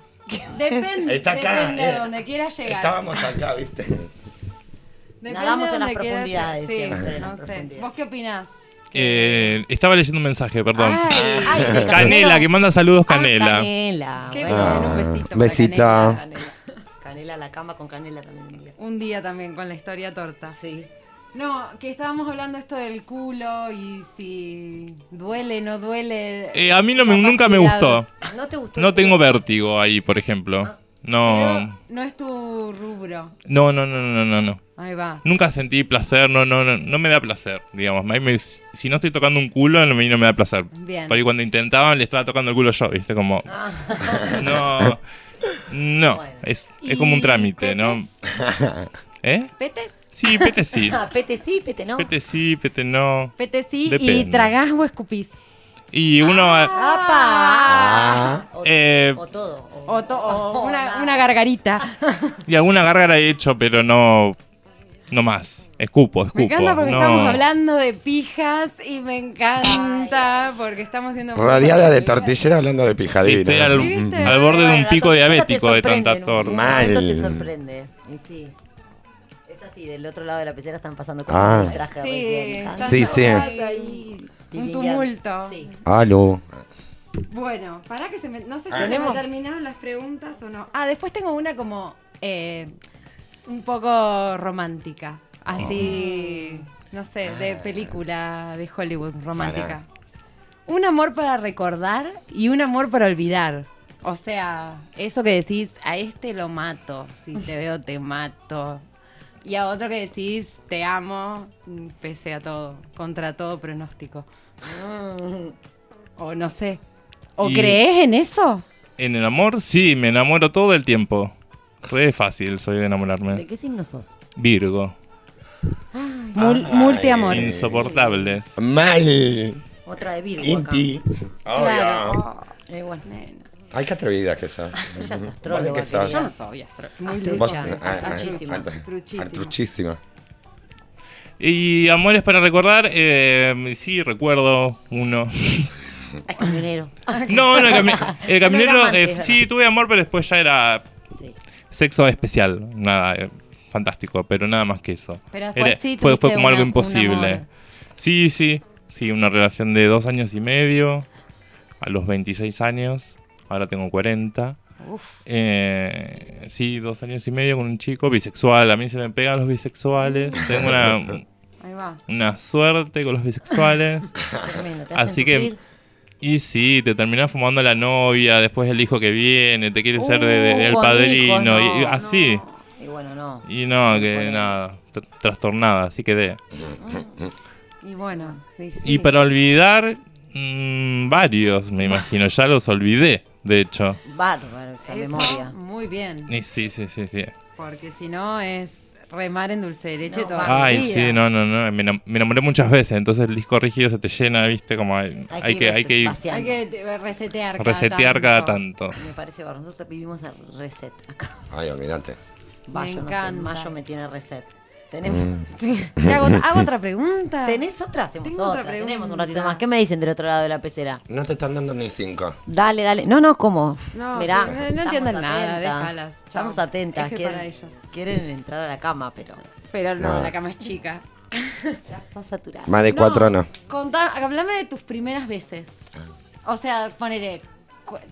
Depende, Está acá, depende eh. de donde quieras llegar. Estábamos acá, ¿viste? Depende Nadamos de en las profundidades, llegar. siempre Sí, en no las profundidades. ¿Vos qué opinás? Eh, estaba leyendo un mensaje, perdón. Ay. [LAUGHS] Ay, de Canela, que manda saludos, Ah, Canela. Canela. Qué bueno. bien, un besito. para besito. Canela. Canela. [LAUGHS] Canela a la cama con canela también un día. Un día también con la historia torta. Sí. No, que estábamos hablando esto del culo y si duele, no duele. Eh, a mí no me, nunca me gustó. ¿No te gustó? No tengo vértigo ahí, por ejemplo. No, No es tu rubro. no, no, no, no, no, no. Ahí va. Nunca sentí placer, no, no, no, no me da placer, digamos. Me- si no estoy tocando un culo, no me, no me da placer. Bien. Porque cuando intentaban le estaba tocando el culo yo, ¿viste? Como... [LAUGHS] No, no, es, es como un trámite, ¿no? [LAUGHS] ¿Eh? ¿Petes? Sí, pete sí. [LAUGHS] Ah, pete sí, pete no. Pete sí, pete no. Pete sí y tragás o escupís. Y uno... ¡Apa! eh, O todo. O, to- o [LAUGHS] una, una gargarita. y alguna gárgara he hecho, pero no... No más. Escupo, escupo. Me encanta porque no. estamos hablando de pijas y me encanta porque estamos haciendo... Rodeada de tortillera hablando de Sí, pijadina. estoy al, borde de un pico diabético de tanta torta. momento te Mal. sorprende. Y sí. Es así, del otro lado de la pecera están pasando Ah. cosas del traje Sí, recién. Sí, sí. Ahí, Un tumulto. Sí. Aló. Bueno, para que se me... No sé si Ah. se me terminaron las preguntas o no. Ah, después tengo una como... eh, un poco romántica. Así... No sé, de película de Hollywood romántica. Un amor para recordar y un amor para olvidar. O sea, eso que decís, a este lo mato. Si te veo, te mato. Y a otro que decís, te amo, mm, pese a todo, contra todo pronóstico. O no sé. ¿O Y- crees en eso? En el amor, sí, me enamoro todo el tiempo. Re fácil soy de ¿De enamorarme. qué signo sos? Virgo. Mul- multiamor. Insoportables. Mal. Otra de Virgo Inti. Claro. Obvio. Eh, bueno. Ay, qué atrevida que sos. [LAUGHS] Ella es ¿Vos de astróloga, sos? Yo no soy ah, ah, Astruchísima. ah, Astruchísima. Astruchísima. Y amores para recordar, eh, sí, recuerdo uno. Es camionero. [LAUGHS] No, no, el, cami- el camionero, No amante, eh, sí, tuve amor, pero después ya era Sí. sexo especial. Nada, eh, fantástico, pero nada más que eso. Pero después Era- sí fue, como algo una- imposible. Sí, sí, sí, una relación de dos años y medio, a los 26 años, ahora tengo 40. Uf. Eh, sí, dos años y medio con un chico bisexual. A mí se me pegan los bisexuales. Tengo una, [LAUGHS] Ahí va. una suerte con los bisexuales. [LAUGHS] Tremendo. Te Así que. sufrir. Y sí, te terminás fumando la novia, después el hijo que viene, te quiere ser de, de- Uh, del con padrino, hijos, y, y no, así. Y bueno, no. Y no, que nada, tr- trastornada, así quedé. Y bueno, sí, sí. Y para olvidar, mm, varios, me imagino, ya los olvidé, de hecho. Bárbaro esa Eso, memoria. Muy bien. Y sí, sí, sí, sí. Porque si no es remar en dulce de leche No, toda la Ay, vida. sí, no, no, no, me, enam- me enamoré muchas veces, entonces el disco rígido se te llena, viste, como hay, hay que, hay que ir Hay que te- resetear cada resetear cada tanto. Me parece bárbaro. Nosotros vivimos a reset acá. Ay, olvídate. Mayo, no sé, encanta. mayo me tiene reset. Tenemos. Mm. [LAUGHS] Hago, hago otra pregunta. ¿Tenés otra? Hacemos Tengo otra otra. Tenemos un ratito más. ¿Qué me dicen del otro lado de la pecera? No te están dando ni cinco. Dale, dale. No, no, ¿cómo? No, Mirá, no- no entienden nada, déjalas. Estamos atentas. Quieren, para ellos. quieren entrar a la cama, pero Pero no, No. la cama es chica. ya está saturada. Más de cuatro no. Contá, hablame de tus primeras veces. O sea, ponele,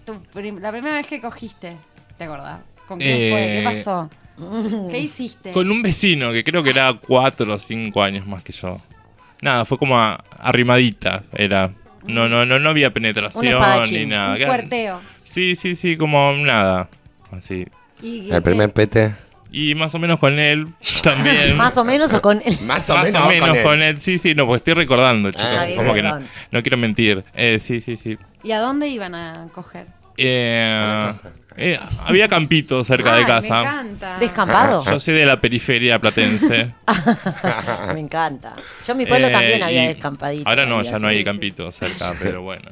tu prim- la primera vez que cogiste, ¿te acordás? ¿Con quién fue? ¿Qué Eh, pasó? [LAUGHS] ¿Qué hiciste? Con un vecino que creo que era cuatro o cinco años más que yo. Nada, fue como a- arrimadita, era. No, no, no, no había penetración espadachín, ni nada. un Era- cuerteo. Sí, sí, sí, como nada. Así. Y- El primer pete. Y más o menos con él [LAUGHS] también. [LAUGHS] Más o menos o con él. Más o menos con él. con él. Sí, sí, no, pues estoy recordando, chicos. Ah, como que no, perdón. no quiero mentir. Eh, sí, sí, sí. ¿Y a dónde iban a coger? Eh, eh, había campito cerca Ay, de casa. Me encanta. ¿Descampado? Yo soy de la periferia platense. [LAUGHS] me encanta. Yo en mi pueblo Eh, también había descampadito. Ahora no, ya no hay campito cerca, [LAUGHS] pero bueno.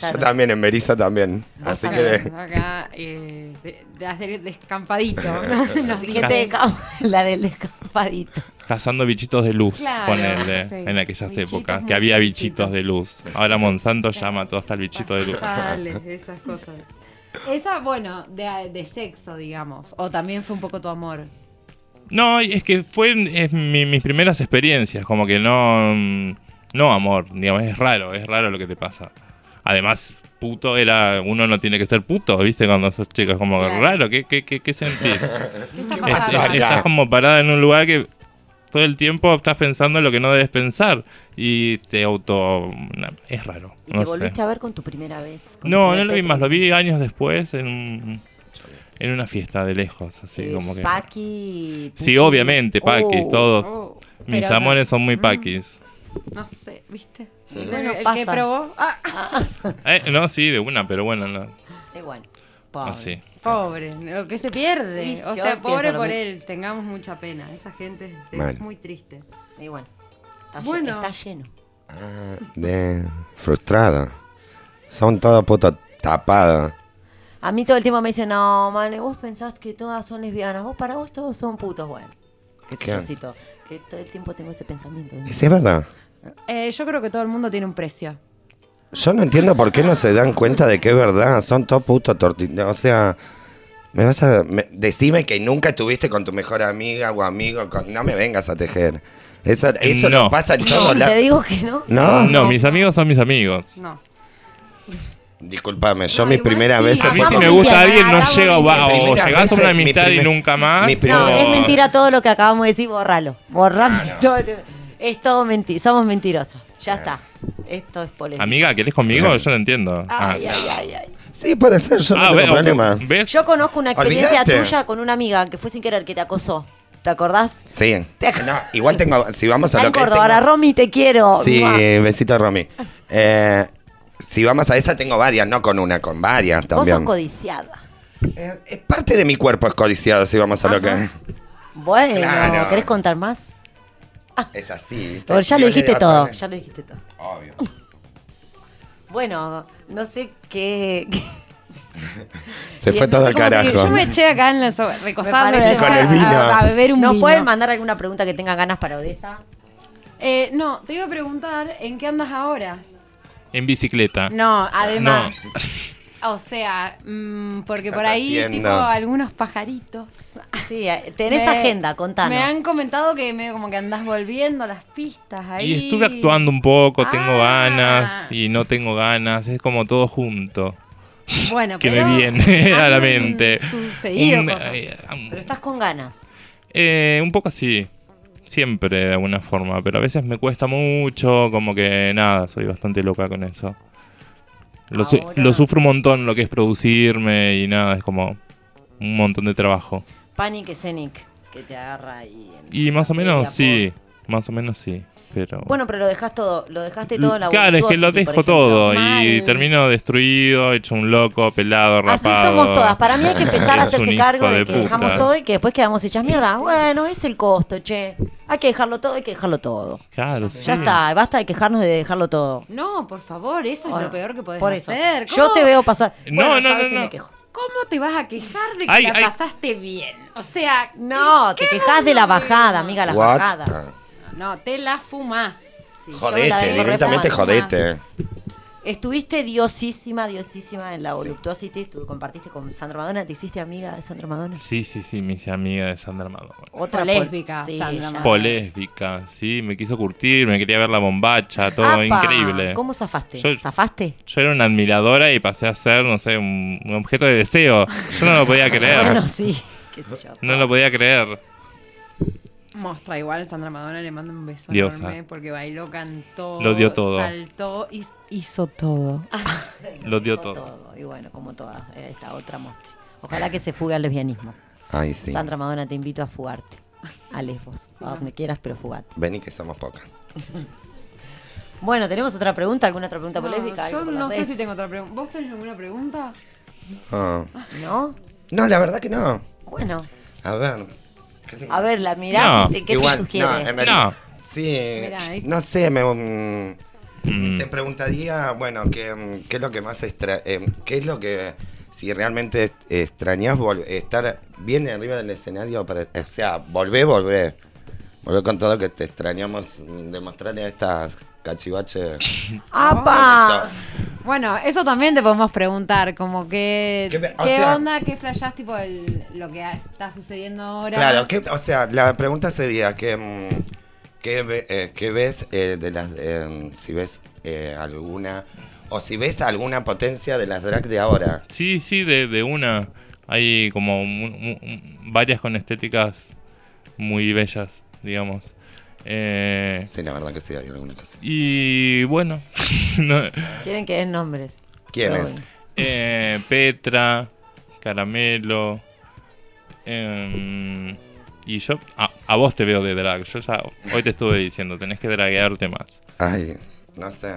Yo también, en Beriza también. Así que. Acá, eh, de, de hacer descampadito. [LAUGHS] Nos Gente de la del descampadito. Cazando bichitos de luz, Claro, ponele, sí. en aquellas Bichitos épocas, que había bichitos de luz. Ahora Monsanto llama todo hasta el bichito de luz. Esas cosas. Esa, bueno, de, de sexo, digamos. O también fue un poco tu amor. No, es que fue es mi- mis primeras experiencias, como que no, no amor, digamos, es raro, es raro lo que te pasa. Además, puto era, uno no tiene que ser puto, ¿viste? Cuando sos chica, es como Claro. raro, ¿qué, qué, qué, qué sentís? [LAUGHS] ¿Qué está Es- estás como parada en un lugar que todo el tiempo estás pensando en lo que no debes pensar y te auto... Es raro, ¿Y no te sé. volviste a ver con tu primera vez? No, no lo vi más, lo vi años después en un... En una fiesta de lejos, así Eh, como que. Paqui. Sí, obviamente, paquis, Oh, todos. oh, Mis pero- amores son muy Mm. paquis. No sé, ¿viste? Sí. Bueno, el que probó. Ah, [LAUGHS] Eh, no, sí, de una, pero bueno, no. Y bueno, Así. pobre, lo que se pierde. Y o sea, pobre por mismo. él. Tengamos mucha pena. Esa gente es Bueno. muy triste. Bueno, está, lle- Bueno. está lleno. Ah, de frustrada. Son todos putos tapados. A mí todo el tiempo me dicen, no, Mane, vos pensás que todas son lesbianas. Vos para vos todos son putos, bueno. Que ¿Qué? sí, cito, Que todo el tiempo tengo ese pensamiento. Sí, es verdad. Eh, yo creo que todo el mundo tiene un precio. Yo no entiendo por qué no se dan cuenta de que es verdad. Son todos putos tortillas. O sea, me vas a. me- decime que nunca estuviste con tu mejor amiga o amigo. con- no me vengas a tejer. Eso, eso no. Pasa en todos Te lados. digo que no. No. No, mis amigos son mis amigos. No. Disculpame, yo mi primera vez. A mí si me gusta alguien no llega o llegás a una mi amistad y nunca más. No, es mentira todo lo que acabamos de decir, borralo. Borralo. todo. Es todo mentira. Somos mentirosos. Ya está. Esto es polémico. Amiga, ¿querés conmigo? Yo no entiendo. Ah. Ay, ay, ay, ay. Sí, puede ser, yo no Ah, tengo ve- problema. ¿Ves? Yo conozco una experiencia tuya con una amiga que fue sin querer que te acosó. ¿Te acordás? Sí. [LAUGHS] No, igual tengo. Si vamos a Está lo en que. Córdoba. tengo- Ahora, Romy, te quiero. Sí, Mua. besito Romy. Eh, si vamos a esa, tengo varias, no con una, con varias Vos sos también. codiciada. Eh, es parte de mi cuerpo es codiciado, si vamos a lo que. Bueno, Claro. ¿querés contar más? Es así, ¿viste? Ya lo Yo le dijiste digo a todo. Ya lo dijiste todo. Obvio. Bueno, no sé qué. qué- [LAUGHS] Se fue todo al carajo. Yo me eché acá en la parece- Con el vino. A, a beber un ¿Nos vino. pueden mandar alguna pregunta que tengan ganas para Odessa? Eh, no, te iba a preguntar, ¿en qué andas ahora? En bicicleta. No, además. No. O sea, mm, porque por ahí, haciendo? tipo, algunos pajaritos. Sí, eh, tenés Me- agenda, contanos. Me han comentado que medio como que andás volviendo las pistas ahí. Y estuve actuando un poco, tengo Ah. ganas y no tengo ganas, es como todo junto. Bueno, que pero me viene [LAUGHS] [LAUGHS] a la mente. sucedido Un, cosas. eh, Pero estás con ganas. eh, un poco así, siempre de alguna forma, pero a veces me cuesta mucho, como que nada, soy bastante loca con eso. Lo, su- lo sufro un montón lo que es producirme y nada, es como un montón de trabajo. Panic Scenic, que te agarra ahí. en- Y más o menos post. Más o menos sí, pero... Bueno, pero lo dejas todo, lo dejaste todo en la Claro, es que lo dejo todo y termino destruido, hecho un loco, pelado, Así rapado. somos todas. Para mí hay que empezar a [LAUGHS] hacerse cargo de, de que puta. dejamos todo y que después quedamos hechas mierda. Bueno, es el costo, che. Hay que dejarlo todo, hay que dejarlo todo. Claro, sí. Ya está, basta de quejarnos de dejarlo todo. No, por favor, eso es lo peor que podés por eso. hacer. Yo ¿Cómo- te veo pasar. No, Bueno, no, no, no. me quejo. ¿Cómo te vas a quejar de que Ay, la ay. pasaste bien? O sea, No, te quejas de la bajada, amiga, la What? bajada. No, te la fumás. Sí, Jodete, directamente jodete. Estuviste diosísima, diosísima en la Voluptuosity. Tú compartiste con Sandra Madonna. ¿Te hiciste amiga de Sandra Madonna? Sí, sí, sí, me hice amiga de Sandra Madonna. Otra Lésbica, Sí, Sandra. Polésbica, sí, me quiso curtir, me quería ver la bombacha, todo Apa, increíble. ¿Cómo zafaste? Yo- ¿Zafaste? Yo era una admiradora y pasé a ser, no sé, un, un objeto de deseo. Yo no lo podía [LAUGHS] creer. Bueno, sí. Qué sé yo. No lo podía creer. Mostra igual, Sandra Madonna le manda un beso Diosa. enorme porque bailó, cantó, Lo dio todo. saltó, hiz- hizo todo. [LAUGHS] Lo dio todo. Y bueno, como todas, eh, esta otra mostra. Ojalá que se fugue al lesbianismo. Ay, sí. Sandra Madonna, te invito a fugarte. A Lesbos, a donde quieras, pero fugate. Vení que somos pocas. [LAUGHS] Bueno, ¿tenemos otra pregunta? ¿Alguna otra pregunta No, polémica? yo no sé si tengo otra pregunta. ¿Vos tenés alguna pregunta? Ah. ¿No? No, la verdad que no. Bueno, A ver. A ver, la mirás No. ¿qué Igual, te sugiere? no, en verdad. No. Sí, Mirá, no sé, me, mm, Mm. te preguntaría, bueno, ¿qué, mm, qué es lo que más extra, eh, qué es lo que, si realmente extrañas estar bien arriba del escenario, para, o sea, volver, volver, volver con todo que te extrañamos, mm, demostrarle a estas cachivaches. [LAUGHS] ¡Apa! Bueno, eso también te podemos preguntar, como que, ¿Qué ¿qué, sea- onda, qué flashás, tipo el- lo que está sucediendo ahora? Claro, que, o sea, la pregunta sería que mm, ¿qué, ve- eh, qué ves eh, de las eh, si ves eh, alguna o si ves alguna potencia de las drag de ahora? Sí, sí, de, de una. Hay como varias con estéticas muy bellas, digamos. Eh, Sí, la verdad que sí hay alguna cosa. y bueno, [LAUGHS] no, Quieren que den nombres. ¿Quién Pero es? bueno. eh, Petra, caramelo. em, y yo, a, a vos te veo de drag. Yo ya hoy te estuve diciendo, tenés que draguearte más. Ay, no sé.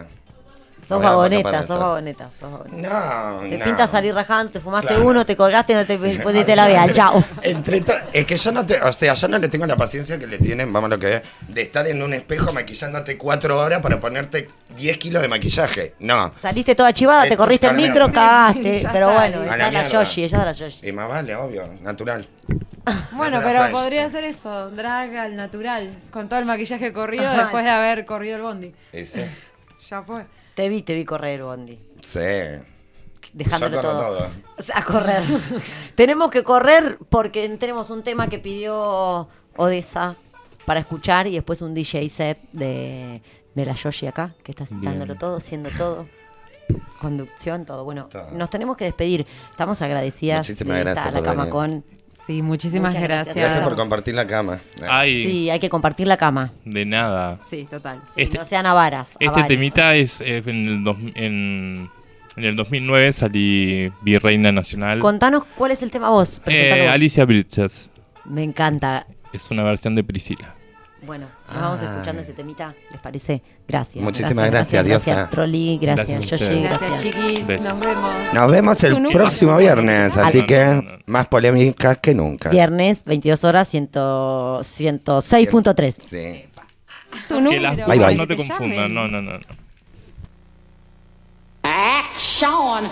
Sos vagoneta, sos vagoneta, sos vagoneta. No, Te no. pinta salir rajando, te fumaste Claro. uno, te colgaste, no te [LAUGHS] pusiste la vea, chao. Entre es que yo no te, o sea, yo no le tengo la paciencia que le tienen, vamos a lo que es, de estar en un espejo maquillándote cuatro horas para ponerte 10 kilos de maquillaje. No. Saliste toda chivada, te Eh, corriste el micro, cagaste. [LAUGHS] Pero bueno, esa la es la. Yoshi, ella es la Yoshi. Y más vale, obvio, natural. [LAUGHS] Bueno, Natural pero fresh. podría ser eso, drag al natural, con todo el maquillaje corrido después de haber corrido el bondi. ¿Viste? Ya fue. Te vi, te vi correr, Bondi. Sí. Dejándolo Yo corro todo. todo. O sea, a correr. [LAUGHS] tenemos que correr porque tenemos un tema que pidió Odessa para escuchar y después un DJ set de, de la Yoshi acá, que está dándolo todo, siendo todo. Conducción, todo. Bueno, nos tenemos que despedir. Estamos agradecidas Muchísimas de gracias a la por cama venir. con. Sí, muchísimas Muchas gracias. Gracias por compartir la cama. Ay, Sí, hay que compartir la cama. de nada. Sí, total. Sí, Este- no sean avaras. Este avares. temita es eh, en, el dos- en, en el 2009 salí Virreina Nacional. Contanos cuál es el tema vos. Eh, presentanos. Alicia Bridges. Me encanta. Es una versión de Priscila. Bueno, nos vamos Ay. escuchando ese temita, ¿les parece? Gracias. Muchísimas gracias, Gracias, Diosa. Trolli, gracias, Gracias Yoshi, gracias. Gracias, chiquis. Besos. Nos vemos. Nos vemos el próximo viernes, así que más polémicas que nunca. Viernes, 22 horas, 100 106.3. Sí. Tu Que las Bye, no te confundan. No, no, no. no. Action.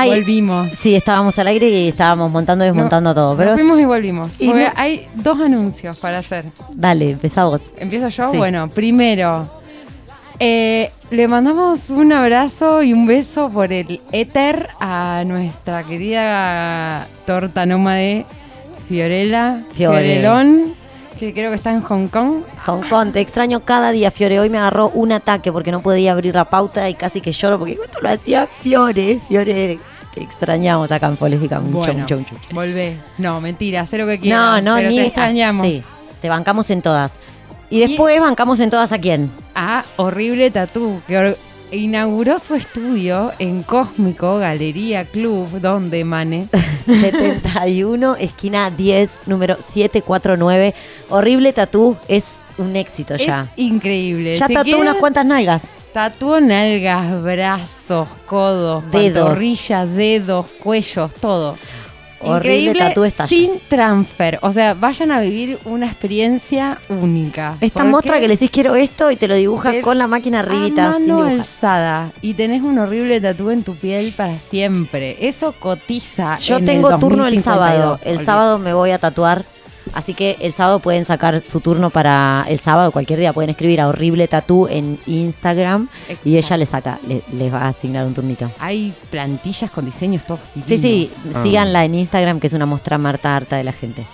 Ay, volvimos. Sí, estábamos al aire y estábamos montando y desmontando todo. Pero Nos fuimos y volvimos. Y no- hay dos anuncios para hacer. dale, empezá vos. ¿Empiezo yo? Sí. Bueno, primero, eh, le mandamos un abrazo y un beso por el éter a nuestra querida torta nómade Fiorella Fiore. Fiorelón, que creo que está en Hong Kong. Hong Kong, te extraño cada día, Fiore. Hoy me agarró un ataque porque no podía abrir la pauta y casi que lloro porque esto lo hacía Fiore. Fiore, te extrañamos acá en Política. Mucho, bueno, mucho, mucho. volvé. No, mentira, haz lo que No, quieras. no, pero ni te extrañamos. Sí, te bancamos en todas. Y después bancamos en todas a quién. a Horrible Tatú, que inauguró su estudio en Cósmico Galería Club, donde Mane. [LAUGHS] 71, esquina 10, número 749. Horrible tatú, es un éxito ya. Es increíble. ya tatuó unas cuantas nalgas. Tatuó nalgas, brazos, codos, Dedos. pantorrillas, dedos, cuellos, todo. Horrible Increíble, está sin transfer. O sea, vayan a vivir una experiencia única. Esta Porque mostra que le decís quiero esto y te lo dibujas Te- con la máquina arribita. sin mano dibujar. alzada y tenés un horrible tatú en tu piel para siempre. Eso cotiza. Yo en tengo el turno el 2052, sábado. El sábado me voy a tatuar. Así que el sábado pueden sacar su turno para el sábado, cualquier día. Pueden escribir a Horrible Tatú en Instagram y ella les saca, le- les va a asignar un turnito. Hay plantillas con diseños todos Sí, sí, divinos. Ah. síganla en Instagram, que es una muestra Marta harta de la gente.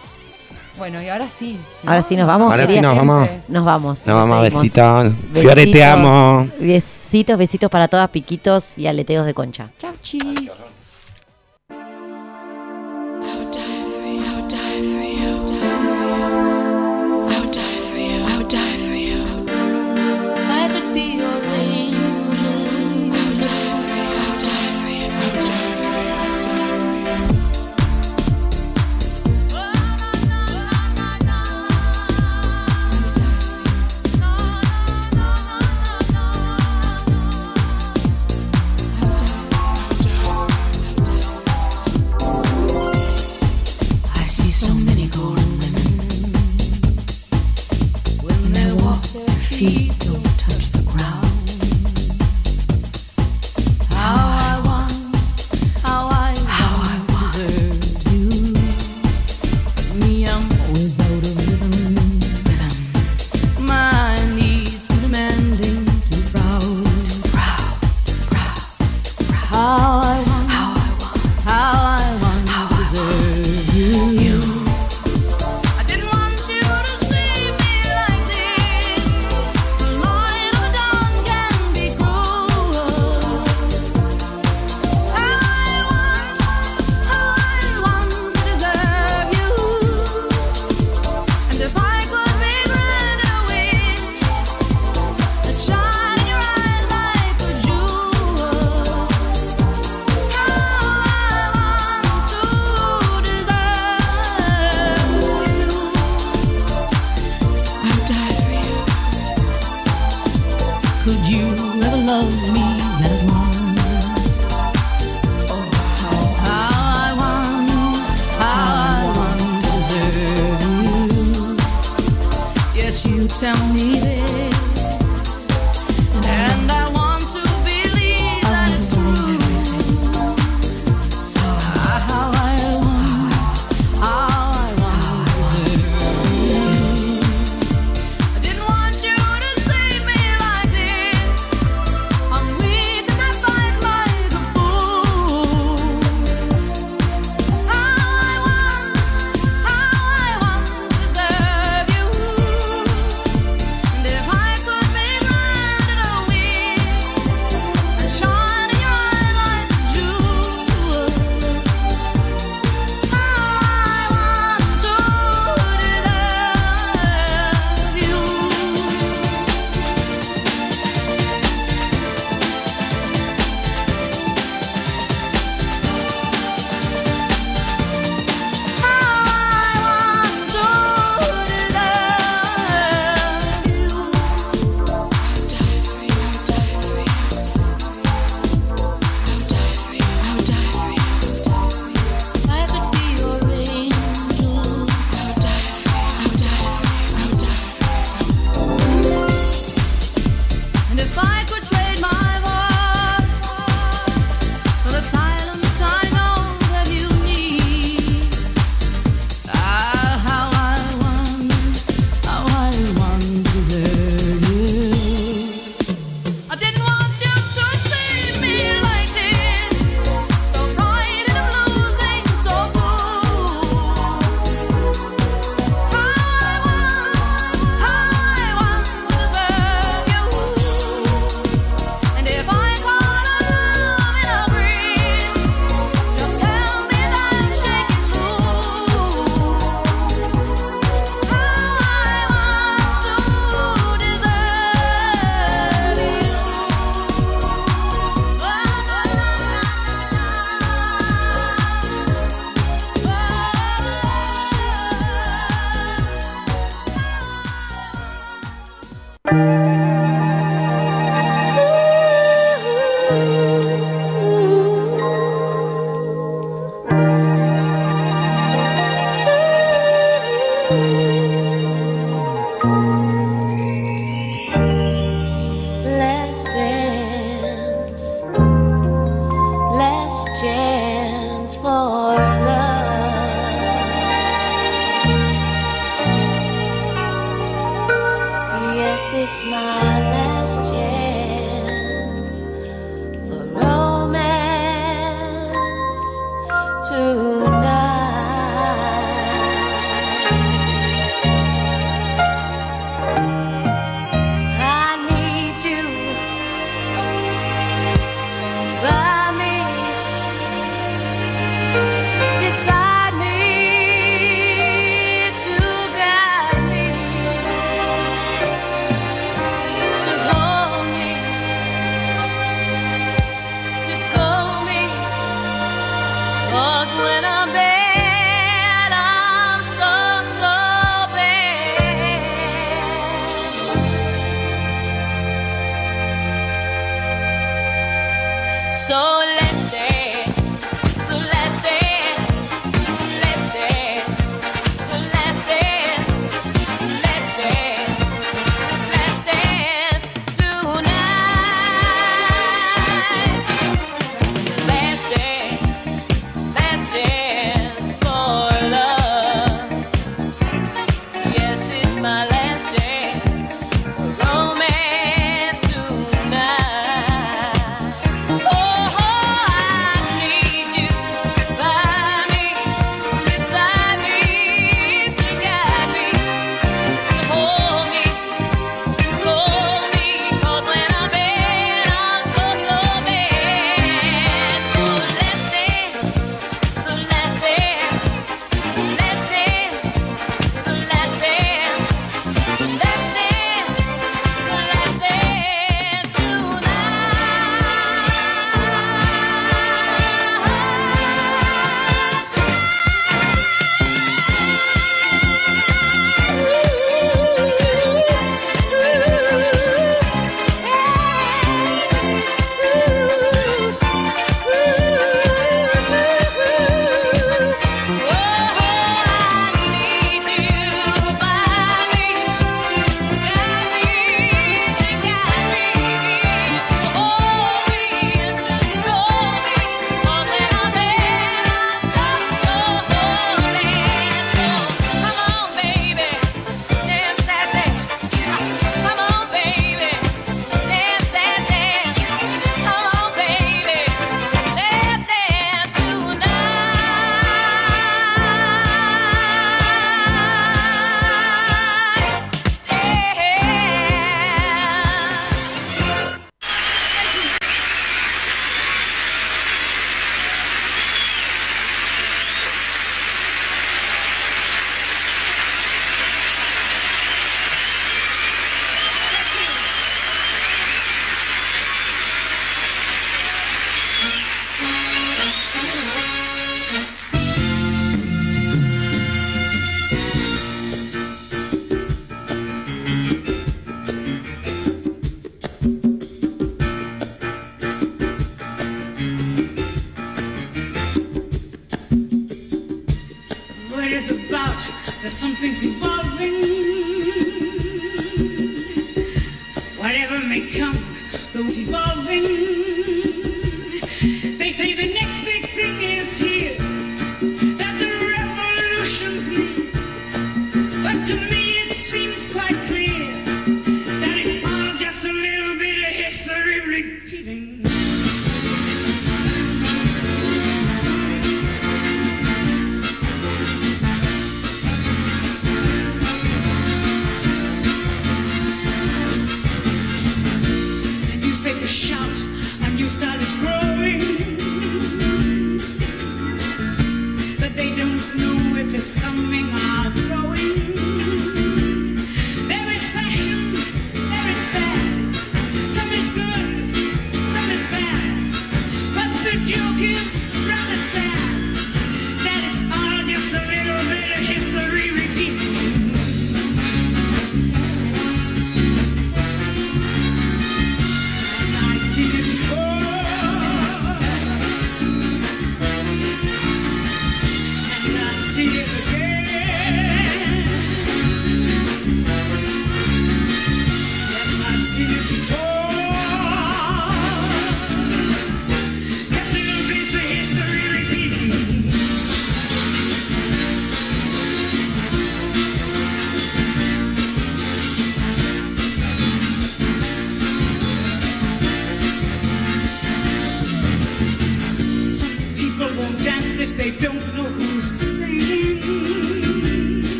Bueno, y ahora sí. ¿no? Ahora sí nos vamos. Ahora sí nos vamos. Nos vamos. Nos vamos, besitos. Fiore, te amo. Besitos, besitos para todas, piquitos y aleteos de concha. Chau, chis.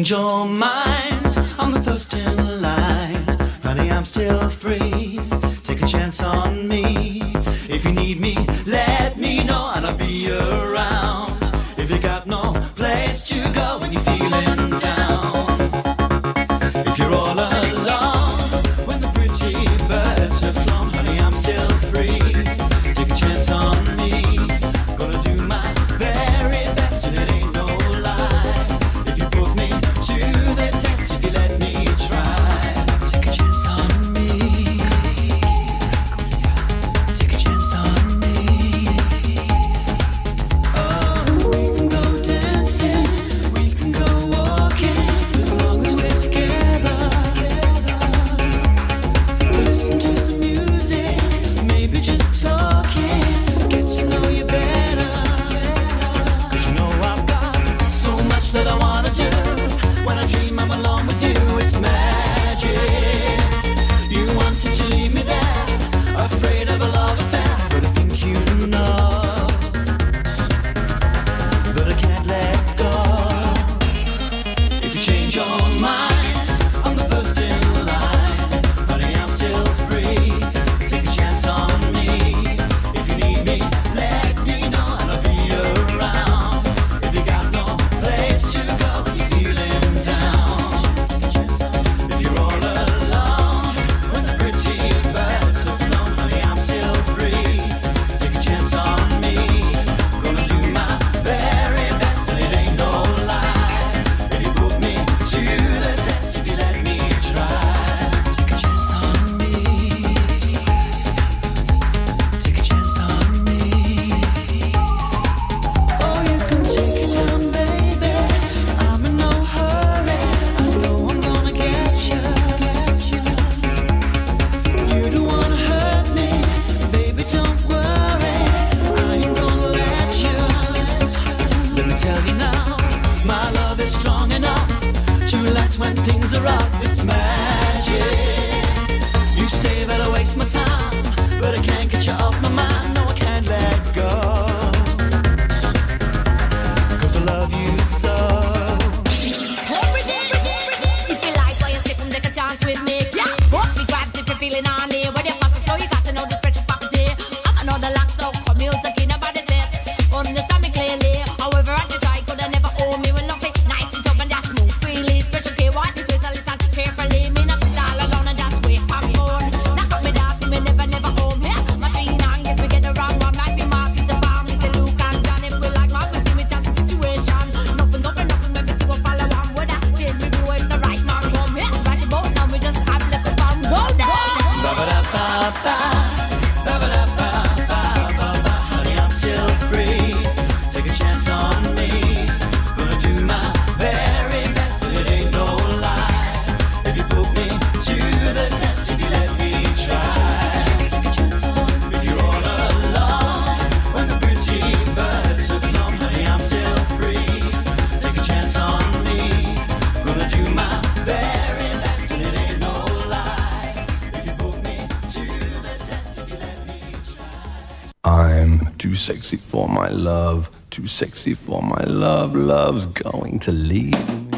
change your minds on the first day. make ya. Go be glad if you're feeling on here. Where the fastest go, you got to know this special property. I'm another lock, so come music. sexy for my love. Love's going to leave.